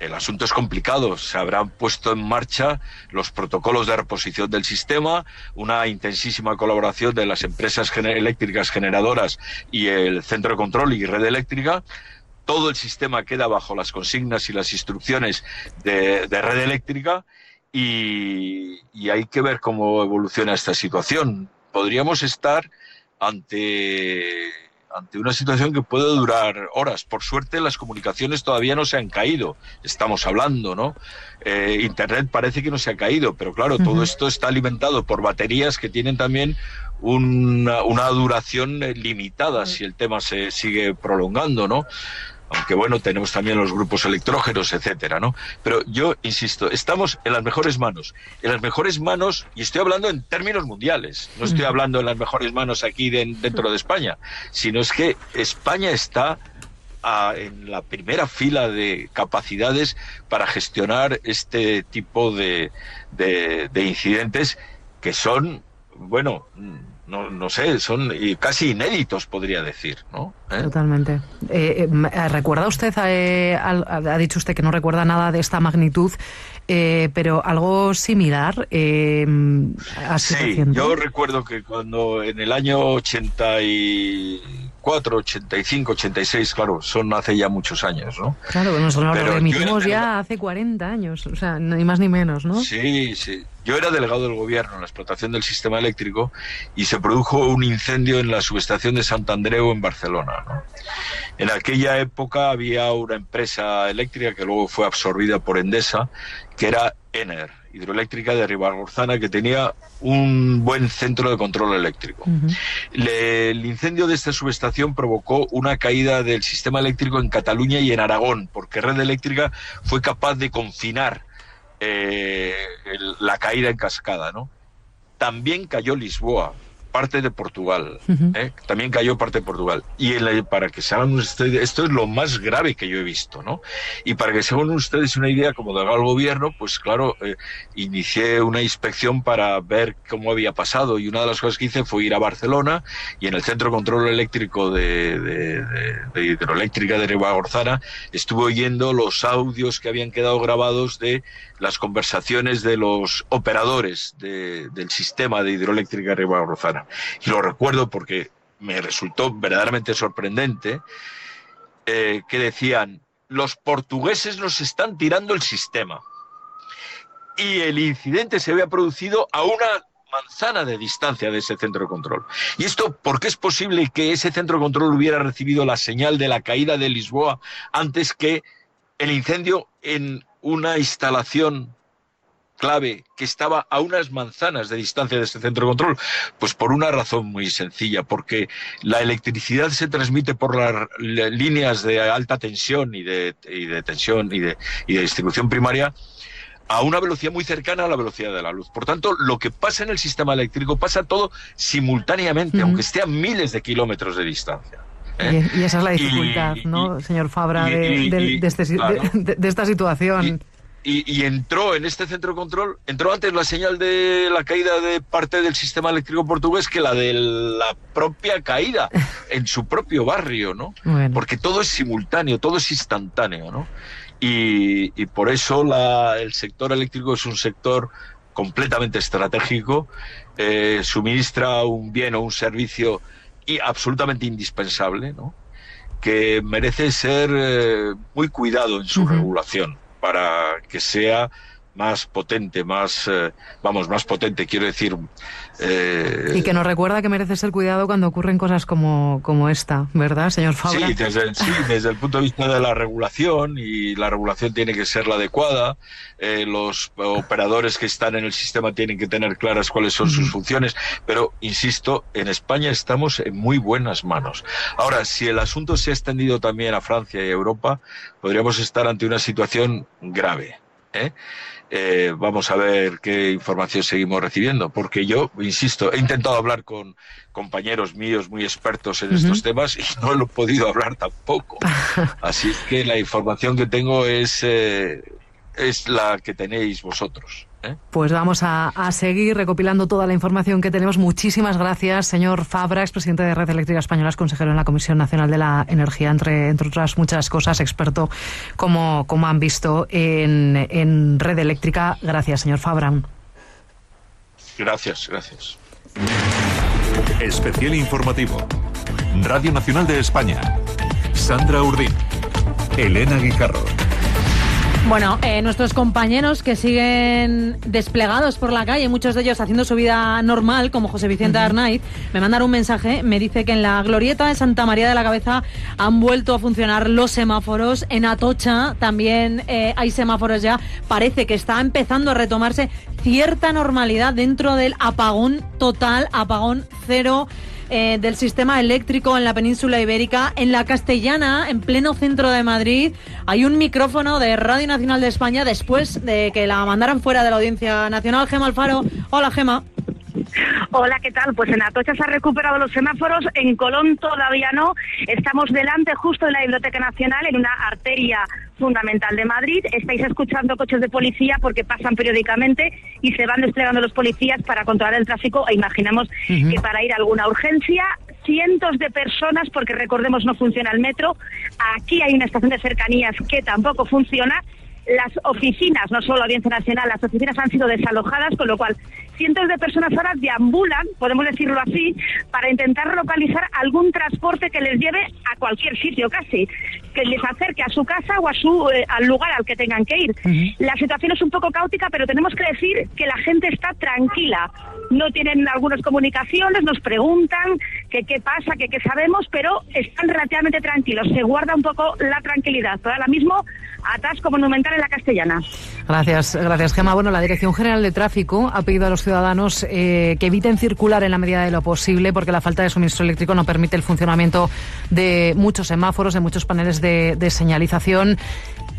el asunto es complicado. Se habrán puesto en marcha los protocolos de reposición del sistema, una intensísima colaboración de las empresas eléctricas generadoras y el centro de control y red eléctrica. Todo el sistema queda bajo las consignas y las instrucciones de, red eléctrica y, hay que ver cómo evoluciona esta situación. Podríamos estar ante ante una situación que puede durar horas. Por suerte las comunicaciones todavía no se han caído, estamos hablando, ¿no? Eh, Internet parece que no se ha caído, pero claro, todo esto está alimentado por baterías que tienen también una, una duración limitada si el tema se sigue prolongando, ¿no? Aunque bueno, tenemos también los grupos electrógenos, etcétera, ¿no? Pero yo insisto, estamos en las mejores manos, en las mejores manos, y estoy hablando en términos mundiales, no estoy hablando en las mejores manos aquí dentro de España, sino es que España está en la primera fila de capacidades para gestionar este tipo de, de incidentes que son, bueno, no, no sé, son casi inéditos, podría decir, ¿no? ¿Eh? Totalmente. Eh, eh, ¿Recuerda usted, ha dicho usted que no recuerda nada de esta magnitud, pero algo similar? sí, yo recuerdo que cuando en el año 84, 85, 86, claro, son hace ya muchos años, ¿no? Claro, nos lo remitimos ya hace 40 años, o sea, ni más ni menos, ¿no? Sí, sí. Yo era delegado del gobierno en la explotación del sistema eléctrico y se produjo un incendio en la subestación de Sant Andreu en Barcelona. En aquella época había una empresa eléctrica que luego fue absorbida por Endesa, que era Ener, hidroeléctrica de Ribagorzana, que tenía un buen centro de control eléctrico. el incendio de esta subestación provocó una caída del sistema eléctrico en Cataluña y en Aragón, porque Red Eléctrica fue capaz de confinar eh, la caída en cascada, ¿no? También cayó Lisboa, parte de Portugal. ¿eh? También cayó parte de Portugal. Y para que se hagan ustedes, esto es lo más grave que yo he visto, ¿no? Y para que se hagan ustedes una idea, como de el gobierno, pues claro, eh, inicié una inspección para ver cómo había pasado. Y una de las cosas que hice fue ir a Barcelona y en el Centro de Control Eléctrico de, de Hidroeléctrica de Ribagorzana estuve oyendo los audios que habían quedado grabados de las conversaciones de los operadores del sistema de hidroeléctrica Ribagorzana. Y lo recuerdo porque me resultó verdaderamente sorprendente eh, que decían, los portugueses nos están tirando el sistema. Y el incidente se había producido a una manzana de distancia de ese centro de control. ¿Y esto por qué es posible que ese centro de control hubiera recibido la señal de la caída de Lisboa antes que el incendio en una instalación clave que estaba a unas manzanas de distancia de este centro de control? Pues por una razón muy sencilla, porque la electricidad se transmite por las líneas de alta tensión y de, tensión y de, distribución primaria a una velocidad muy cercana a la velocidad de la luz. Por tanto, lo que pasa en el sistema eléctrico pasa todo simultáneamente, aunque esté a miles de kilómetros de distancia. Y, esa es la [laughs] dificultad, ¿no, señor Fabra, de, esta situación? Y, entró en este centro de control, entró antes la señal de la caída de parte del sistema eléctrico portugués que la de la propia caída [laughs] en su propio barrio, ¿no? Porque todo es simultáneo, todo es instantáneo, ¿no? Y, por eso el sector eléctrico es un sector completamente estratégico, eh, suministra un bien o un servicio y absolutamente indispensable, ¿no? que merece ser eh, muy cuidado en su regulación para que sea más potente, más, eh, vamos, más potente, quiero decir. Eh, y que nos recuerda que merece ser cuidado cuando ocurren cosas como, como esta, ¿verdad, señor Fabra? Sí desde, sí, desde el punto de vista de la regulación, y la regulación tiene que ser la adecuada, eh, los operadores que están en el sistema tienen que tener claras cuáles son sus funciones, pero, insisto, en España estamos en muy buenas manos. Ahora, si el asunto se ha extendido también a Francia y a Europa, podríamos estar ante una situación grave ¿eh? Eh, vamos a ver qué información seguimos recibiendo, porque yo, insisto, he intentado hablar con compañeros míos muy expertos en estos temas y no lo he podido hablar tampoco. [laughs] Así es que la información que tengo es, eh, es la que tenéis vosotros. ¿Eh? Pues vamos a, a, seguir recopilando toda la información que tenemos. Muchísimas gracias, señor Fabra, expresidente de Red Eléctrica Española, consejero en la Comisión Nacional de la Energía, entre, entre otras muchas cosas, experto, como, como han visto en, en Red Eléctrica. Gracias, señor Fabra. Gracias, gracias. Especial informativo. Radio Nacional de España. Sandra Urdín. Elena Guijarro. Bueno, eh, nuestros compañeros que siguen desplegados por la calle, muchos de ellos haciendo su vida normal, como José Vicente uh -huh. Arnaiz, me mandaron un mensaje, me dice que en la glorieta de Santa María de la Cabeza han vuelto a funcionar los semáforos, en Atocha también eh, hay semáforos ya, parece que está empezando a retomarse cierta normalidad dentro del apagón total, apagón cero. Eh, del sistema eléctrico en la península ibérica. En la castellana, en pleno centro de Madrid, hay un micrófono de Radio Nacional de España después de que la mandaran fuera de la Audiencia Nacional. Gema Alfaro. Hola, Gema. Hola, ¿qué tal? Pues en Atocha se han recuperado los semáforos, en Colón todavía no. Estamos delante justo de la Biblioteca Nacional, en una arteria fundamental de Madrid. Estáis escuchando coches de policía porque pasan periódicamente y se van desplegando los policías para controlar el tráfico e imaginamos uh -huh. que para ir a alguna urgencia cientos de personas, porque recordemos no funciona el metro. Aquí hay una estación de cercanías que tampoco funciona. Las oficinas, no solo la Audiencia Nacional, las oficinas han sido desalojadas, con lo cual cientos de personas ahora deambulan, podemos decirlo así, para intentar localizar algún transporte que les lleve a cualquier sitio casi, que les acerque a su casa o a su eh, al lugar al que tengan que ir. Uh -huh. La situación es un poco caótica, pero tenemos que decir que la gente está tranquila. No tienen algunas comunicaciones, nos preguntan que qué pasa, que qué sabemos, pero están relativamente tranquilos. Se guarda un poco la tranquilidad. Pero ahora mismo atasco monumental la castellana. Gracias, gracias Gema. Bueno, la Dirección General de Tráfico ha pedido a los ciudadanos eh, que eviten circular en la medida de lo posible porque la falta de suministro eléctrico no permite el funcionamiento de muchos semáforos, de muchos paneles de señalización.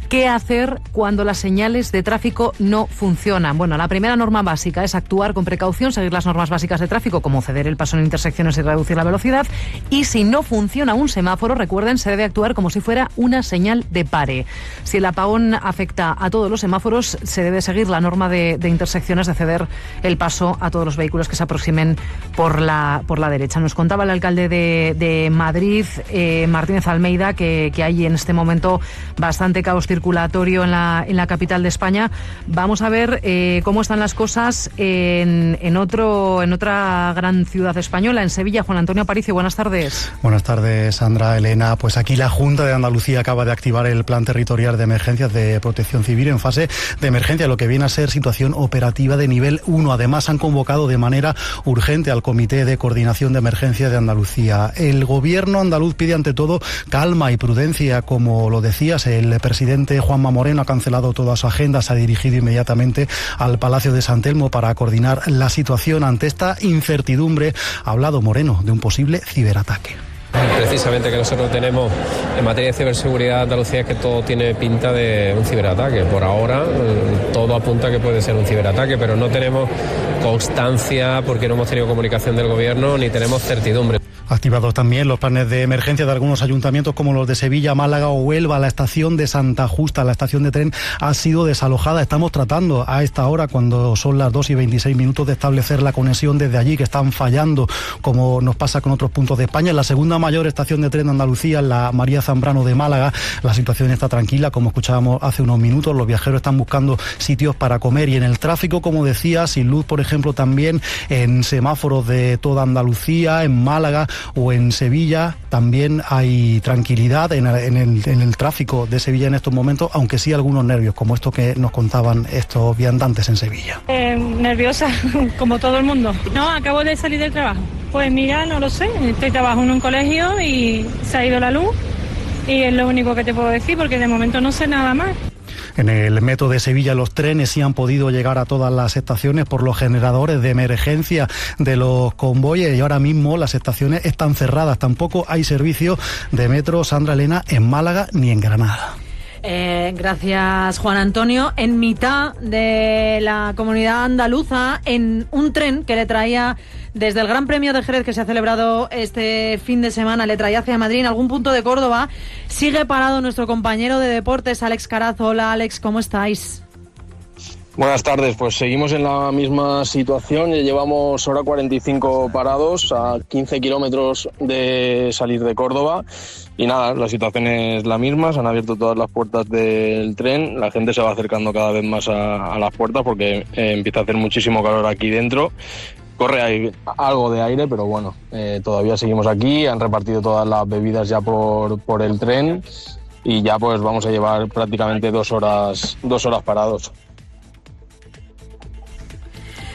¿Qué hacer cuando las señales de tráfico no funcionan? Bueno, la primera norma básica es actuar con precaución, seguir las normas básicas de tráfico, como ceder el paso en intersecciones y reducir la velocidad. Y si no funciona un semáforo, recuerden, se debe actuar como si fuera una señal de pare. Si el apagón afecta a todos los semáforos, se debe seguir la norma de, de intersecciones de ceder el paso a todos los vehículos que se aproximen por la, por la derecha. Nos contaba el alcalde de, de Madrid, eh, Martínez Almeida, que, que hay en este momento bastante caos circulatorio en la, en la capital de España. Vamos a ver eh, cómo están las cosas en, otro, en otra gran ciudad española, en Sevilla. Juan Antonio Aparicio, buenas tardes. Buenas tardes, Sandra, Elena. Pues aquí la Junta de Andalucía acaba de activar el Plan Territorial de Emergencias de Protección Civil en fase de emergencia, lo que viene a ser situación operativa de nivel 1. Además, han convocado de manera urgente al Comité de Coordinación de Emergencia de Andalucía. El gobierno andaluz pide ante todo calma y prudencia, como lo decías, el presidente Juanma Moreno ha cancelado toda su agenda, se ha dirigido inmediatamente al Palacio de San Telmo para coordinar la situación ante esta incertidumbre. Ha hablado Moreno de un posible ciberataque. Precisamente que nosotros tenemos en materia de ciberseguridad Andalucía es que todo tiene pinta de un ciberataque. Por ahora todo apunta a que puede ser un ciberataque, pero no tenemos constancia porque no hemos tenido comunicación del gobierno ni tenemos certidumbre. Activados también los planes de emergencia de algunos ayuntamientos como los de Sevilla, Málaga o Huelva. La estación de Santa Justa, la estación de tren, ha sido desalojada. Estamos tratando a esta hora, cuando son las 2 y 26 minutos, de establecer la conexión desde allí, que están fallando, como nos pasa con otros puntos de España. La segunda mayor estación de tren de Andalucía, la María Zambrano de Málaga, la situación está tranquila, como escuchábamos hace unos minutos. Los viajeros están buscando sitios para comer y en el tráfico, como decía, sin luz, por ejemplo, también en semáforos de toda Andalucía, en Málaga o en Sevilla también hay tranquilidad en el, tráfico de Sevilla en estos momentos, aunque sí algunos nervios, como esto que nos contaban estos viandantes en Sevilla. Eh, nerviosa, [laughs] como todo el mundo. No, acabo de salir del trabajo. Pues mira, no lo sé, estoy trabajando en un colegio y se ha ido la luz y es lo único que te puedo decir porque de momento no sé nada más. En el metro de Sevilla los trenes sí han podido llegar a todas las estaciones por los generadores de emergencia de los convoyes y ahora mismo las estaciones están cerradas. Tampoco hay servicio de metro Sandra Elena en Málaga ni en Granada. Eh, gracias, Juan Antonio. En mitad de la comunidad andaluza, en un tren que le traía desde el Gran Premio de Jerez que se ha celebrado este fin de semana, le traía hacia Madrid, en algún punto de Córdoba, sigue parado nuestro compañero de deportes, Alex Carazo. Hola, Alex, ¿cómo estáis? Buenas tardes, pues seguimos en la misma situación, ya llevamos hora 45 parados a 15 kilómetros de salir de Córdoba y nada, la situación es la misma, se han abierto todas las puertas del tren, la gente se va acercando cada vez más a, las puertas porque eh, empieza a hacer muchísimo calor aquí dentro. Corre ahí algo de aire, pero bueno, eh, todavía seguimos aquí, han repartido todas las bebidas ya por, por el tren y ya pues vamos a llevar prácticamente dos horas, dos horas parados.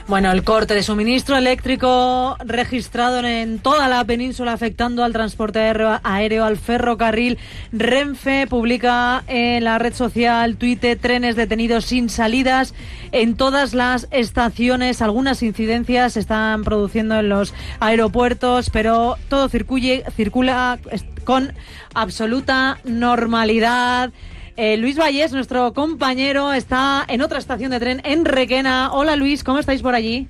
Bueno, el corte de suministro eléctrico registrado en toda la península afectando al transporte aéreo, al ferrocarril. Renfe publica en la red social Twitter trenes detenidos sin salidas en todas las estaciones. Algunas incidencias se están produciendo en los aeropuertos, pero todo circula con absoluta normalidad. Eh, Luis Vallés, nuestro compañero, está en otra estación de tren en Requena. Hola Luis, ¿cómo estáis por allí?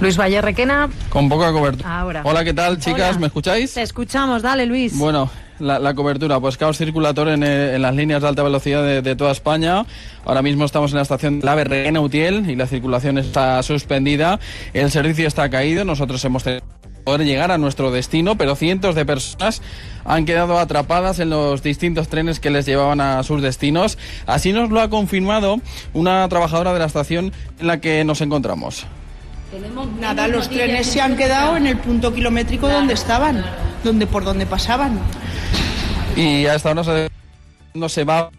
Luis Valle Requena. Con poca cobertura. Ahora. Hola, ¿qué tal, chicas? ¿Me escucháis? Te escuchamos, dale, Luis. Bueno, la, cobertura, pues caos circulatorio en, las líneas de alta velocidad de, toda España. Ahora mismo estamos en la estación de la Requena Utiel y la circulación está suspendida. El servicio está caído. Nosotros hemos tenido poder llegar a nuestro destino, pero cientos de personas han quedado atrapadas en los distintos trenes que les llevaban a sus destinos. Así nos lo ha confirmado una trabajadora de la estación en la que nos encontramos. Nada, los trenes se han quedado en el punto kilométrico donde estaban, donde por donde pasaban. Y hasta ahora no se va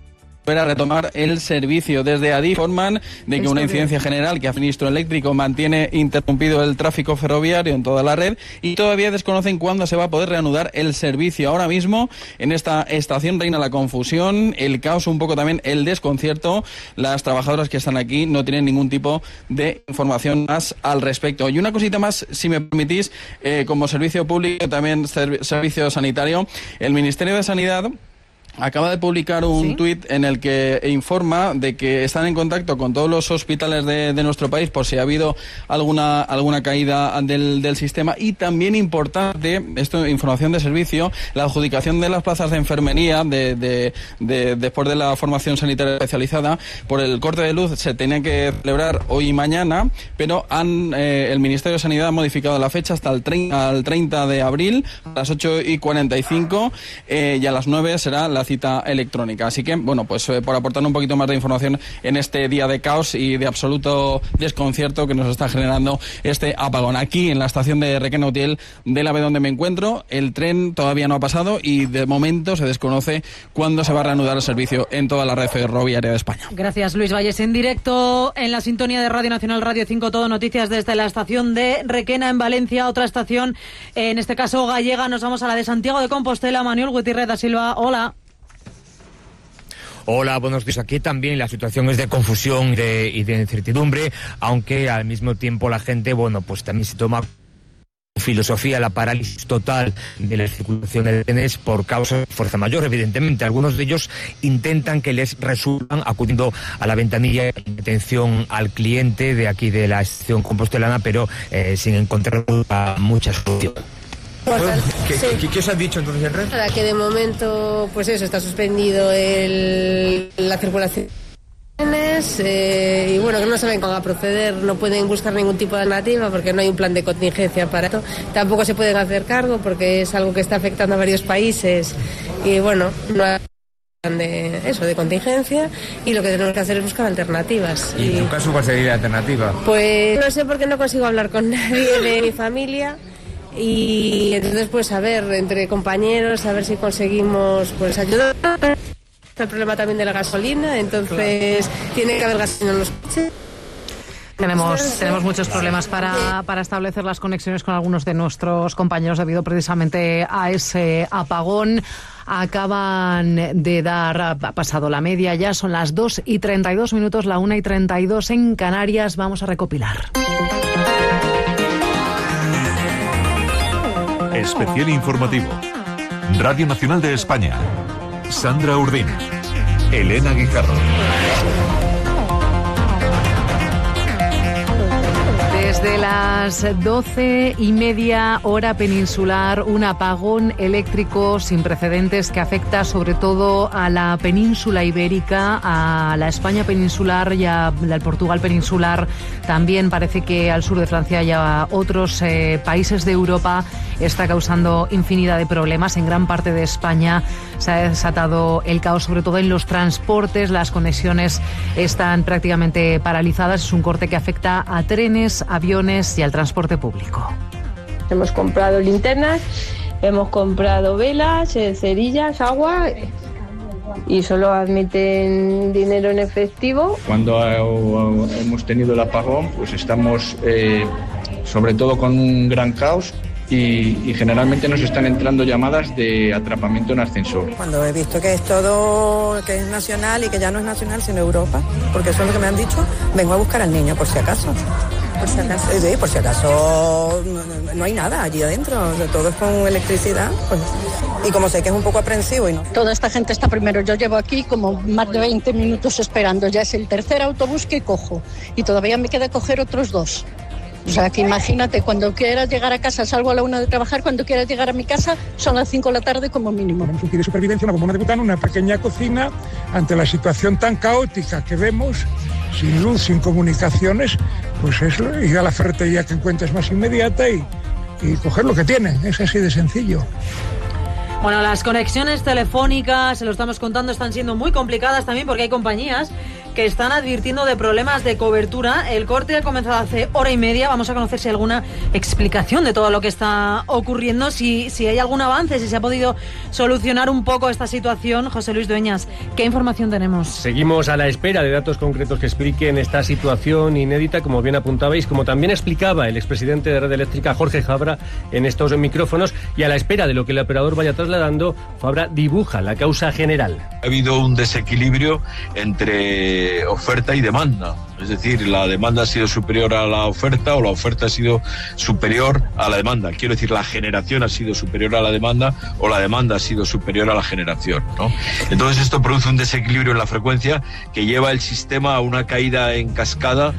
a retomar el servicio. Desde ADI informan de que una incidencia general que a ministro eléctrico mantiene interrumpido el tráfico ferroviario en toda la red y todavía desconocen cuándo se va a poder reanudar el servicio. Ahora mismo en esta estación reina la confusión, el caos, un poco también el desconcierto. Las trabajadoras que están aquí no tienen ningún tipo de información más al respecto. Y una cosita más, si me permitís, eh, como servicio público, también servicio sanitario, el Ministerio de Sanidad acaba de publicar un tuit en el que informa de que están en contacto con todos los hospitales de, nuestro país por si ha habido alguna, alguna caída del, del, sistema. Y también importante, esto información de servicio, la adjudicación de las plazas de enfermería de, de, después de la formación sanitaria especializada por el corte de luz se tenía que celebrar hoy y mañana, pero han, eh, el Ministerio de Sanidad ha modificado la fecha hasta el 30, al 30 de abril a las 8 y 45 eh, y a las 9 será la cita electrónica. Así que, bueno, pues eh, por aportar un poquito más de información en este día de caos y de absoluto desconcierto que nos está generando este apagón. Aquí en la estación de Requena Utiel de la B donde me encuentro, el tren todavía no ha pasado y de momento se desconoce cuándo se va a reanudar el servicio en toda la red ferroviaria de España. Gracias, Luis Valles. En directo en la sintonía de Radio Nacional Radio 5, todo noticias desde la estación de Requena en Valencia, otra estación, en este caso gallega. Nos vamos a la de Santiago de Compostela. Manuel Gutiérrez da Silva, hola. Hola, buenos días. Aquí también la situación es de confusión y de, incertidumbre, aunque al mismo tiempo la gente, bueno, pues también se toma filosofía la parálisis total de la circulación de trenes por causa de fuerza mayor, evidentemente. Algunos de ellos intentan que les resuelvan acudiendo a la ventanilla de atención al cliente de aquí de la estación compostelana, pero eh, sin encontrar mucha solución. ¿Qué, os han dicho entonces en red? Que de momento, pues eso, está suspendido el, la circulación. Eh, y bueno, que no saben cómo va a proceder, no pueden buscar ningún tipo de alternativa porque no hay un plan de contingencia para esto. Tampoco se pueden hacer cargo porque es algo que está afectando a varios países y bueno, no hay plan de eso, de contingencia y lo que tenemos que hacer es buscar alternativas. ¿Y, en tu caso cuál sería la alternativa? Pues no sé porque no consigo hablar con [laughs] nadie de mi familia y entonces pues a ver entre compañeros a ver si conseguimos pues ayudar el problema también de la gasolina entonces tiene que haber gasolina en los coches tenemos, tenemos muchos problemas para, para, establecer las conexiones con algunos de nuestros compañeros debido precisamente a ese apagón. Acaban de dar, ha pasado la media, ya son las 2 y 32 minutos, la 1 y 32 en Canarias. Vamos a recopilar. Especial informativo. Radio Nacional de España. Sandra Urdín. Elena Guijarro. Desde las doce y media hora peninsular, un apagón eléctrico sin precedentes que afecta sobre todo a la península ibérica, a la España peninsular y al Portugal peninsular. También parece que al sur de Francia y a otros eh, países de Europa está causando infinidad de problemas. En gran parte de España se ha desatado el caos, sobre todo en los transportes. Las conexiones están prácticamente paralizadas. Es un corte que afecta a trenes, aviones y al transporte público. Hemos comprado linternas, hemos comprado velas, eh, cerillas, agua y solo admiten dinero en efectivo. Cuando eh, hemos tenido el apagón, pues estamos eh, sobre todo con un gran caos y, y, generalmente nos están entrando llamadas de atrapamiento en ascensor. Cuando he visto que es todo, que es nacional y que ya no es nacional sino Europa, porque eso es lo que me han dicho, vengo a buscar al niño por si acaso. Por si acaso. Sí, por si acaso no, no hay nada allí adentro, todo es con electricidad. Pues, y como sé que es un poco aprensivo y no. Toda esta gente está primero. Yo llevo aquí como más de 20 minutos esperando. Ya es el tercer autobús que cojo y todavía me queda coger otros dos. O sea, que imagínate, cuando quieras llegar a casa, salgo a la una de trabajar, cuando quieras llegar a mi casa, son las 5 de la tarde como mínimo. Tenemos un kit de supervivencia, una bombona de butano, una pequeña cocina, ante la situación tan caótica que vemos, sin luz, sin comunicaciones, pues es ir a la ferretería que encuentres más inmediata y, y coger lo que tiene, es así de sencillo. Bueno, las conexiones telefónicas, se lo estamos contando, están siendo muy complicadas también porque hay compañías que están advirtiendo de problemas de cobertura. El corte ha comenzado hace hora y media. Vamos a conocer si hay alguna explicación de todo lo que está ocurriendo, si, si hay algún avance, si se ha podido solucionar un poco esta situación. José Luis Dueñas, ¿qué información tenemos? Seguimos a la espera de datos concretos que expliquen esta situación inédita, como bien apuntabais, como también explicaba el expresidente de Red Eléctrica, Jorge Fabra, en estos micrófonos, y a la espera de lo que el operador vaya trasladando, Fabra dibuja la causa general. Ha habido un desequilibrio entre oferta y demanda. Es decir, la demanda ha sido superior a la oferta o la oferta ha sido superior a la demanda. Quiero decir, la generación ha sido superior a la demanda o la demanda ha sido superior a la generación. ¿no? Entonces esto produce un desequilibrio en la frecuencia que lleva el sistema a una caída en cascada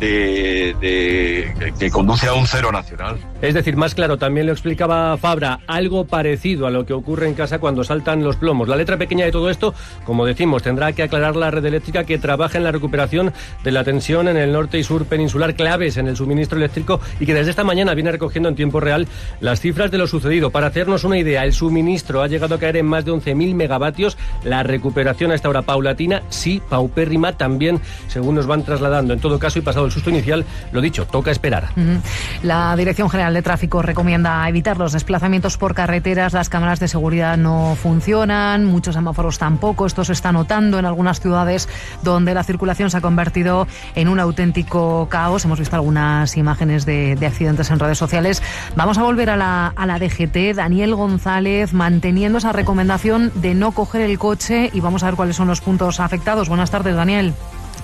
de, de, que conduce a un cero nacional. Es decir, más claro, también lo explicaba Fabra, algo parecido a lo que ocurre en casa cuando saltan los plomos. La letra pequeña de todo esto, como decimos, tendrá que aclarar la red eléctrica que trabaja en la recuperación de la tensión en el norte y sur peninsular, claves en el suministro eléctrico y que desde esta mañana viene recogiendo en tiempo real las cifras de lo sucedido. Para hacernos una idea, el suministro ha llegado a caer en más de 11.000 megavatios, la recuperación a esta hora paulatina, sí, paupérrima también, según nos van trasladando. En todo caso, y pasado susto inicial, lo dicho, toca esperar. La Dirección General de Tráfico recomienda evitar los desplazamientos por carreteras. Las cámaras de seguridad no funcionan, muchos semáforos tampoco. Esto se está notando en algunas ciudades donde la circulación se ha convertido en un auténtico caos. Hemos visto algunas imágenes de, de accidentes en redes sociales. Vamos a volver a la, a la DGT. Daniel González manteniendo esa recomendación de no coger el coche y vamos a ver cuáles son los puntos afectados. Buenas tardes, Daniel.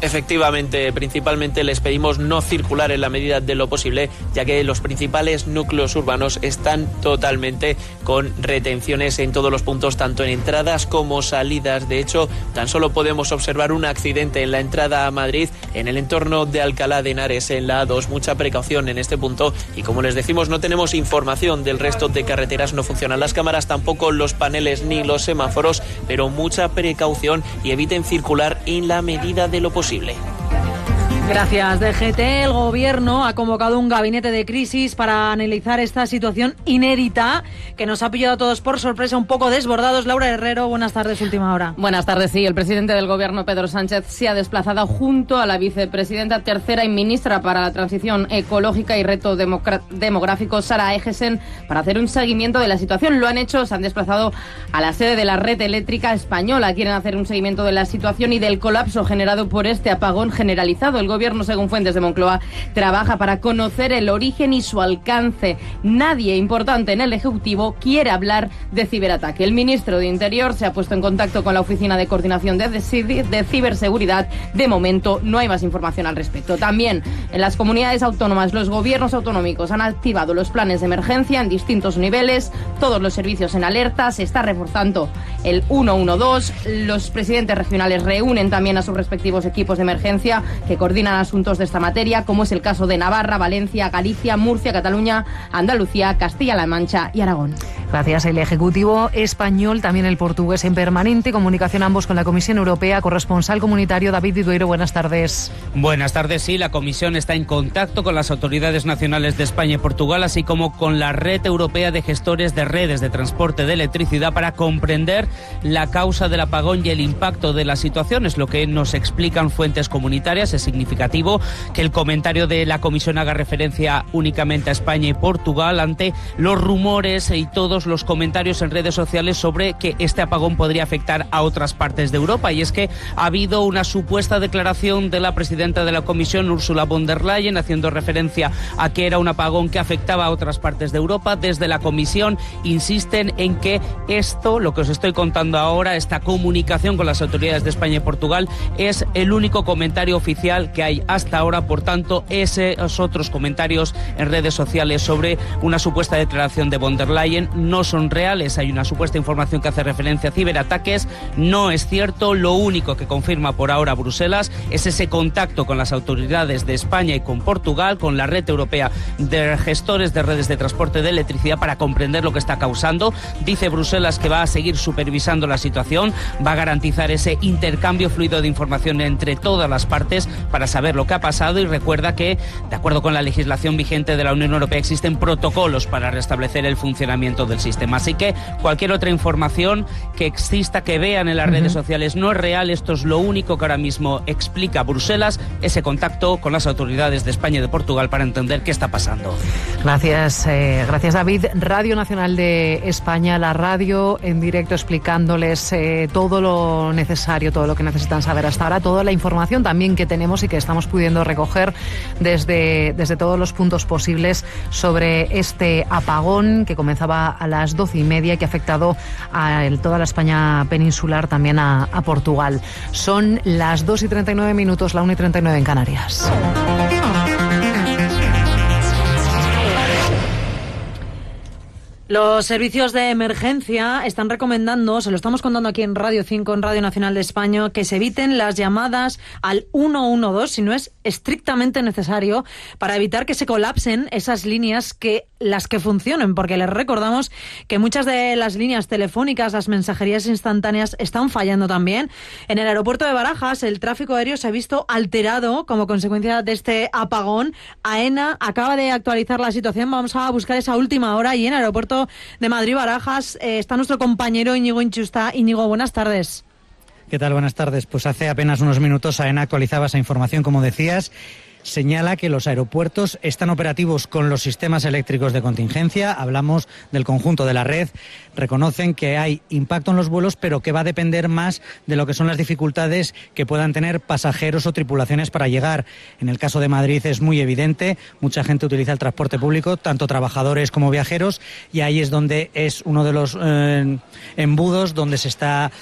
Efectivamente, principalmente les pedimos no circular en la medida de lo posible, ya que los principales núcleos urbanos están totalmente con retenciones en todos los puntos, tanto en entradas como salidas. De hecho, tan solo podemos observar un accidente en la entrada a Madrid, en el entorno de Alcalá de Henares, en la A2. Mucha precaución en este punto y como les decimos, no tenemos información del resto de carreteras, no funcionan las cámaras, tampoco los paneles ni los semáforos, pero mucha precaución y eviten circular en la medida de lo posible posible. Gracias, DGT. El Gobierno ha convocado un gabinete de crisis para analizar esta situación inédita que nos ha pillado a todos por sorpresa, un poco desbordados. Laura Herrero, buenas tardes, última hora. Buenas tardes, sí. El presidente del Gobierno, Pedro Sánchez, se ha desplazado junto a la vicepresidenta tercera y ministra para la Transición Ecológica y Reto Demográfico, Sara Egesen, para hacer un seguimiento de la situación. Lo han hecho, se han desplazado a la sede de la red eléctrica española. Quieren hacer un seguimiento de la situación y del colapso generado por este apagón generalizado. Gobierno, según fuentes de Moncloa, trabaja para conocer el origen y su alcance. Nadie importante en el Ejecutivo quiere hablar de ciberataque. El ministro de Interior se ha puesto en contacto con la Oficina de Coordinación de, de Ciberseguridad. De momento no hay más información al respecto. También en las comunidades autónomas, los gobiernos autonómicos han activado los planes de emergencia en distintos niveles, todos los servicios en alerta, se está reforzando el 112. Los presidentes regionales reúnen también a sus respectivos equipos de emergencia que coordinan asuntos de esta materia, como es el caso de Navarra, Valencia, Galicia, Murcia, Cataluña, Andalucía, Castilla-La Mancha y Aragón. Gracias. El Ejecutivo español, también el portugués en permanente comunicación ambos con la Comisión Europea. Corresponsal comunitario David Didueiro, buenas tardes. Buenas tardes. Sí, la Comisión está en contacto con las autoridades nacionales de España y Portugal, así como con la Red Europea de Gestores de Redes de Transporte de Electricidad para comprender la causa del apagón y el impacto de la situación. Es lo que nos explican fuentes comunitarias. Es significativo que el comentario de la Comisión haga referencia únicamente a España y Portugal ante los rumores y todo los comentarios en redes sociales sobre que este apagón podría afectar a otras partes de Europa. Y es que ha habido una supuesta declaración de la presidenta de la Comisión, Ursula von der Leyen, haciendo referencia a que era un apagón que afectaba a otras partes de Europa. Desde la Comisión insisten en que esto, lo que os estoy contando ahora, esta comunicación con las autoridades de España y Portugal, es el único comentario oficial que hay hasta ahora. Por tanto, esos otros comentarios en redes sociales sobre una supuesta declaración de von der Leyen no son reales. Hay una supuesta información que hace referencia a ciberataques. No es cierto. Lo único que confirma por ahora Bruselas es ese contacto con las autoridades de España y con Portugal, con la red europea de gestores de redes de transporte de electricidad para comprender lo que está causando. Dice Bruselas que va a seguir supervisando la situación, va a garantizar ese intercambio fluido de información entre todas las partes para saber lo que ha pasado y recuerda que, de acuerdo con la legislación vigente de la Unión Europea, existen protocolos para restablecer el funcionamiento del sistema. Así que cualquier otra información que exista, que vean en las redes sociales, no es real. Esto es lo único que ahora mismo explica Bruselas, ese contacto con las autoridades de España y de Portugal para entender qué está pasando. Gracias, eh, gracias David. Radio Nacional de España, la radio en directo explicándoles eh, todo lo necesario, todo lo que necesitan saber hasta ahora, toda la información también que tenemos y que estamos pudiendo recoger desde, desde todos los puntos posibles sobre este apagón que comenzaba a las doce y media que ha afectado a toda la España peninsular, también a, a Portugal. Son las 2 y 39 minutos, la 1 y 39 en Canarias. Los servicios de emergencia están recomendando, se lo estamos contando aquí en Radio 5, en Radio Nacional de España, que se eviten las llamadas al 112 si no es estrictamente necesario para evitar que se colapsen esas líneas que las que funcionen, porque les recordamos que muchas de las líneas telefónicas, las mensajerías instantáneas están fallando también. En el aeropuerto de Barajas el tráfico aéreo se ha visto alterado como consecuencia de este apagón. AENA acaba de actualizar la situación, vamos a buscar esa última hora y en el aeropuerto de Madrid Barajas eh, está nuestro compañero Íñigo Inchusta. Íñigo, buenas tardes. ¿Qué tal? Buenas tardes. Pues hace apenas unos minutos AENA actualizaba esa información, como decías señala que los aeropuertos están operativos con los sistemas eléctricos de contingencia. Hablamos del conjunto de la red. Reconocen que hay impacto en los vuelos, pero que va a depender más de lo que son las dificultades que puedan tener pasajeros o tripulaciones para llegar. En el caso de Madrid es muy evidente. Mucha gente utiliza el transporte público, tanto trabajadores como viajeros, y ahí es donde es uno de los eh, embudos donde se está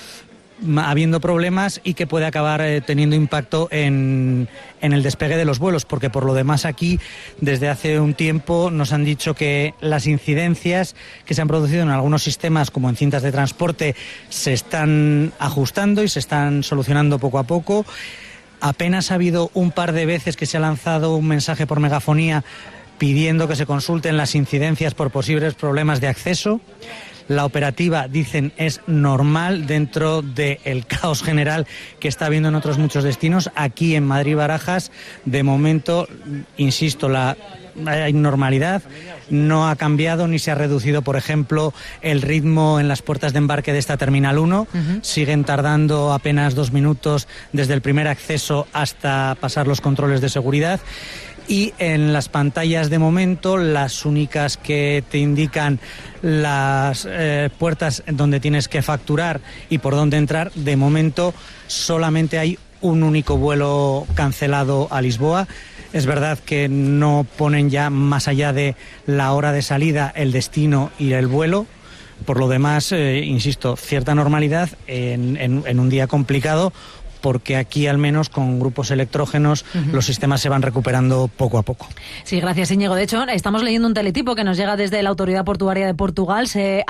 habiendo problemas y que puede acabar eh, teniendo impacto en, en, el despegue de los vuelos, porque por lo demás aquí desde hace un tiempo nos han dicho que las incidencias que se han producido en algunos sistemas, como en cintas de transporte, se están ajustando y se están solucionando poco a poco. Apenas ha habido un par de veces que se ha lanzado un mensaje por megafonía pidiendo que se consulten las incidencias por posibles problemas de acceso. La operativa, dicen, es normal dentro del caos general que está habiendo en otros muchos destinos. Aquí en Madrid Barajas, de momento, insisto, la hay normalidad, no ha cambiado ni se ha reducido, por ejemplo, el ritmo en las puertas de embarque de esta Terminal 1. Siguen tardando apenas dos minutos desde el primer acceso hasta pasar los controles de seguridad y en las pantallas de momento las únicas que te indican las eh, puertas donde tienes que facturar y por dónde entrar, de momento solamente hay un único vuelo cancelado a Lisboa. Es verdad que no ponen ya más allá de la hora de salida el destino y el vuelo. Por lo demás, eh, insisto, cierta normalidad en, en un día complicado porque aquí al menos con grupos electrógenos los sistemas se van recuperando poco a poco. Sí, gracias Íñigo. De hecho, estamos leyendo un teletipo que nos llega desde la Autoridad Portuaria de Portugal. Se,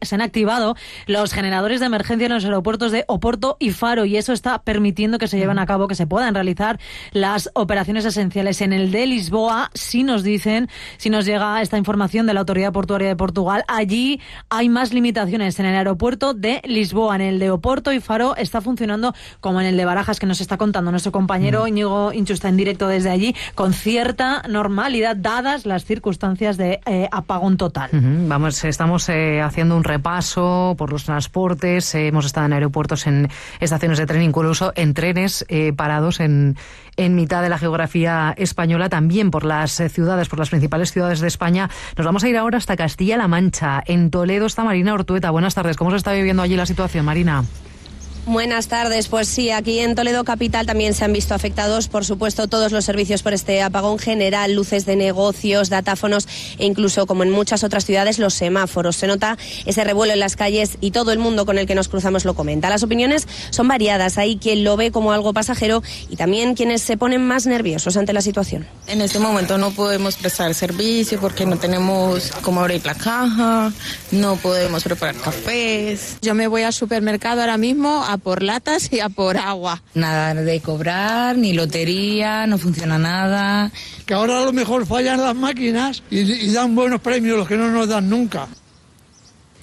se han activado los generadores de emergencia en los aeropuertos de Oporto y Faro y eso está permitiendo que se lleven a cabo, que se puedan realizar las operaciones esenciales. En el de Lisboa, si nos dicen, si nos llega esta información de la Autoridad Portuaria de Portugal, allí hay más limitaciones en el aeropuerto de Lisboa. En el de Oporto y Faro está funcionando como en el de Barajas que nos está contando nuestro compañero mm. Íñigo Inchu está en directo desde allí, con cierta normalidad, dadas las circunstancias de eh, apagón total. Vamos, estamos eh, haciendo un repaso por los transportes, eh, hemos estado en aeropuertos, en estaciones de tren, incluso en trenes parados en, en mitad de la geografía española, también por las ciudades, por las principales ciudades de España. Nos vamos a ir ahora hasta Castilla-La Mancha. En Toledo está Marina Ortueta. Buenas tardes. ¿Cómo se está viviendo allí la situación, Marina? Buenas tardes. Pues sí, aquí en Toledo Capital también se han visto afectados, por supuesto, todos los servicios por este apagón general, luces de negocios, datáfonos e incluso, como en muchas otras ciudades, los semáforos. Se nota ese revuelo en las calles y todo el mundo con el que nos cruzamos lo comenta. Las opiniones son variadas. Hay quien lo ve como algo pasajero y también quienes se ponen más nerviosos ante la situación. En este momento no podemos prestar servicio porque no tenemos cómo abrir la caja, no podemos preparar cafés. Yo me voy al supermercado ahora mismo a por latas y a por agua. Nada de cobrar, ni lotería, no funciona nada. Que ahora a lo mejor fallan las máquinas y, dan buenos premios, los que no nos dan nunca.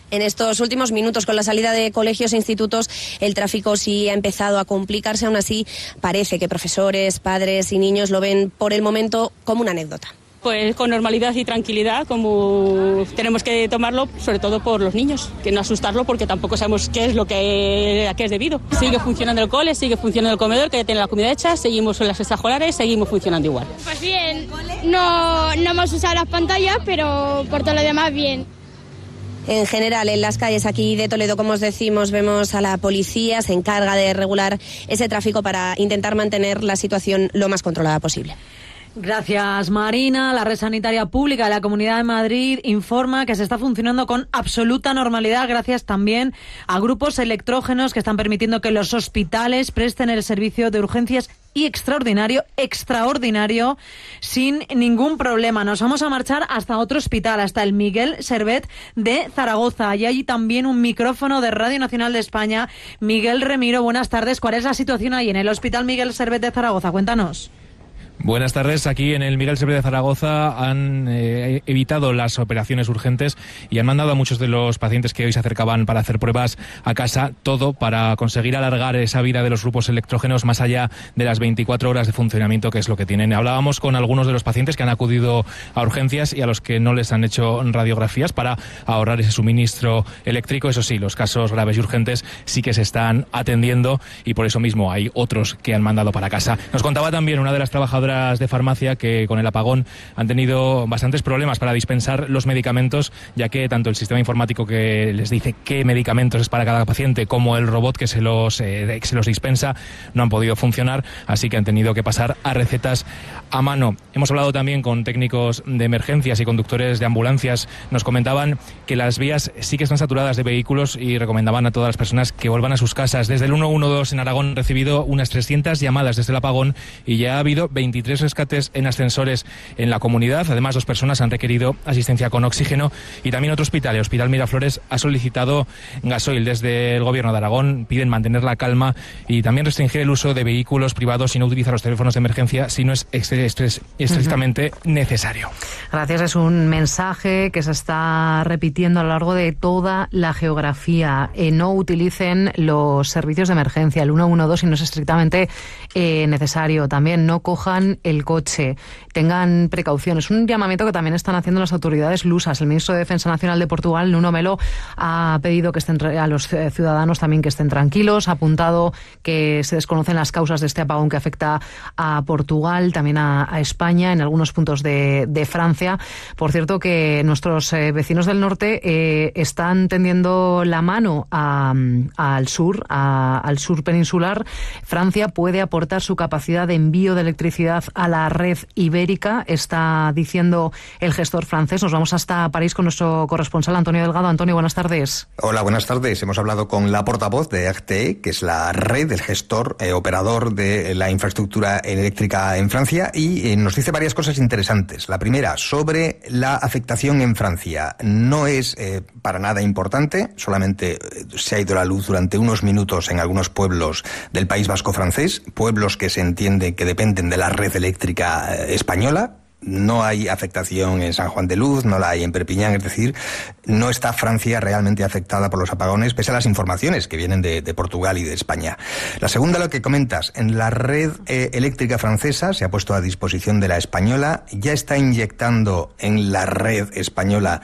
En estos últimos minutos, con la salida de colegios e institutos, el tráfico sí ha empezado a complicarse. Aún así, parece que profesores, padres y niños lo ven por el momento como una anécdota pues con normalidad y tranquilidad, como tenemos que tomarlo, sobre todo por los niños, que no asustarlo porque tampoco sabemos qué es lo que, a qué es debido. Sigue funcionando el cole, sigue funcionando el comedor, que ya tiene la comida hecha, seguimos con las extrajolares, seguimos funcionando igual. Pues bien, no, no hemos usado las pantallas, pero por todo lo demás bien. En general, en las calles aquí de Toledo, como os decimos, vemos a la policía, se encarga de regular ese tráfico para intentar mantener la situación lo más controlada posible. Gracias, Marina. La red sanitaria pública de la Comunidad de Madrid informa que se está funcionando con absoluta normalidad gracias también a grupos electrógenos que están permitiendo que los hospitales presten el servicio de urgencias y extraordinario, extraordinario, sin ningún problema. Nos vamos a marchar hasta otro hospital, hasta el Miguel Servet de Zaragoza. Y hay también un micrófono de Radio Nacional de España. Miguel Remiro, buenas tardes. ¿Cuál es la situación ahí en el Hospital Miguel Servet de Zaragoza? Cuéntanos. Buenas tardes. Aquí en el Miguel Sebre de Zaragoza han eh, evitado las operaciones urgentes y han mandado a muchos de los pacientes que hoy se acercaban para hacer pruebas a casa todo para conseguir alargar esa vida de los grupos electrógenos más allá de las 24 horas de funcionamiento que es lo que tienen. Hablábamos con algunos de los pacientes que han acudido a urgencias y a los que no les han hecho radiografías para ahorrar ese suministro eléctrico. Eso sí, los casos graves y urgentes sí que se están atendiendo y por eso mismo hay otros que han mandado para casa. Nos contaba también una de las trabajadoras de farmacia que con el apagón han tenido bastantes problemas para dispensar los medicamentos, ya que tanto el sistema informático que les dice qué medicamentos es para cada paciente como el robot que se los, eh, se los dispensa no han podido funcionar, así que han tenido que pasar a recetas a mano. Hemos hablado también con técnicos de emergencias y conductores de ambulancias. Nos comentaban que las vías sí que están saturadas de vehículos y recomendaban a todas las personas que vuelvan a sus casas. Desde el 112 en Aragón han recibido unas 300 llamadas desde el apagón y ya ha habido 23 rescates en ascensores en la comunidad. Además, dos personas han requerido asistencia con oxígeno y también otro hospital, el Hospital Miraflores, ha solicitado gasoil. Desde el Gobierno de Aragón piden mantener la calma y también restringir el uso de vehículos privados y no utilizar los teléfonos de emergencia si no es estrictamente necesario. Gracias. Es un mensaje que se está repitiendo a lo largo de toda la geografía. Eh, no utilicen los servicios de emergencia, el 112, si no es estrictamente eh, necesario. También no cojan el coche. Tengan precauciones. Un llamamiento que también están haciendo las autoridades lusas. El ministro de Defensa Nacional de Portugal, Nuno Melo, ha pedido que estén a los ciudadanos también que estén tranquilos. Ha apuntado que se desconocen las causas de este apagón que afecta a Portugal, también a, España, en algunos puntos de, Francia. Por cierto, que nuestros eh, vecinos del norte eh, están tendiendo la mano al sur, al sur peninsular. Francia puede aportar su capacidad de envío de electricidad a la red ibérica, está diciendo el gestor francés. Nos vamos hasta París con nuestro corresponsal Antonio Delgado. Antonio, buenas tardes. Hola, buenas tardes. Hemos hablado con la portavoz de RTE, que es la red, el gestor, eh, operador de la infraestructura eléctrica en Francia, y eh, nos dice varias cosas interesantes. La primera, sobre la afectación en Francia. No es eh, para nada importante, solamente se ha ido la luz durante unos minutos en algunos pueblos del País Vasco francés, pueblos que se entiende que dependen de la red eléctrica española, no hay afectación en San Juan de Luz, no la hay en Perpiñán, es decir, no está Francia realmente afectada por los apagones, pese a las informaciones que vienen de, Portugal y de España. La segunda, lo que comentas, en la red eh, eléctrica francesa se ha puesto a disposición de la española, ya está inyectando en la red española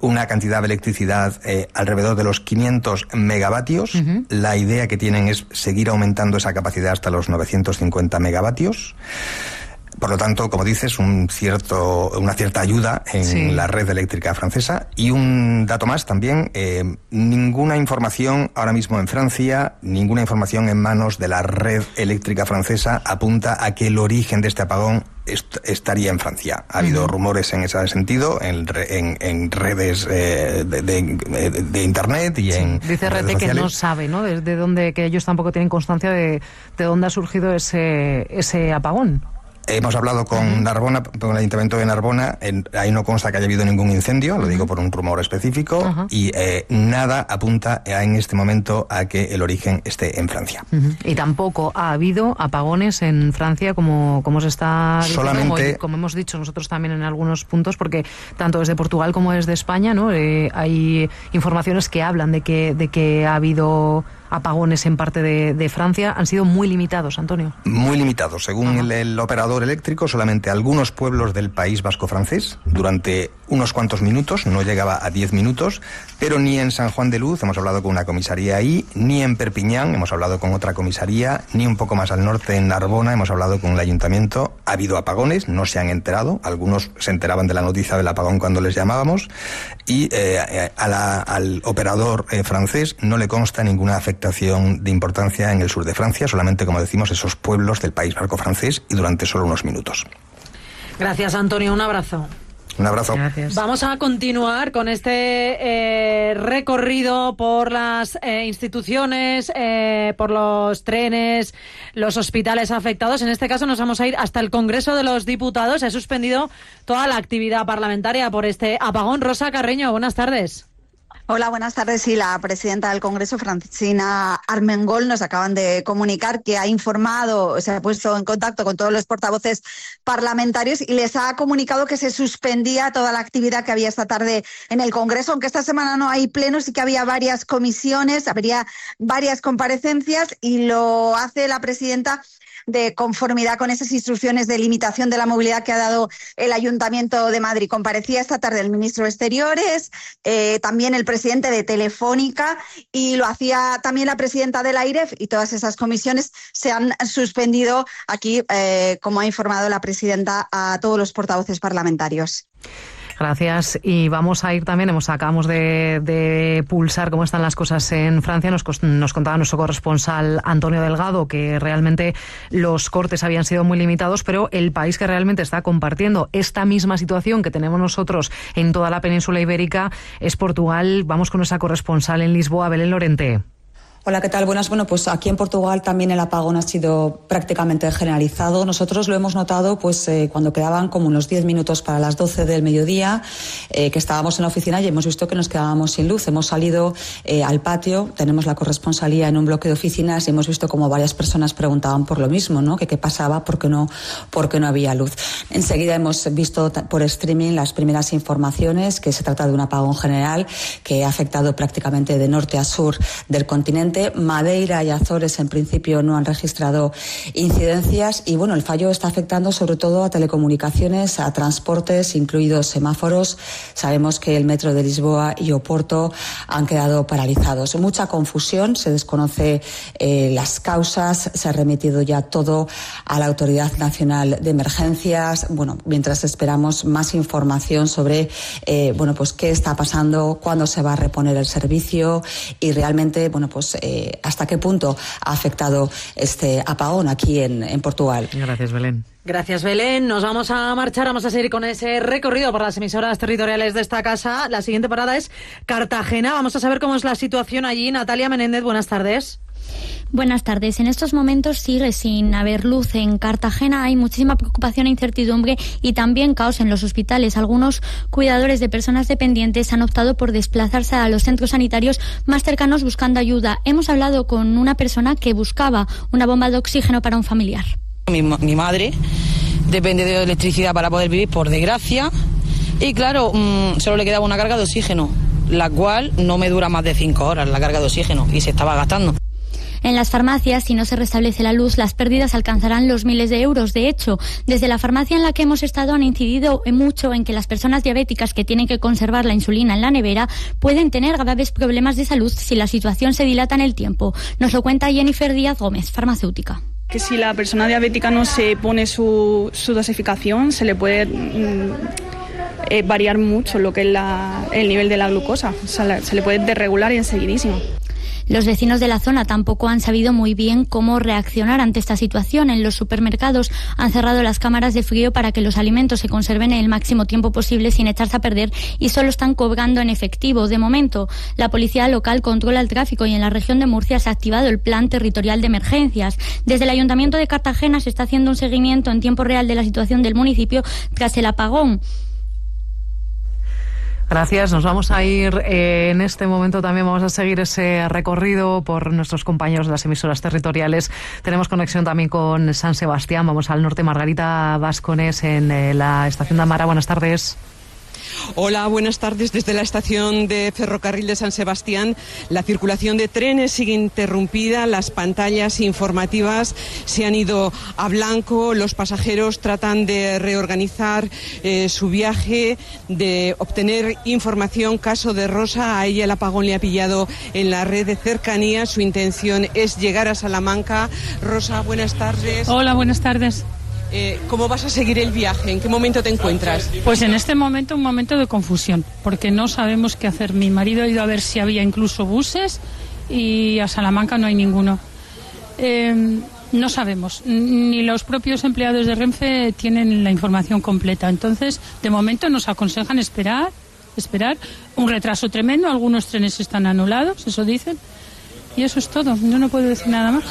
una cantidad de electricidad eh, alrededor de los 500 megavatios. La idea que tienen es seguir aumentando esa capacidad hasta los 950 megavatios. Por lo tanto, como dices, un cierto, una cierta ayuda en la red eléctrica francesa. Y un dato más también, eh, ninguna información ahora mismo en Francia, ninguna información en manos de la red eléctrica francesa apunta a que el origen de este apagón estaría en Francia. Ha habido rumores en ese sentido en, en, redes eh, de, Internet y en. Dice RT que no sabe, ¿no? Desde dónde, que ellos tampoco tienen constancia de, de dónde ha surgido ese, ese apagón. Hemos hablado con Narbona, con el Ayuntamiento de Narbona, ahí no consta que haya habido ningún incendio, lo digo por un rumor específico, y eh, nada apunta en este momento a que el origen esté en Francia. Y tampoco ha habido apagones en Francia como, como se está Solamente... como, hemos dicho nosotros también en algunos puntos, porque tanto desde Portugal como desde España ¿no? Eh, hay informaciones que hablan de que, de que ha habido apagones en parte de, Francia han sido muy limitados, Antonio. Muy limitados. Según el, operador eléctrico, solamente algunos pueblos del país vasco francés, durante unos cuantos minutos, no llegaba a 10 minutos, pero ni en San Juan de Luz, hemos hablado con una comisaría ahí, ni en Perpiñán, hemos hablado con otra comisaría, ni un poco más al norte, en Narbona, hemos hablado con el ayuntamiento. Ha habido apagones, no se han enterado, algunos se enteraban de la noticia del apagón cuando les llamábamos, y eh, eh, al operador eh, francés no le consta ninguna afectación de importancia en el sur de Francia, solamente, como decimos, esos pueblos del país barco francés y durante solo unos minutos. Gracias, Antonio. Un abrazo. Un abrazo. Vamos a continuar con este eh, recorrido por las eh, instituciones, eh, por los trenes, los hospitales afectados. En este caso nos vamos a ir hasta el Congreso de los Diputados. Se ha suspendido toda la actividad parlamentaria por este apagón. Rosa Carreño, buenas tardes. Hola, buenas tardes. Sí, la presidenta del Congreso, Francina Armengol, nos acaban de comunicar que ha informado, se ha puesto en contacto con todos los portavoces parlamentarios y les ha comunicado que se suspendía toda la actividad que había esta tarde en el Congreso, aunque esta semana no hay plenos y que había varias comisiones, habría varias comparecencias y lo hace la presidenta de conformidad con esas instrucciones de limitación de la movilidad que ha dado el Ayuntamiento de Madrid. Comparecía esta tarde el ministro de Exteriores, eh, también el presidente de Telefónica y lo hacía también la presidenta del AIREF y todas esas comisiones se han suspendido aquí, eh, como ha informado la presidenta, a todos los portavoces parlamentarios. Gracias. Y vamos a ir también, hemos acabamos de, pulsar cómo están las cosas en Francia. Nos, nos contaba nuestro corresponsal Antonio Delgado que realmente los cortes habían sido muy limitados, pero el país que realmente está compartiendo esta misma situación que tenemos nosotros en toda la península ibérica es Portugal. Vamos con nuestra corresponsal en Lisboa, Belén Lorente. Hola, ¿qué tal? Buenas. Bueno, pues aquí en Portugal también el apagón ha sido prácticamente generalizado. Nosotros lo hemos notado pues eh, cuando quedaban como unos 10 minutos para las 12 del mediodía, eh, que estábamos en la oficina y hemos visto que nos quedábamos sin luz. Hemos salido eh, al patio, tenemos la corresponsalía en un bloque de oficinas y hemos visto como varias personas preguntaban por lo mismo, ¿no? Que qué pasaba, por qué no, por qué no había luz. Enseguida hemos visto por streaming las primeras informaciones, que se trata de un apagón general que ha afectado prácticamente de norte a sur del continente Madeira y Azores en principio no han registrado incidencias y bueno, el fallo está afectando sobre todo a telecomunicaciones, a transportes, incluidos semáforos. Sabemos que el metro de Lisboa y Oporto han quedado paralizados. Mucha confusión, se desconoce eh, las causas, se ha remitido ya todo a la Autoridad Nacional de Emergencias. Bueno, mientras esperamos más información sobre eh, bueno, pues qué está pasando, cuándo se va a reponer el servicio y realmente, bueno, pues eh, hasta qué punto ha afectado este apagón aquí en, en Portugal. Gracias, Belén. Gracias, Belén. Nos vamos a marchar, vamos a seguir con ese recorrido por las emisoras territoriales de esta casa. La siguiente parada es Cartagena. Vamos a saber cómo es la situación allí. Natalia Menéndez, buenas tardes. Buenas tardes. En estos momentos sigue sin haber luz en Cartagena. Hay muchísima preocupación e incertidumbre y también caos en los hospitales. Algunos cuidadores de personas dependientes han optado por desplazarse a los centros sanitarios más cercanos buscando ayuda. Hemos hablado con una persona que buscaba una bomba de oxígeno para un familiar. Mi, mi madre depende de electricidad para poder vivir, por desgracia. Y claro, mmm, solo le quedaba una carga de oxígeno, la cual no me dura más de cinco horas, la carga de oxígeno, y se estaba gastando. En las farmacias, si no se restablece la luz, las pérdidas alcanzarán los miles de euros. De hecho, desde la farmacia en la que hemos estado han incidido mucho en que las personas diabéticas que tienen que conservar la insulina en la nevera pueden tener graves problemas de salud si la situación se dilata en el tiempo. Nos lo cuenta Jennifer Díaz Gómez, farmacéutica que si la persona diabética no se pone su, su dosificación, se le puede mm, eh, variar mucho lo que es la, el nivel de la glucosa. O sea, se le puede desregular y enseguidísimo. Los vecinos de la zona tampoco han sabido muy bien cómo reaccionar ante esta situación. En los supermercados han cerrado las cámaras de frío para que los alimentos se conserven el máximo tiempo posible sin echarse a perder y solo están cobrando en efectivo. De momento, la policía local controla el tráfico y en la región de Murcia se ha activado el plan territorial de emergencias. Desde el Ayuntamiento de Cartagena se está haciendo un seguimiento en tiempo real de la situación del municipio tras el apagón. Gracias. Nos vamos a ir eh, en este momento también. Vamos a seguir ese recorrido por nuestros compañeros de las emisoras territoriales. Tenemos conexión también con San Sebastián. Vamos al norte. Margarita Vascones en eh, la estación de Amara. Buenas tardes. Hola, buenas tardes. Desde la estación de ferrocarril de San Sebastián, la circulación de trenes sigue interrumpida, las pantallas informativas se han ido a blanco, los pasajeros tratan de reorganizar eh, su viaje, de obtener información. Caso de Rosa, a ella el apagón le ha pillado en la red de cercanía. Su intención es llegar a Salamanca. Rosa, buenas tardes. Hola, buenas tardes. Eh, ¿Cómo vas a seguir el viaje? ¿En qué momento te encuentras? Pues en este momento un momento de confusión, porque no sabemos qué hacer. Mi marido ha ido a ver si había incluso buses y a Salamanca no hay ninguno. Eh, no sabemos, ni los propios empleados de Renfe tienen la información completa. Entonces, de momento nos aconsejan esperar, esperar. Un retraso tremendo, algunos trenes están anulados, eso dicen. Y eso es todo, yo no puedo decir nada más.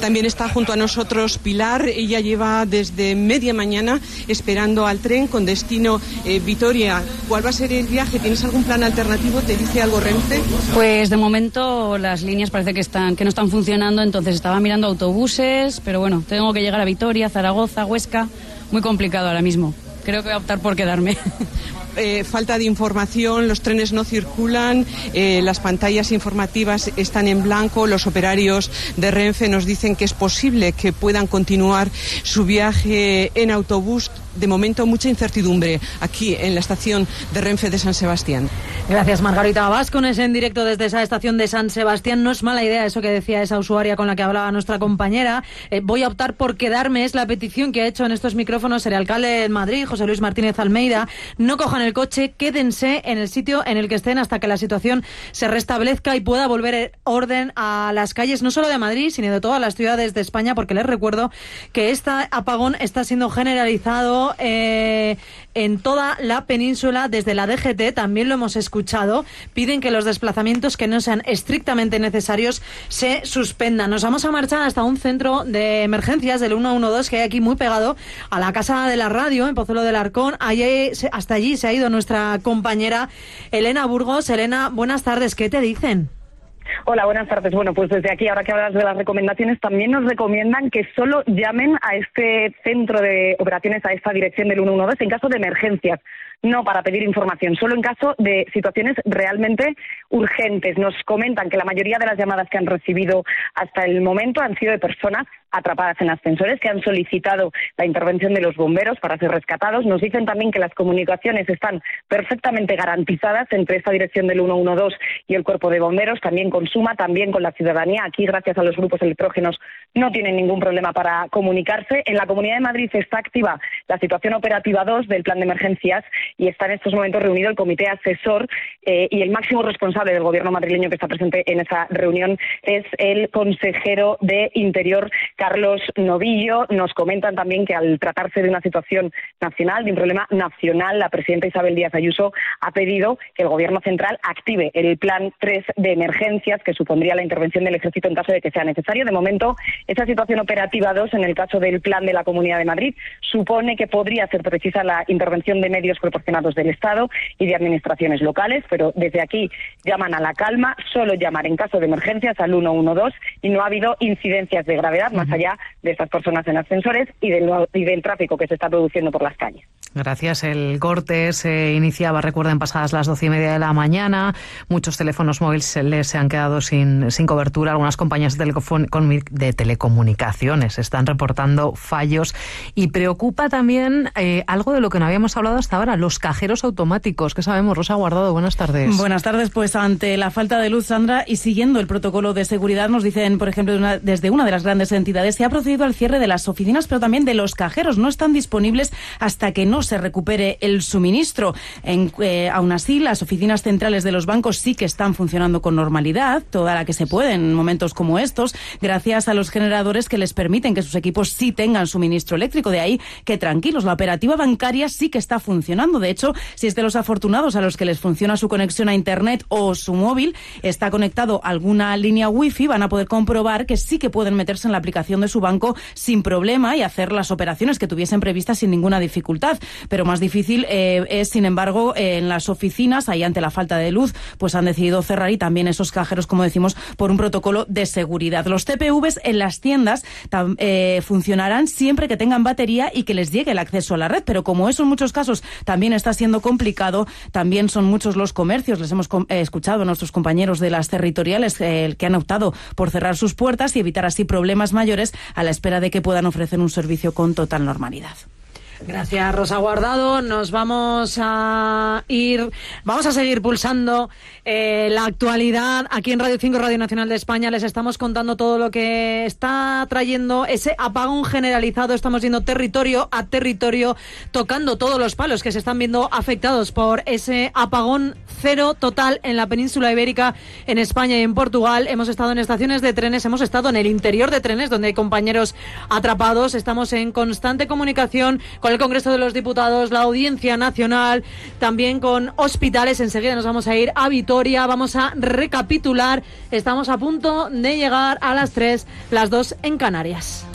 También está junto a nosotros Pilar, ella lleva desde media mañana esperando al tren con destino eh, Vitoria. ¿Cuál va a ser el viaje? ¿Tienes algún plan alternativo? ¿Te dice algo Renfe? Pues de momento las líneas parece que, están, que no están funcionando, entonces estaba mirando autobuses, pero bueno, tengo que llegar a Vitoria, Zaragoza, Huesca, muy complicado ahora mismo. Creo que voy a optar por quedarme. [laughs] Eh, falta de información, los trenes no circulan, eh, las pantallas informativas están en blanco, los operarios de Renfe nos dicen que es posible que puedan continuar su viaje en autobús. De momento, mucha incertidumbre aquí en la estación de Renfe de San Sebastián. Gracias, Margarita Vascones, en directo desde esa estación de San Sebastián. No es mala idea eso que decía esa usuaria con la que hablaba nuestra compañera. Eh, voy a optar por quedarme, es la petición que ha hecho en estos micrófonos el alcalde de Madrid, José Luis Martínez Almeida. No cojan el coche, quédense en el sitio en el que estén hasta que la situación se restablezca y pueda volver orden a las calles, no solo de Madrid, sino de todas las ciudades de España, porque les recuerdo que este apagón está siendo generalizado eh, en toda la península desde la DGT, también lo hemos escuchado, piden que los desplazamientos que no sean estrictamente necesarios se suspendan. Nos vamos a marchar hasta un centro de emergencias del 112 que hay aquí muy pegado a la casa de la radio en Pozuelo del Arcón. Allí, hasta allí se ha ido nuestra compañera Elena Burgos. Elena, buenas tardes, ¿qué te dicen? Hola, buenas tardes. Bueno, pues desde aquí, ahora que hablas de las recomendaciones, también nos recomiendan que solo llamen a este centro de operaciones, a esta dirección del 112 en caso de emergencias no para pedir información, solo en caso de situaciones realmente urgentes. Nos comentan que la mayoría de las llamadas que han recibido hasta el momento han sido de personas atrapadas en ascensores que han solicitado la intervención de los bomberos para ser rescatados. Nos dicen también que las comunicaciones están perfectamente garantizadas entre esta dirección del 112 y el cuerpo de bomberos, también con Suma, también con la ciudadanía. Aquí, gracias a los grupos electrógenos, no tienen ningún problema para comunicarse. En la Comunidad de Madrid está activa la situación operativa 2 del plan de emergencias y está en estos momentos reunido el comité asesor eh, y el máximo responsable del gobierno madrileño que está presente en esa reunión es el consejero de Interior, Carlos Novillo. Nos comentan también que al tratarse de una situación nacional, de un problema nacional, la presidenta Isabel Díaz Ayuso ha pedido que el gobierno central active el plan 3 de emergencias que supondría la intervención del ejército en caso de que sea necesario. De momento, esa situación operativa 2 en el caso del plan de la Comunidad de Madrid supone que podría ser precisa la intervención de medios proporcionados del Estado y de administraciones locales, pero desde aquí llaman a la calma, solo llamar en caso de emergencias al 112 y no ha habido incidencias de gravedad más allá de estas personas en ascensores y del, y del tráfico que se está produciendo por las calles. Gracias. El corte se iniciaba, recuerden, pasadas las doce y media de la mañana. Muchos teléfonos móviles se han quedado sin, sin cobertura. Algunas compañías de, de telecomunicaciones están reportando fallos y preocupa también eh, algo de lo que no habíamos hablado hasta ahora, los cajeros automáticos. ¿Qué sabemos? Rosa Guardado, buenas tardes. Buenas tardes. Pues ante la falta de luz, Sandra, y siguiendo el protocolo de seguridad, nos dicen, por ejemplo, desde una de las grandes entidades, se ha procedido al cierre de las oficinas, pero también de los cajeros. No están disponibles hasta que no se recupere el suministro. En, eh, aún así, las oficinas centrales de los bancos sí que están funcionando con normalidad, toda la que se puede en momentos como estos, gracias a los generadores que les permiten que sus equipos sí tengan suministro eléctrico. De ahí que tranquilos, la operativa bancaria sí que está funcionando. De hecho, si es de los afortunados a los que les funciona su conexión a Internet o su móvil está conectado a alguna línea Wi-Fi, van a poder comprobar que sí que pueden meterse en la aplicación de su banco sin problema y hacer las operaciones que tuviesen previstas sin ninguna dificultad. Pero más difícil eh, es, sin embargo, en las oficinas, ahí ante la falta de luz, pues han decidido cerrar y también esos cajeros, como decimos, por un protocolo de seguridad. Los TPVs en las tiendas eh, funcionarán siempre que tengan batería y que les llegue el acceso a la red, pero como eso en muchos casos también está siendo complicado. También son muchos los comercios, les hemos eh, escuchado a nuestros compañeros de las territoriales que han optado por cerrar sus puertas y evitar así problemas mayores a la espera de que puedan ofrecer un servicio con total normalidad. Gracias, Rosa Guardado. Nos vamos a ir, vamos a seguir pulsando eh, la actualidad aquí en Radio 5, Radio Nacional de España. Les estamos contando todo lo que está trayendo ese apagón generalizado. Estamos yendo territorio a territorio, tocando todos los palos que se están viendo afectados por ese apagón cero total en la península ibérica, en España y en Portugal. Hemos estado en estaciones de trenes, hemos estado en el interior de trenes donde hay compañeros atrapados. Estamos en constante comunicación el Congreso de los Diputados, la Audiencia Nacional, también con hospitales. Enseguida nos vamos a ir a Vitoria, vamos a recapitular. Estamos a punto de llegar a las 3, las 2 en Canarias.